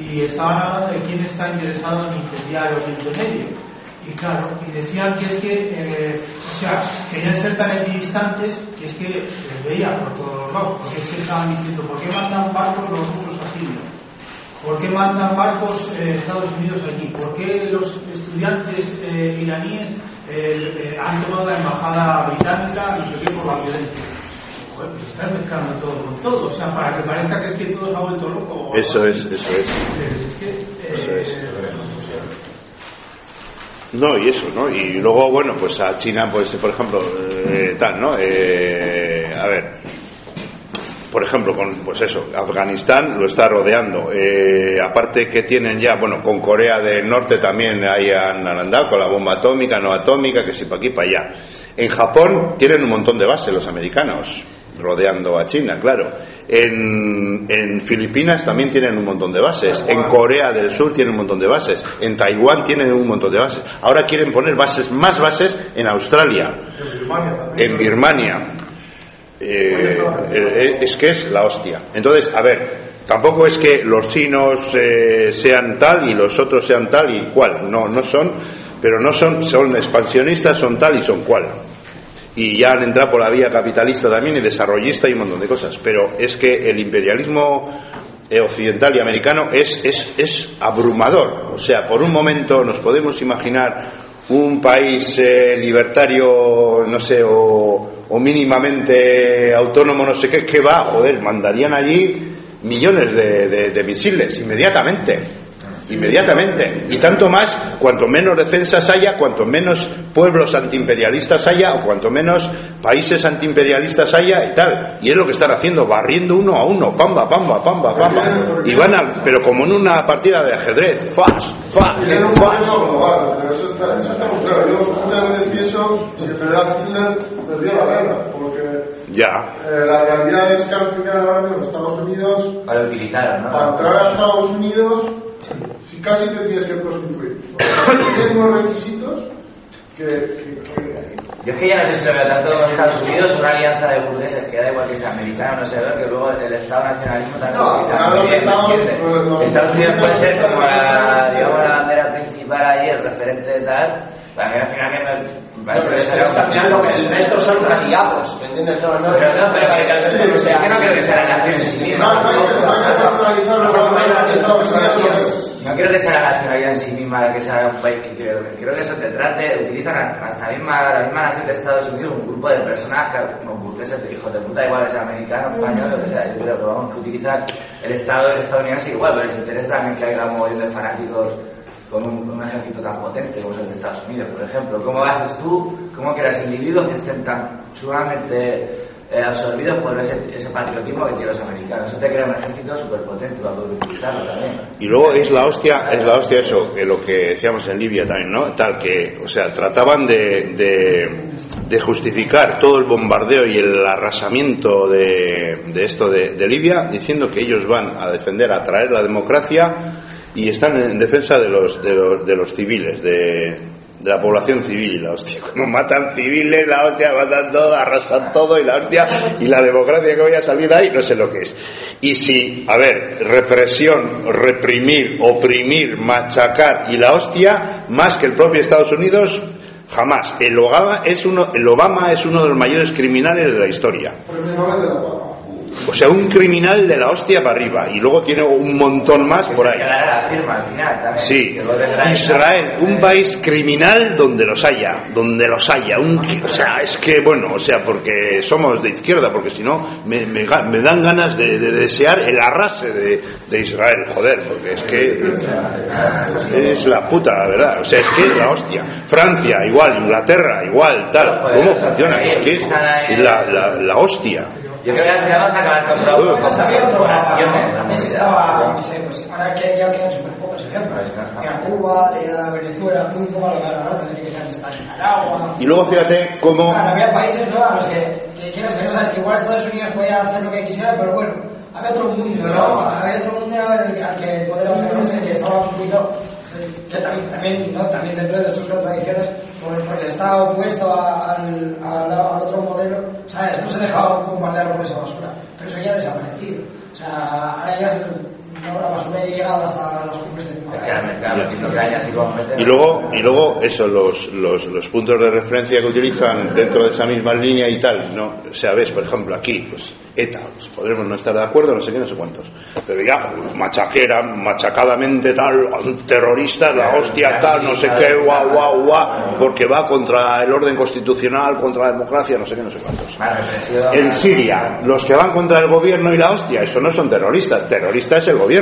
Y estaban hablando de quién está interesado en incendiar Oriente Medio. Y claro, y decían que es que, eh, o sea, querían ser tan equidistantes que es que se veía por todos los lados, porque es que estaban diciendo, ¿por qué mandan barcos los rusos a Siria? ¿Por qué mandan barcos eh, Estados Unidos allí? ¿Por qué los estudiantes eh, iraníes han tomado la embajada británica no sé qué, por la violencia? Joder, pues están mezclando todo con todo, o sea, para que parezca que es que todo se ha vuelto loco. Eso es, eso es. Pero es que, Eso es. No, y eso, ¿no? Y luego, bueno, pues a China, pues, por ejemplo, eh, tal, ¿no? Eh, a ver, por ejemplo, con, pues eso, Afganistán lo está rodeando. Eh, aparte que tienen ya, bueno, con Corea del Norte también ahí han, andado con la bomba atómica, no atómica, que si para aquí, para allá. En Japón tienen un montón de bases los americanos, rodeando a China, claro. En, Filipinas también tienen un montón de bases. En Corea del Sur tienen un montón de bases. En Taiwán tienen un montón de bases. Ahora quieren poner bases, más bases en Australia, en Birmania. Eh, eh, es que es la hostia. Entonces, a ver, tampoco es que los chinos eh, sean tal y los otros sean tal y cual. No, no son, pero no son, son expansionistas, son tal y son cual. Y ya han entrado por la vía capitalista también y desarrollista y un montón de cosas. Pero es que el imperialismo eh, occidental y americano es, es, es abrumador. O sea, por un momento nos podemos imaginar un país eh, libertario, no sé, o, mínimamente autónomo, no sé qué, que va, joder, mandarían allí millones de misiles inmediatamente. Inmediatamente. Y tanto más, cuanto menos defensas haya, cuanto menos pueblos antiimperialistas haya, o cuanto menos países antiimperialistas haya y tal. Y es lo que están haciendo, barriendo uno a uno, pamba, pamba, pamba, pamba. Y van a, pero como en una partida de ajedrez, fas, fas, fas. pero eso está, eso está muy claro. Yo muchas veces pienso si el general Hitler perdió la guerra, porque Ya. eh, la realidad es que al final ahora mismo Estados Unidos, Para utilizar, ¿no? para entrar a Estados Unidos, si casi te tienes que Tiene unos requisitos que, que, que Yo es que ya no sé si lo veo tanto con Estados Unidos, una alianza de burgueses, que da igual que sea americano, no sé, que luego el Estado nacionalismo también No, claro, muy los bien, ¿me estados- los- los- Estados Unidos puede ser como la, digamos, la bandera principal ahí, el referente de tal, a mí al final que No, pero es pero es que al final lo que el resto son aliados, ¿me entiendes? No, no, Pero no, pero que- que- Sí, o sea, es que no creo que sea la nación en sí misma. no, no no. No creo que sea la nacionalidad en sí misma, que sea un país que creo, creo que eso te trate, utilizan hasta, hasta la, misma, la misma nación de Estados Unidos, un grupo de personas que, como burgueses, hijos de puta, igual sea americano, español, lo que sea, yo creo que vamos, que utilizan el Estado del estadounidense igual, pero les interesa también que haya un montón de fanáticos con un, un ejército tan potente como es el de Estados Unidos, por ejemplo. ¿Cómo haces tú, cómo creas individuos que estén tan sumamente eh, absorbidos por ese, ese patriotismo que tienen los americanos? Eso te crea un ejército súper potente para poder utilizarlo también. Y luego es la hostia, es la hostia eso, que lo que decíamos en Libia también, ¿no? Tal que, o sea, trataban de, de, de justificar todo el bombardeo y el arrasamiento de, de esto de, Libia, diciendo que ellos van a defender, a traer la democracia y están en defensa de los, de los, de los civiles, de, la población civil, la hostia, <laughs> como matan civiles, la hostia, matan todo, arrasan todo y la hostia, y la democracia que voy a salir ahí, no sé lo que es. Y si, a ver, represión, reprimir, oprimir, machacar y la hostia, más que el propio Estados Unidos, jamás. El Obama es uno, el Obama es uno de los mayores criminales de la historia. O sea, un criminal de la hostia para arriba. Y luego tiene un montón más por ahí. Quedará la firma al final también. Sí, Israel, un país criminal donde los haya, donde los haya. Un, o sea, es que, bueno, o sea, porque somos de izquierda, porque si no, me, me me dan ganas de, de desear el arrase de, de Israel, joder, porque es que es la puta, la verdad. O sea, es que es la hostia. Francia, igual, Inglaterra, igual, tal. ¿Cómo funciona? Es que es la, la, la hostia. Yo creo que al final vamos a acabar con todo. Uh. con Pues había otro Antes estaba, no sé, pues ahora que ya quedan súper pocos ejemplos. Era Cuba, era Venezuela, Cuba, ahora tendría que ser está Nicaragua. Y luego fíjate cómo... Claro, había países ¿no? a los que, que quieras que no sabes que igual Estados Unidos podía hacer lo que quisiera, pero bueno, había otro mundo, ¿no? Había otro mundo al que, poder hacerse que estaba un poquito, también, también, ¿no? también dentro de sus contradicciones, por- porque estaba opuesto al, al, otro modelo, ¿sabes? No se dejaba bombardear por esa basura, pero eso ya ha desaparecido. O sea, ahora ya se, no, la basura ha llegado hasta las cumbres del. Y luego, y luego eso, los, los, los puntos de referencia que utilizan dentro de esa misma línea y tal, ¿no? O sea, ves, por ejemplo, aquí, pues ETA, pues podremos no estar de acuerdo, no sé qué, no sé cuántos. Pero ya, machaquera, machacadamente tal, terroristas, la hostia tal, no sé qué, guau, guau, guau, porque va contra el orden constitucional, contra la democracia, no sé qué, no sé cuántos. En Siria, los que van contra el gobierno y la hostia, eso no son terroristas, terrorista es el gobierno.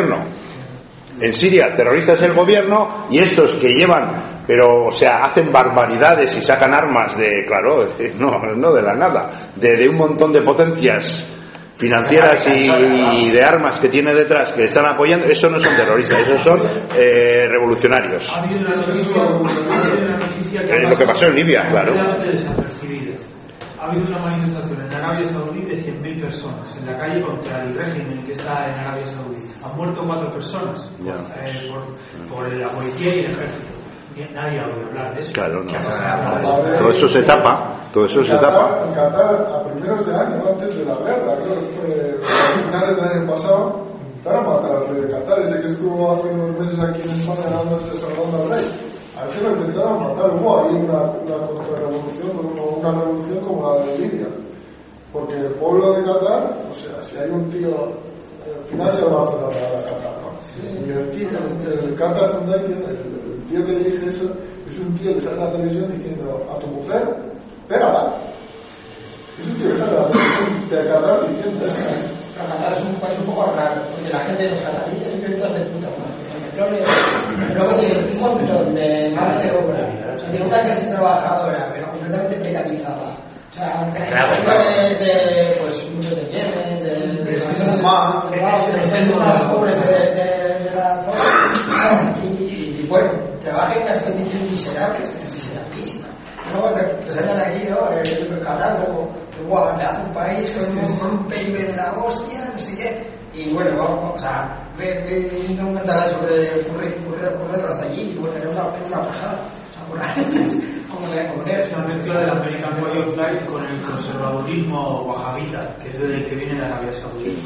En Siria, terrorista es el gobierno y estos que llevan, pero, o sea, hacen barbaridades y sacan armas de, claro, de- no, no de la nada, de, de un montón de potencias financieras y, y de armas que tiene detrás que están apoyando, eso no son terroristas, esos son eh, revolucionarios. Eh, lo que pasó en Libia, claro. Ha habido una manifestación en Arabia Saudí de 100.000 personas en la calle contra el régimen que está en Arabia Saudí. Han muerto cuatro personas eh, por, por la policía y el ejército. Nadie ha oído hablar de eso. Claro, no. Todo eso se tapa, todo eso se En Qatar- tapa. En Qatar, a primeros de año, antes de la guerra, creo que fue a finales del año pasado, intentaron matar al rey de Qatar. Ese que estuvo hace unos meses aquí en España dándose salvando al rey. A ese lo intentaron matar. Hubo ahí una, una contrarrevolución, una revolución como la de Libia. Porque el pueblo de Qatar, o sea, si hay un tío, final se va a hacer la a Qatar, ¿no? Y el tío, el, el Qatar Foundation, el, el tío que dirige eso, es un tío que sale en la televisión diciendo a tu mujer, pégala. Es un tío que sale en la televisión de Qatar diciendo eso. Pero Qatar es un país un poco raro, porque la gente de los cataríes es vientos de puta madre. El petróleo, y luego tiene un montón de mano de obra. O sea, tiene una clase trabajadora, pero completamente precarizada. O sea, Claro, de, de, pues, muchos de Yemen, Es que de, es- de, los pobres de, la zona. Y, bueno, trabaja en unas condiciones miserables, pero miserablísimas. Luego te, salen aquí, ¿no? El, el como, que guau, me hace un país con un, PIB de la hostia, no sé qué. Y bueno, vamos, o sea, ve, ve un documental sobre ocurrir, hasta allí, y bueno, era una, era una pasada. O sea, por Es una mezcla del American Way of Life con el conservadurismo wahhabita, que es del que viene de Arabia Saudí.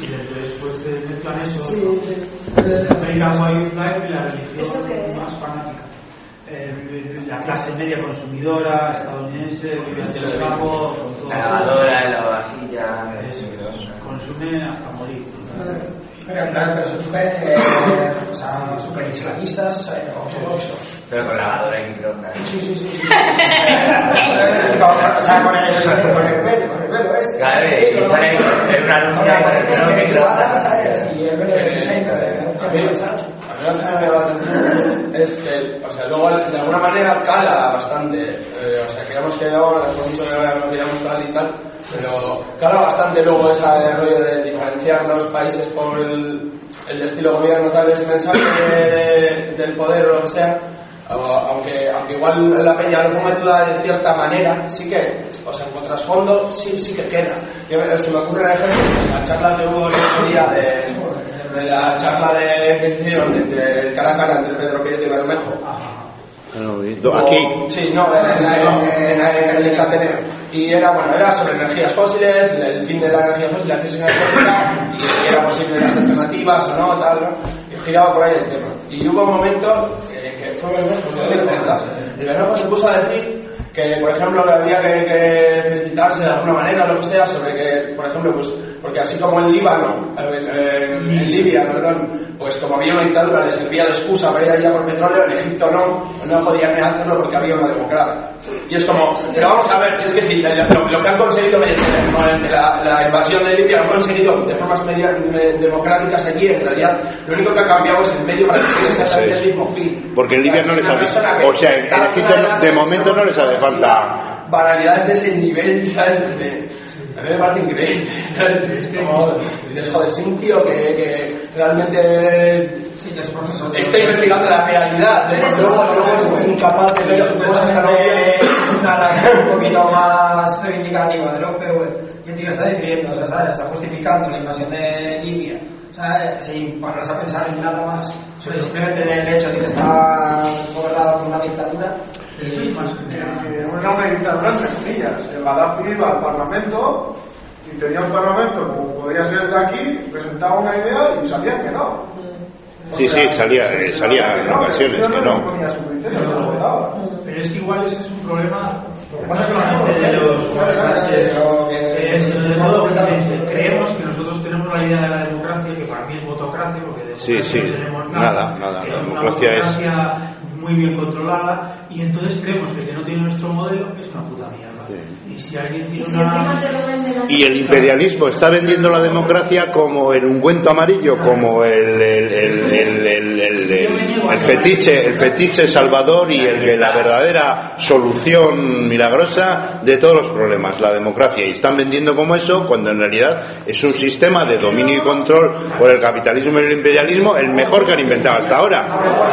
Y entonces pues se mezclan eso, Sí, ¿no? sí. el American Way of Life y la religión más fanática. Eh, la clase media consumidora estadounidense, vive hacia el campo, con todo La lavadora, la vajilla. Eso, consume hasta morir. Pero en plan, pero son súper, eh, o sea, súper islamistas, eh, ortodoxos. Pero con lavadora y microondas. Sí, sí, sí. sí. <laughs> o sea, con el, con el, con el pelo, con el pelo este. Claro, y sale en una luz Con que que de microondas. Y el pelo de diseño de que es que, o sea, luego de alguna manera cala bastante. eh, o sea, queremos que no, por mucho que nos digamos tal y tal, pero cala bastante luego ese rollo de diferenciar los países por el, el estilo gobierno, tal, ese mensaje de- del poder o lo que sea. aunque, aunque igual la peña lo ponga en duda de cierta manera, sí que, o sea, en trasfondo sí, sí que queda. Yo, se me ocurre un ejemplo, la charla que hubo el otro día de, de la charla de que hicieron entre el cara a cara entre Pedro Prieto y Bermejo. Aquí. Sí, no, en, el Cateneo. Y era, bueno, era sobre energías fósiles, el fin de la energía fósil, la crisis energética, y si era posible las alternativas o no, tal, ¿no? Y giraba por ahí el tema. Y hubo un momento que, fue el Bermejo se puso a decir que, por ejemplo, había que, que, felicitarse de alguna manera, lo que sea, sobre que, por ejemplo, pues, porque así como en Líbano, en, en Libia, perdón, pues como había una dictadura, le servía de excusa para ir allá por petróleo, en Egipto no, no podían hacerlo porque había una democracia. Y es como, pero vamos a ver, si es que sí, lo, lo que han conseguido mediante la, la, invasión de Libia, lo han conseguido de formas media, democráticas aquí, en realidad lo único que ha cambiado es el medio para que exactamente el mismo fin. Porque en Libia no les hace, o sea, en Egipto de momento no les hace falta banalidades de ese nivel, ¿sabes? De, a mí me parece increíble. <laughs> Es como, dices, joder, es un tío que, que realmente sí, que es profesor está investigando la realidad. ¿eh? Luego, luego es incapaz de ver cosas tan obvias. Una un poquito más reivindicativa de López, y el tío está o sea, ¿sabes? está justificando la invasión de Libia. O sea, sin ponerse a pensar en nada más, simplemente en el hecho de que está gobernado por una dictadura. Sí, más que una, una dictadura entre comillas. El Gaddafi iba al Parlamento y tenía un Parlamento como podría ser el de aquí, presentaba una idea y salían que no. Sí, sí, salía, eh, salía en ocasiones que no. Pero es que igual ese es un problema no solamente de los gobernantes, sino de todo Occidente. Creemos que nosotros tenemos la idea de la democracia, que para mí es votocracia, porque de sí, sí, no tenemos nada. Nada, nada. La democracia es muy bien controlada y entonces creemos que el que no tiene nuestro modelo es una puta mierda. Y si alguien tiene una... Y el imperialismo está vendiendo la democracia como el ungüento amarillo, como el, el, el, el, fetiche, el fetiche salvador y el, la verdadera solución milagrosa de todos los problemas, la democracia. Y están vendiendo como eso cuando en realidad es un sistema de dominio y control por el capitalismo y el imperialismo el mejor que han inventado hasta ahora.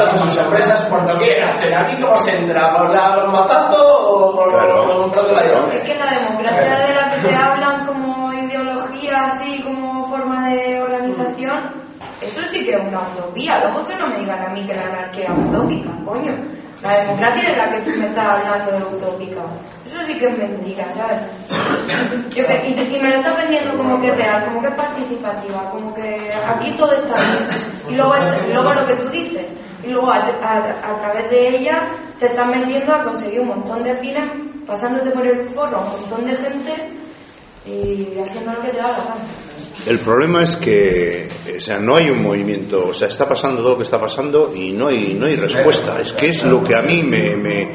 sus empresas doquier, aquí cómo se entra, por la mazazo o por, claro. un plato de que la democracia de la que te hablan como ideología, así como forma de que es una utopía. Luego que no me digan a mí que la anarquía es utópica, coño. La democracia es la que tú me estás hablando de utópica. Eso sí que es mentira, ¿sabes? <coughs> Y, me lo estás vendiendo como que es real, como que es participativa, como que aquí todo está bien. Y luego, luego lo que tú dices, y luego a, a través de ella te están vendiendo a conseguir un montón de fines pasándote por el foro a un montón de gente y haciendo lo que te da la gana. El problema es que, o sea, no hay un movimiento, o sea, está pasando todo lo que está pasando y no hay, no hay respuesta. Es que es lo que a mí me, me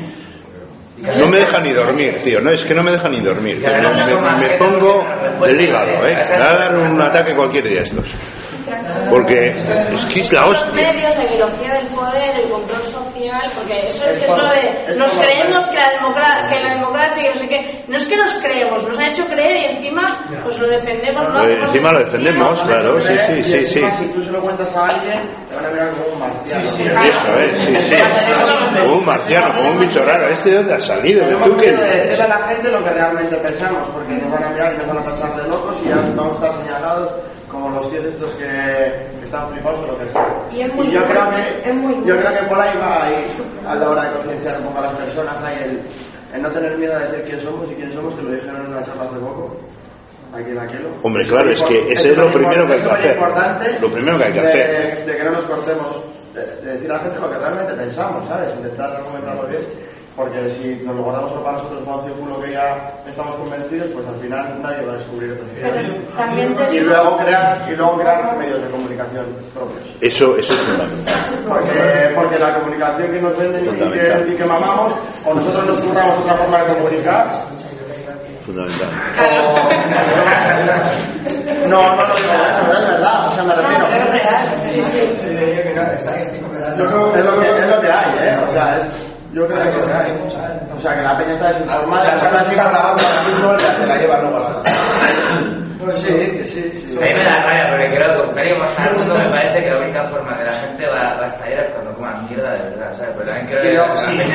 no me deja ni dormir, tío. No es que no me deja ni dormir. Me, me, pongo del hígado, ¿eh? Me va a dar un ataque cualquier día estos. Porque es que es la hostia. Los medios, la ideología del poder, el control social, porque eso es, lo de. Nos creemos que la, democracia, que la democracia, que no sé qué. No es que nos creemos, nos ha hecho creer y encima pues lo defendemos. ¿no? Eh, encima lo defendemos, claro, sí, sí, sí. sí. Si tú se lo cuentas a alguien, te van a mirar como un marciano. Sí, Eso es, sí, sí. Como un marciano, como un bicho raro. ¿Este de dónde ha salido? ¿De tú qué? decirle a la gente lo que realmente pensamos, porque nos van a mirar y nos van a tachar de locos y ya vamos a estar señalados como los tíos estos que, que están flipados o lo que sea. Y, es muy y yo, creo que, es muy yo creo que por ahí va ahí, a la hora de concienciar un poco a las personas, hay el, el, no tener miedo a decir quién somos y quién somos, que lo dijeron en una charla hace poco. Aquí en aquello. Hombre, claro, es que ese es lo primero que hay que hacer. Lo primero que hay que de, hacer. De que no nos cortemos, de, de decir a la gente lo que realmente pensamos, ¿sabes? Intentar argumentarlo bien porque si nos lo guardamos solo para nosotros para un círculo que ya estamos convencidos, pues al final nadie va a descubrir y luego crear y luego crear medios de comunicación propios. Eso, eso es fundamental. Porque, porque la comunicación que nos venden y que, y que mamamos, o nosotros nos curramos otra forma de comunicar, Fundamental. no, no digo, pero es verdad, o sea, me refiero. es real. Sí, sí. Yo creo que es lo que, es lo que hay, ¿eh? O sea, es, yo creo que. O sea, que la peña está desinformada. La que está grabando ahora mismo la, te la lleva luego a la. Sí, <laughs> que sí, sí. A mí me da rabia porque creo que contrario más al mundo me parece que la única forma que la gente va, va a estallar es cuando coman mierda de verdad, ¿sabes? Pero también creo que la, Sí, esto,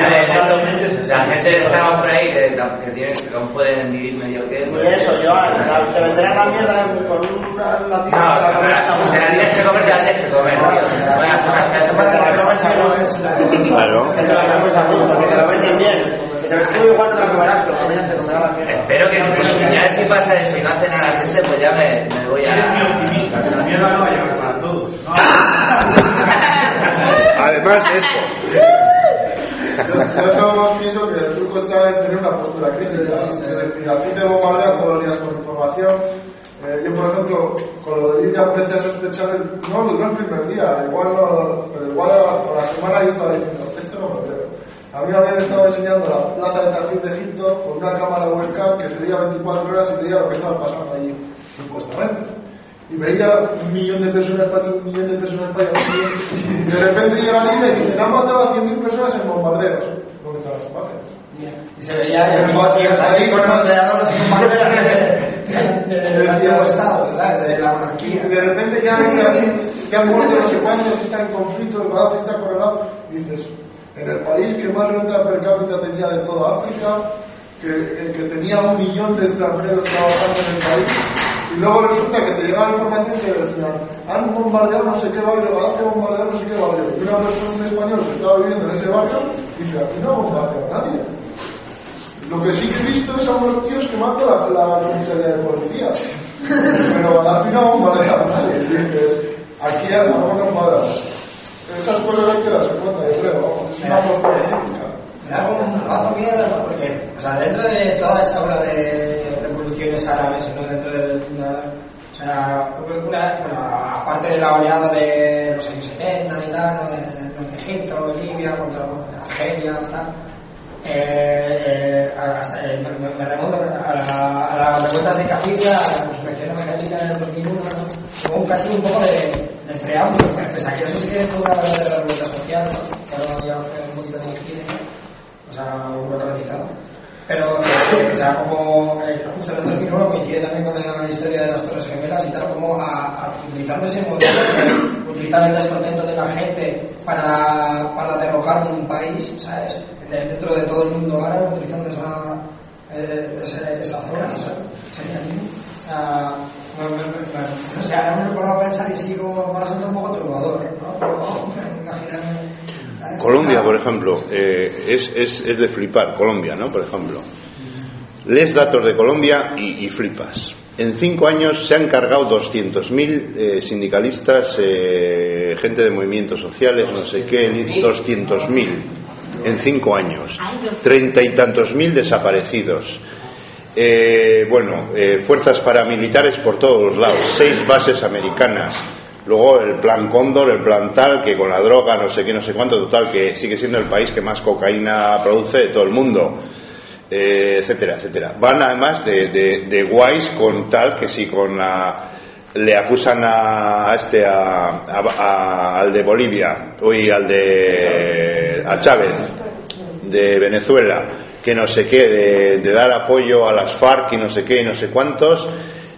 es la así. gente está por ahí que, que, tienen, que no pueden vivir medio que... Y eso, yo al- te venderé la mierda con una No, latina de la cabeza. te la tienes que comer, te la tienes que comer, tío. Buenas cosas que hacen para que Claro. Que te la comes a gusto, que te la venden bien. Que te- Tú igual te la comerás, pero también se comerá la mierda. Espero que no, pues ya si pasa eso y no hace nada que se, pues ya me, me voy Eres muy a... optimista, que la mierda no va a llegar para todos. ¿no? <laughs> Además, eso. Yo todo pienso que el truco está en tener una postura crítica. Es decir, a ti te bombardean todos los días con información. Eh, yo, por ejemplo, con lo de Libia empecé a sospechar, el- no, no el primer día, igual, no, pero igual a, a la semana yo estaba diciendo, esto no me veo. A mí me habían estado enseñando la plaza de Tahrir de Egipto con una cámara webcam que sería 24 horas y veía lo que estaba pasando allí, supuestamente. Y veía un millón de personas para aquí, un millón de personas para allá. Y de repente llega Libia y dicen, han matado a 100.000 personas en bombardeos. ¿Dónde están las imágenes? Y se veía el ahí con y banderas <laughs> de- de- del antiguo Estado, ¿verdad? de la Y monarquía. de repente ya <laughs> ahí, que han muerto no sé cuántos, está en conflicto, el Gaddafi está coronado. Y dices, en el país que más renta per cápita tenía de toda África, que, el que tenía un millón de extranjeros trabajando en el país, y luego resulta que te llega la información que decían, han bombardeado no sé qué barrio, Gaddafi ha bombardeado no sé qué barrio. Y una persona, un español que estaba viviendo en ese barrio, dice, aquí no bombardeado nadie. Lo que sí que he visto es a unos tíos que matan la, la comisaría de policía. <laughs> Pero final no bombardean a nadie. Dices, aquí a lo mejor no. Esas cosas hay que darse cuenta, yo creo. Es una política. Me da como un mazo miedo, ¿no? Porque, o sea, dentro de toda esta ola de revoluciones árabes, ¿no? Dentro del o sea, una, bueno, aparte de la oleada de los años 70 y tal, ¿no? De, de Egipto, Libia, contra Argelia, tal, eh, eh, hasta, eh, me, me remonto a, la- a las revueltas de Castilla, a la conspiración angélica en el 2001, ¿no? Hubo casi un poco de, de preámbulo, pese a que eso sí que fue una verdadera revuelta social, que ahora fue un poquito dirigida, o sea, burocratizado. Pero eh, o sea, como eh, justo en el 2001 coincide también con la historia de las Torres Gemelas y tal, como a, a- utilizando ese modelo, de utilizar el descontento de la gente para, para derrocar un país, ¿sabes? De- Dentro de todo el mundo árabe, utilizando esa, eh, ese- esa zona. Ese mecanismo. <laughs> Colombia, por ejemplo, eh, es, es, es de flipar, Colombia, ¿no? Por ejemplo. Lees datos de Colombia y, y flipas. En cinco años se han cargado 200.000 eh, sindicalistas, eh, gente de movimientos sociales, no sé qué, 200.000 en cinco años. Treinta y tantos mil desaparecidos. Eh, bueno, eh, fuerzas paramilitares por todos los lados, seis bases americanas. Luego el plan Cóndor, el plan tal, que con la droga, no sé qué, no sé cuánto, total, que sigue siendo el país que más cocaína produce de todo el mundo, eh, etcétera, etcétera. Van además de, de, de guays con tal, que si con la. Le acusan a, a este, a, al de Bolivia, hoy al de. a Chávez, de Venezuela, que no sé qué, de, de dar apoyo a las FARC y no sé qué y no sé cuántos,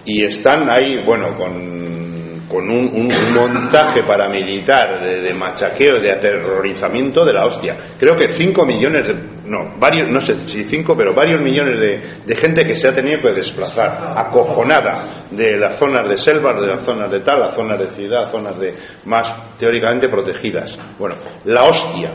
y están ahí, bueno, con, con un, montaje paramilitar de, de machaqueo, de aterrorizamiento de la hostia. Creo que 5 millones, de, no, varios, no sé si 5, pero varios millones de, de gente que se ha tenido que desplazar, acojonada, de las zonas de selvas, de las zonas de tal, las zonas de ciudad, zonas de más teóricamente protegidas. Bueno, la hostia.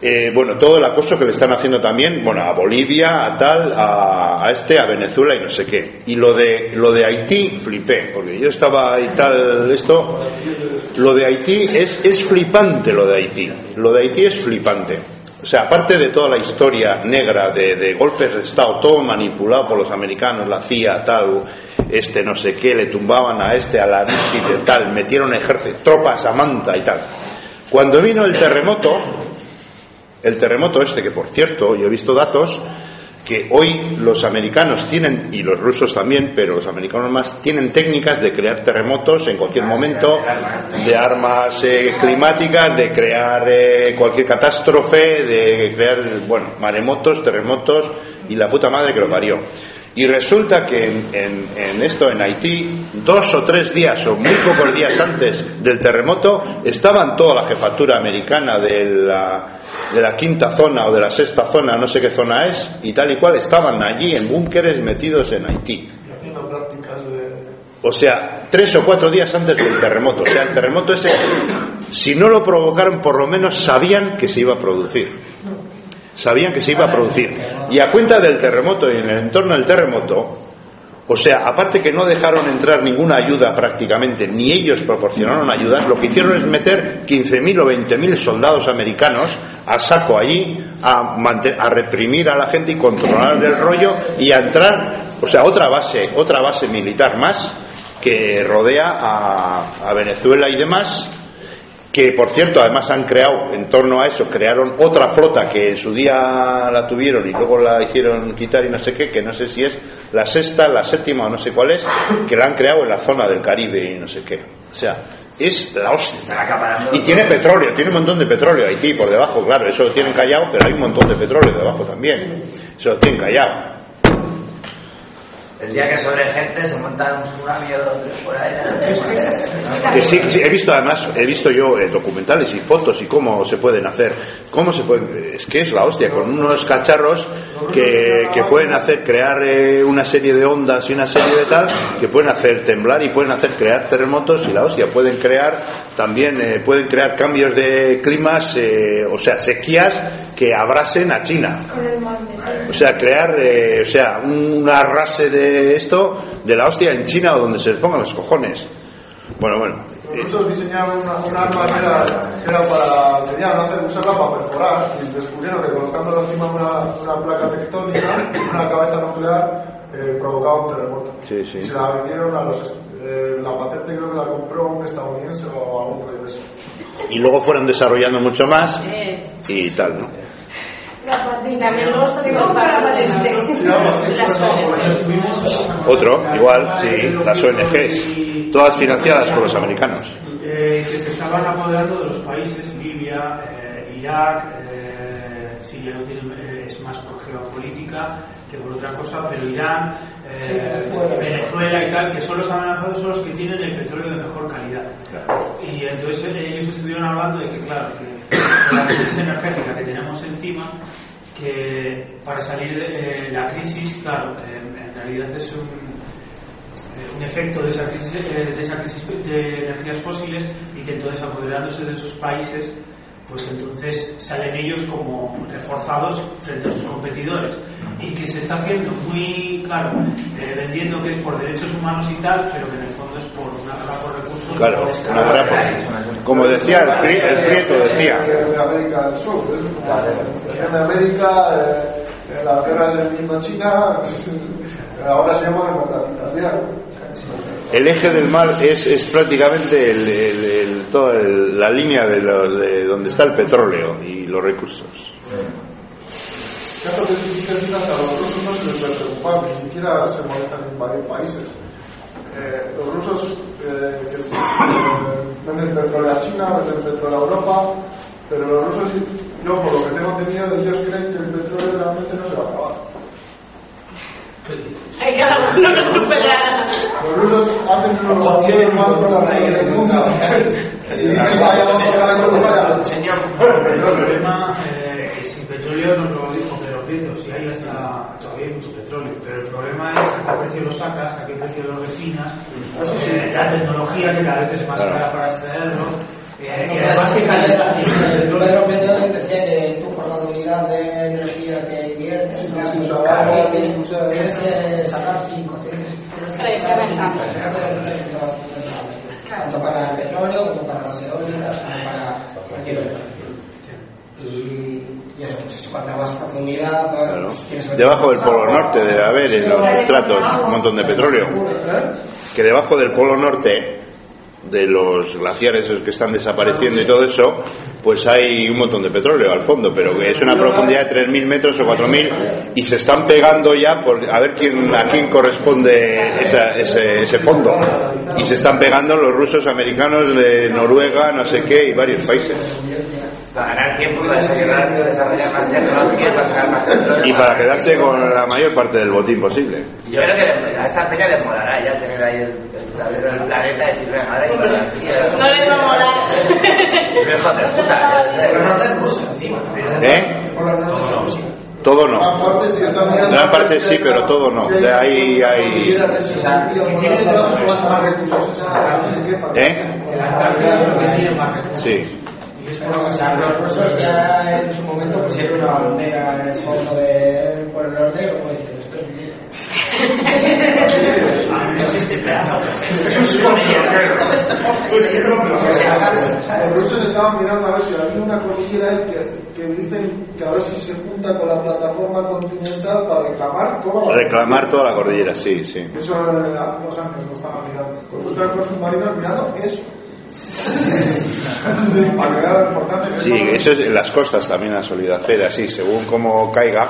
Eh, bueno, todo el acoso que le están haciendo también, bueno, a Bolivia, a tal, a, a este, a Venezuela y no sé qué. Y lo de, lo de Haití, flipé, porque yo estaba y tal, esto, lo de Haití es, es flipante lo de Haití. Lo de Haití es flipante. O sea, aparte de toda la historia negra de, golpes de Estado, todo manipulado por los americanos, la CIA, tal, este no sé qué, le tumbaban a este, a la de tal, metieron ejército, tropas a Manta y tal. Cuando vino el terremoto, el terremoto este, que por cierto, yo he visto datos que hoy los americanos tienen, y los rusos también, pero los americanos más, tienen técnicas de crear terremotos en cualquier momento, de armas eh, climáticas, de crear eh, cualquier catástrofe, de crear, bueno, maremotos, terremotos y la puta madre que lo parió. Y resulta que en, en- en esto, en Haití, dos o tres días o muy pocos días antes del terremoto, estaban toda la jefatura americana de la, de la quinta zona o de la sexta zona, no sé qué zona es, y tal y cual, estaban allí en búnkeres metidos en Haití. O sea, tres o cuatro días antes del terremoto. O sea, el terremoto ese, si no lo provocaron, por lo menos sabían que se iba a producir. Sabían que se iba a producir. Y a cuenta del terremoto y en el entorno del terremoto, o sea, aparte que no dejaron entrar ninguna ayuda prácticamente, ni ellos proporcionaron ayudas, lo que hicieron es meter 15.000 o 20.000 soldados americanos a saco allí a, a reprimir a la gente y controlar el rollo y a entrar, o sea, otra base, otra base militar más que rodea a, a Venezuela y demás que por cierto además han creado en torno a eso crearon otra flota que en su día la tuvieron y luego la hicieron quitar y no sé qué que no sé si es la sexta la séptima o no sé cuál es que la han creado en la zona del Caribe y no sé qué. O sea es la hostia. Y tiene petróleo tiene un montón de petróleo Haití por debajo claro eso lo tienen callado pero hay un montón de petróleo debajo también. Eso lo tienen callado El día que sobre gente se monta un tsunami o dos por ahí. He visto además, he visto yo eh, documentales y fotos y cómo se pueden hacer, cómo se pueden, es que es la hostia, con unos cacharros que, que pueden hacer, crear eh, una serie de ondas y una serie de tal, que pueden hacer temblar y pueden hacer crear terremotos y la hostia, pueden crear también, eh, pueden crear cambios de climas, eh, o sea, sequías que abrasen a China. Con el mal metal. O sea, crear, eh, o sea, un arrase de esto, de la hostia en China o donde se les pongan los cojones. Bueno, bueno. Los rusos diseñaron una, una arma que era, que era para. querían hacer, usarla para perforar y descubrieron que colocándolo encima de una, una placa tectónica, una cabeza nuclear, eh, provocaba un terremoto. Sí, sí. Y se la vendieron a los. eh, la patente creo que la compró un estadounidense o algún de eso. Y luego fueron desarrollando mucho más y tal, ¿no? Para. Las ONGs. Otro, igual, sí, las ONGs, todas financiadas por los americanos. eh, que se estaban apoderando de los países, Libia, eh, Irak, eh, Siria no tiene, eh, es más por geopolítica que por otra cosa, pero Irán, eh, Venezuela y tal, que son los amenazados, son los que tienen el petróleo de mejor calidad. Y entonces ellos estuvieron hablando de que, claro, que la crisis energética que tenemos encima, que para salir de eh, la crisis, claro, eh, en realidad es un, eh, un efecto de esa crisis, de esa crisis de energías fósiles y que entonces apoderándose de esos países pues entonces salen ellos como reforzados frente a sus competidores y que se está haciendo muy claro eh, vendiendo que es por derechos humanos y tal pero que en el fondo es por una guerra por recursos Claro, por una escala. guerra por- como decía el, Pri- el Prieto, decía, De América del Sur. ¿eh? En América, eh, en las guerras en Indochina, ahora se llama democratización. el eje del mal es, es prácticamente el, el- el- toda el- la línea de, lo- de donde está el petróleo y los recursos. Caso te fijas a los rusos no se les puede preocupar, ni siquiera se molestan en invadir países. Eh, los rusos eh, que, eh, venden petróleo a China, venden petróleo a Europa, pero los rusos, yo por lo que tengo entendido, ellos creen que el petróleo realmente no se va a acabar. Los rusos hacen unos objetivos más prolongados del mundo. Y dicen que vaya a el petróleo. El problema eh, es el petróleo, nos lo dijo Si hay hasta, todavía hay mucho petróleo, pero el problema es a qué precio lo sacas, a qué precio lo refinas, eh, la tecnología que cada vez es más cara para extraerlo, eh, y además que calidad tiene el Pedro petróleo. Prieto decía que tú por cada unidad de energía que inviertes, Tienes que un usar tienes tienes que usar- tienes que sacar cinco, tienes que- que sacar. Tanto para el petróleo, como para las eólicas, como para cualquier otra. Y, y eso, pues, cuanta más profundidad, Claro. tienes que- Debajo del Polo Norte debe haber en los sustratos un montón de petróleo. Que debajo del Polo Norte, de los glaciares esos que están desapareciendo y todo eso, pues hay un montón de petróleo al fondo, pero que es una profundidad de 3.000 metros o 4.000 y se están pegando ya por a ver quién a quién corresponde esa- ese, ese fondo. Y se están pegando los rusos, americanos, de Noruega, no sé qué, y varios países. Para ganar tiempo, para desarrollar, desarrollar más tecnología, para sacar más petróleo. Y para quedarse con la mayor parte del botín posible. Yo creo que a esta peña le molará ya tener ahí el, el tablero del planeta y decir, venga, ahora hay para aquí. No les va a molar. Hijo de puta. Pero no encima. ¿Eh? Por los norte de Rusia. Todo no. Gran parte sí, pero todo no. De ahí hay. ¿Eh? Sí. Es Bueno, o sea, los rusos ya en su momento pusieron una bandera en el fondo de por el norte, como dicen, esto es mi <laughs> No existe pedazo. Los rusos estaban mirando a ver si había una cordillera ahí que, que dicen que a ver si se junta con la plataforma continental para reclamar toda la Reclamar toda la cordillera, sí, sí. Eso hace dos años lo estaban mirando. Pues estaban con submarinos mirando eso. Sí, es. eso es, las costas también han solido hacer así, según cómo caiga,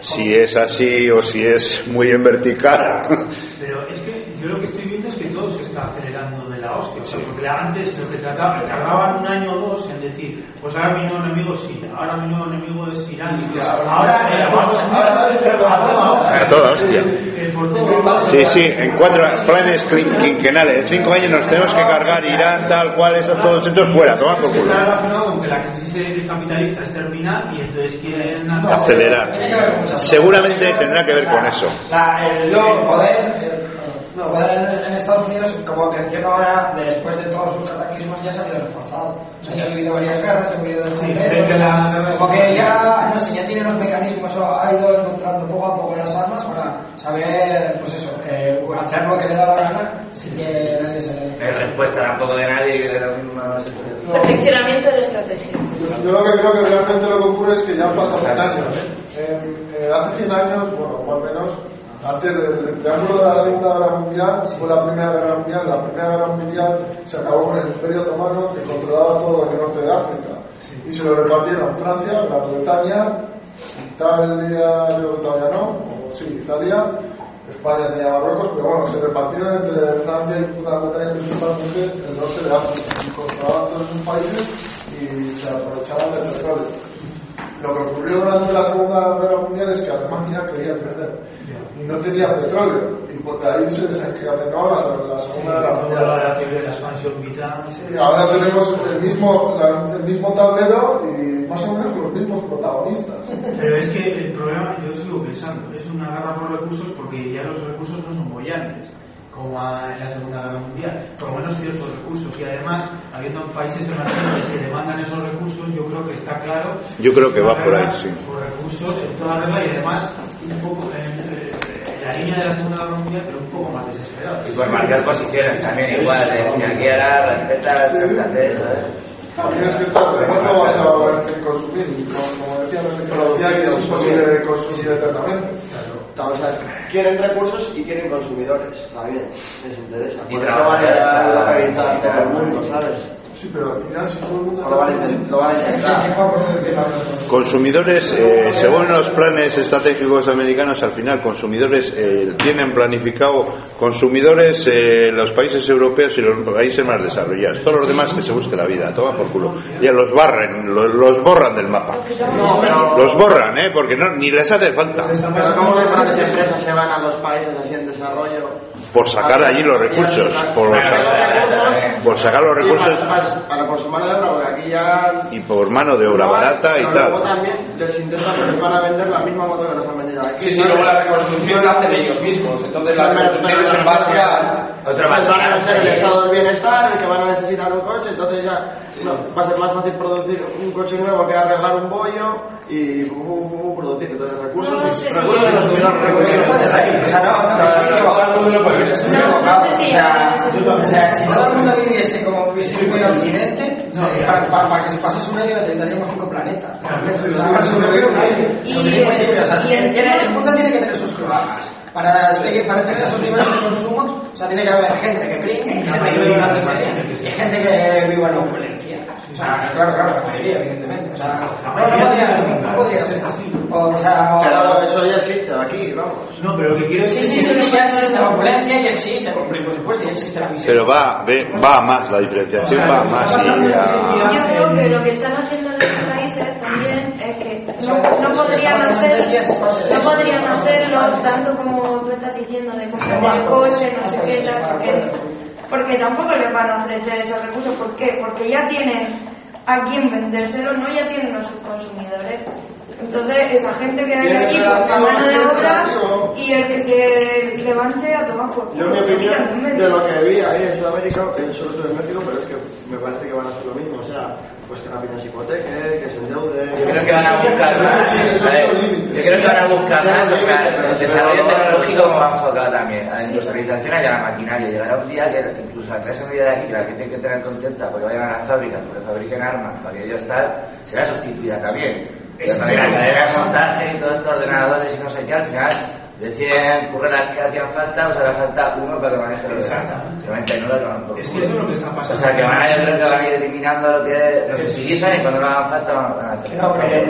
si es así o si es muy en vertical es que yo lo que estoy viendo es que todo se está acelerando sea, porque antes lo que trataban, tardaban un año o dos en decir, pues ahora mi nuevo enemigo es Siria, ahora mi nuevo enemigo es Irán. Y ahora, eh, vamos a A toda hostia. Sí, sí, en cuatro planes quin- quinquenales, en cinco años nos tenemos que cargar Irán, tal cual, estos, todos estos fuera, toma por Está culo. relacionado con que la crisis capitalista es terminal y entonces quieren Acelerar. Seguramente tendrá que ver con eso. El poder, el- el poder en, Estados Unidos, como menciono ahora, después de todos sus cataclismos ya se ha habido reforzado. O sea, ya ha habido varias guerras, ha habido Sí, descenderos, ven que la guerra- como que ya, no sé, ya tiene los mecanismos, o ha ido encontrando poco a poco las armas para saber, pues eso, eh, hacer lo que le da la gana sin que nadie se le... No hay respuesta tampoco de nadie que de la misma. Perfeccionamiento de la estrategia. Yo lo que creo que realmente lo que ocurre es que ya han pasado 100 años. Eh, eh, hace 100 años, bueno, o al menos, antes del triángulo de la Segunda Guerra Mundial, fue la Primera Guerra Mundial. La Primera Guerra Mundial se acabó con el Imperio Otomano que controlaba todo el norte de África. Y se lo repartieron Francia, Gran Bretaña, Italia, yo todavía no, o sí, Italia, España tenía Marruecos, pero bueno, se repartieron entre Francia y Gran Bretaña principalmente el norte de África. Y controlaban todos esos países y se aprovechaban del petróleo. Lo que ocurrió durante la Segunda Guerra Mundial es que Alemania quería crecer y no tenía petróleo. Y por de ahí se desencadenó la, la Segunda Guerra Mundial. la teoría de la expansión vital. Y ahora tenemos el mismo, la- el mismo tablero y más o menos los mismos protagonistas. Pero es que el problema, yo sigo pensando, es una guerra por recursos porque ya los recursos no son bollantes, como en la Segunda Guerra Mundial, por lo menos ciertos recursos. Y además, habiendo países emergentes que demandan esos recursos, yo creo que está claro. Yo creo que va por ahí, sí. Por recursos en toda regla y además un poco en, en la línea de la Segunda Guerra Mundial, pero un poco más desesperado. Y por marcar posiciones también, igual, de decir aquí todo basado en consumir. Como, decía la psicología, que es imposible consumir eternamente. Claro, o sea, quieren recursos y quieren consumidores, está bien, les interesa. Y Por eso van a trabajar, a claro. localizar todo el mundo, ¿sabes? Sí, pero al final, si todo el mundo lo. Lo. Consumidores, eh, según los planes estratégicos americanos, al final consumidores eh, tienen planificado consumidores eh, los países europeos y los países más desarrollados. Todos los demás que se busque la vida, toma por culo. Ya los barren, los, los borran del mapa. No, pero, Los borran, ¿eh? Porque no, ni les hace falta. pero ¿cómo las empresas se van a los países así en desarrollo? Por sacar allí los recursos. Por, sa- por sacar los recursos y por mano de obra barata y Pero luego tal. también les interesa porque les van a vender la misma moto que nos han vendido aquí. Sí, sí, luego la reconstrucción la hacen ellos mismos. Entonces la reconstrucción es en base a... Pues van a ser el estado del bienestar, el que van a necesitar un coche, entonces ya no, va a ser más fácil producir un coche nuevo que arreglar un bollo y uh, uh, uh, producir. Entonces recursos No, no sé si- recursos. O sea, no, no, equivocado. No sé O si- sea, todo el mundo viviese como viviese en occidente, para, que se pasase un año necesitaríamos cinco planetas. Y- el mundo tiene que tener sus cloacas. Para, para tener esos niveles de consumo, o sea, tiene que haber gente que pringue y gente que viva en y gente que viva en opulencia. O sea, claro, claro, la mayoría, evidentemente. O sea, no, no podría, no podría ser así. O, o sea, o- Pero eso ya existe aquí, vamos. No, pero lo que quiero decir sí, sí, sí, ya existe la opulencia, ya existe, por supuesto, ya existe la miseria. Pero va, ve- va a más, la diferenciación va a más. y ya- Yo creo que lo que están haciendo en otros países también es que no, no podrían hacer no podrían hacerlo tanto como tú estás diciendo de comprar el coche, no sé qué tal, porque, porque tampoco les van a ofrecer esos recursos. ¿Por qué? Porque ya tienen a quién vendérselo, no ya tienen a sus consumidores. Entonces, esa gente que hay allí con la mano de obra y el que se levante a tomar por Yo, mi opinión, de lo que vi ahí en Sudamérica, en sobre todo en México, pero es que me parece que van a hacer lo mismo. O sea, pues que la peña se hipoteque, que se endeude. Yo creo que van a buscar <laughs> más. Yo creo que van a buscar más. o sea, El desarrollo tecnológico como va enfocado también. A la industrialización y a la maquinaria. Llegará un día que incluso la clase media de aquí, que la gente tiene que tener contenta porque vayan a las fábricas, porque fabriquen armas, para que ellos tal, será sustituida también. Pero que la cadena de montaje y todos estos ordenadores y no sé qué, al final de 100 curreras que hacían falta, os hará falta uno para que maneje los Exactamente. 99 lo van por Es que eso es lo que está pasando. O sea, que van a, yo creo que van a ir eliminando lo que nos utilizan y cuando no hagan falta van a hacer. No, pero.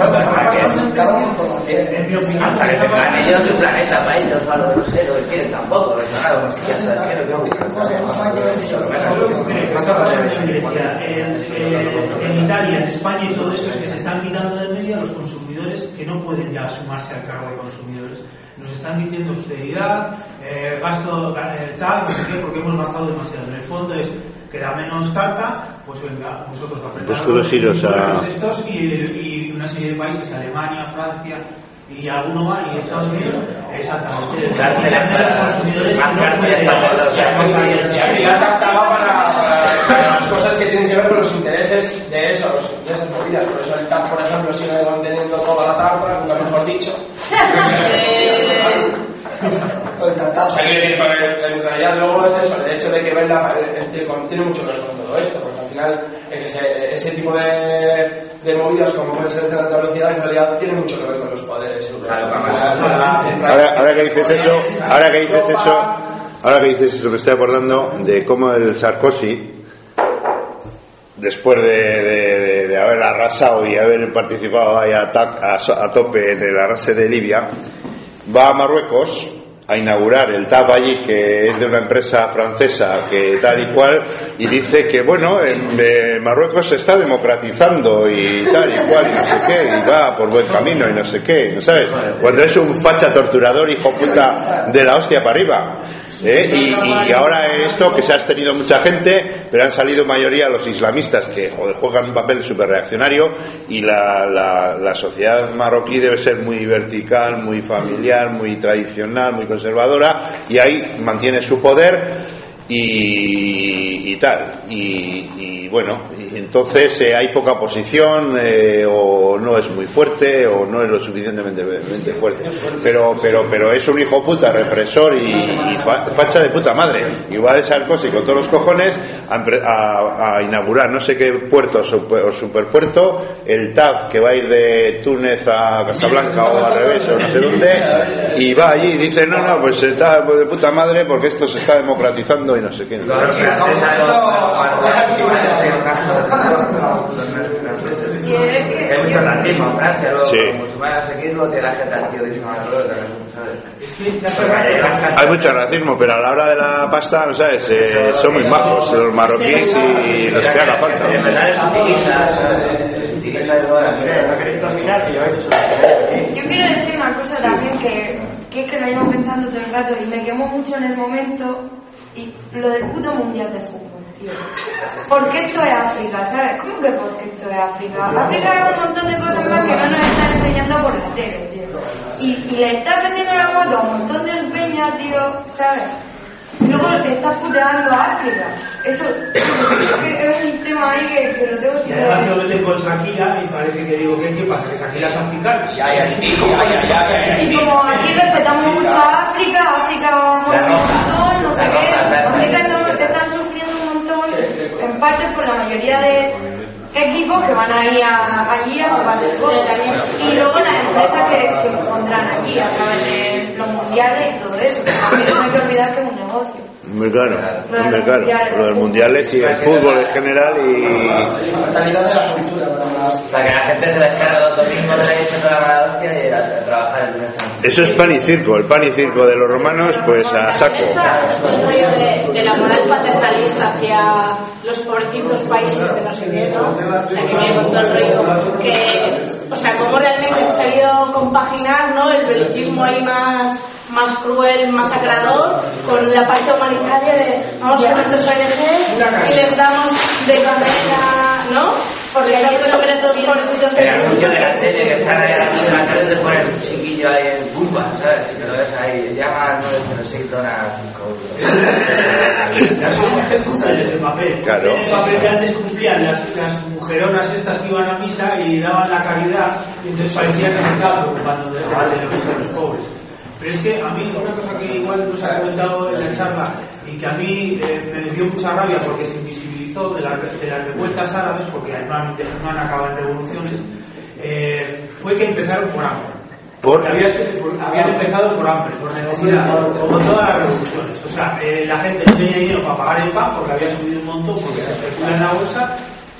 En mi opinión, Hasta lo que tengan ellos su planeta para ellos, o algo, no sé, lo que quieren tampoco, eso nada, como si ya quiero que lo que que en Italia, en España y todo eso es que se están quitando del medio a los consumidores que no pueden ya sumarse al cargo de consumidores. Nos están diciendo austeridad, eh, gasto eh, tal, no sé qué, porque hemos gastado demasiado. En el fondo es que da menos tarta, pues venga, vosotros apretaros Vosotros iros a- estos y, y una serie de países, Alemania, Francia y alguno más, y Estados Unidos, exactamente. Los para- consumidores las cosas que tienen que ver con los intereses de esos, movidas. Por eso el TAP, por ejemplo, sigue manteniendo toda la tarta, nunca mejor dicho. O sea, quiero decir, pero en realidad luego es eso, el hecho de que venda el- el- tiene mucho que ver con todo esto, porque al final ese, ese tipo de, de movidas como puede ser el de la alta velocidad en realidad tiene mucho que ver con los poderes. Claro. La- la- la- Ahora, ahora que dices eso, ahora que dices eso, ahora que dices eso, me estoy acordando de cómo el Sarkozy, después de, de- de- de haber arrasado y haber participado ahí a, a a tope en el arrase de Libia, va a Marruecos a inaugurar el TAP allí, que es de una empresa francesa que tal y cual, y dice que bueno, en, eh, Marruecos se está democratizando y tal y cual, y no sé qué, y va por buen camino y no sé qué, ¿no sabes? Cuando es un facha torturador, hijo puta, de la hostia para arriba. ¿Eh? Y, ahora esto que se ha tenido mucha gente, pero han salido mayoría los islamistas que juegan un papel súper reaccionario y la, la, la sociedad marroquí debe ser muy vertical, muy familiar, muy tradicional, muy conservadora y ahí mantiene su poder y, tal. Y, bueno, entonces eh, hay poca oposición eh, o no es muy fuerte o no es lo suficientemente mente fuerte. Pero, pero, pero es un hijo puta, represor y, y fa- facha de puta madre. Igual es Sarkozy con todos los cojones a, a- a inaugurar no sé qué puerto o superpuerto, el TAF que va a ir de Túnez a Casablanca o al revés o no sé dónde, y va allí y dice, no, no, pues está de puta madre porque esto se está democratizando y no sé qué. Hay mucho racismo pero a la hora de la pasta, ¿no sabes? Eh, son muy majos los marroquíes y los que haga falta. Yo quiero decir una cosa también que, que es que la llevo pensando todo el rato y me quemó mucho en el momento y lo del puto mundial de fútbol, tío. Porque esto es África, ¿sabes? ¿Cómo que porque esto es África? África es un montón de cosas más que no nos están enseñando por la tele, tío. Y, y le estás vendiendo la moto a un montón de peña, tío, ¿sabes? Y luego le estás puteando a África. Eso <clears throat> es que es un tema ahí que, que lo tengo Y siempre. además lo meten con Shakira y parece que digo, ¿qué, qué pasa? ¿Que Shakira es africana? Ya, ya, ya, ya, ya. Y como aquí respetamos mucho a África, África no sé qué, África roja. están, están sufriendo un montón, en parte por la mayoría de equipos que van a ir a- allí a jugar. Y luego las empresas que, pondrán allí a través de los mundiales y todo eso, no hay olvidar que. Muy claro, hombre, claro. Los mundiales y el fútbol en general y... Para que la gente se descargue los domingos de la la hostia y a, a trabajar el lunes. Eso es pan y circo, el pan y circo de los romanos, pues a saco. El rollo de, de la moral paternalista hacia los pobrecitos países de no sé qué, ¿no? O sea, que viene con todo el rollo que, o sea, cómo realmente han sabido compaginar, ¿no? El belicismo ahí más más cruel, masacrador, con la parte humanitaria de vamos a nuestros ONGs y les damos de comer ¿no? Porque hay que comer todos pobrecitos El anuncio de la tele que están ahí a las 2 de la tarde te ponen un chiquillo ahí en Pumba, ¿sabes? Y te lo ves ahí, llama al 906 donas 5 Ya son gestos ese papel. Claro. El papel que antes cumplían las, las mujeronas estas que iban a misa y daban la caridad, y entonces parecía que se estaban preocupando de, de de los pobres. Pero es que a mí una cosa que igual nos ha comentado en la charla y que a mí eh, me dio mucha rabia porque se invisibilizó de, la- de las revueltas árabes, porque no han, no han acabado en revoluciones, eh, fue que empezaron por hambre. Por- habían empezado por hambre, por necesidad, como todas las revoluciones. O sea, eh, la gente no tenía dinero para pagar el pan porque había subido un montón porque se especula en la bolsa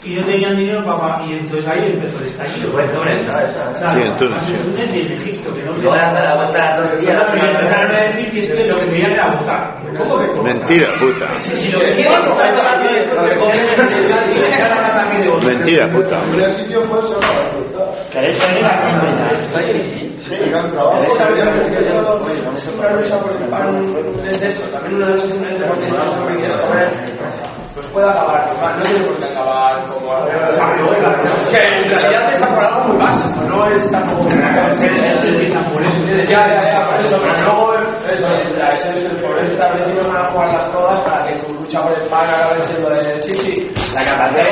y no tenían dinero para pagar. Y entonces ahí empezó el estallido. Fue en Túnez, ¿no? Eso, Claro, Sí, en Túnez, más sí. en Túnez y en Egipto, que no la vuelta y empezaron a decir que es que lo que querían era votar. ¿Cómo que votar? Mentira, puta. Si, si lo que quieren es votar, Mentira, puta. El primer sitio fue el Salvador Fruta. ¿Queréis venir a acompañar? Sí, gran trabajo. Ojo, también porque eso, siempre lucha por el pan es de eso. También una lucha simplemente porque no quieres comer. Puede acabar no tiene por qué acabar como algo. Que en realidad pesa por algo muy básico, no es tampoco. Ya, ya, ya, por eso, pero luego eso, la es el poder establecido van a jugar las todas para que tu lucha por el pan acabe siendo de chichi. La capacidad de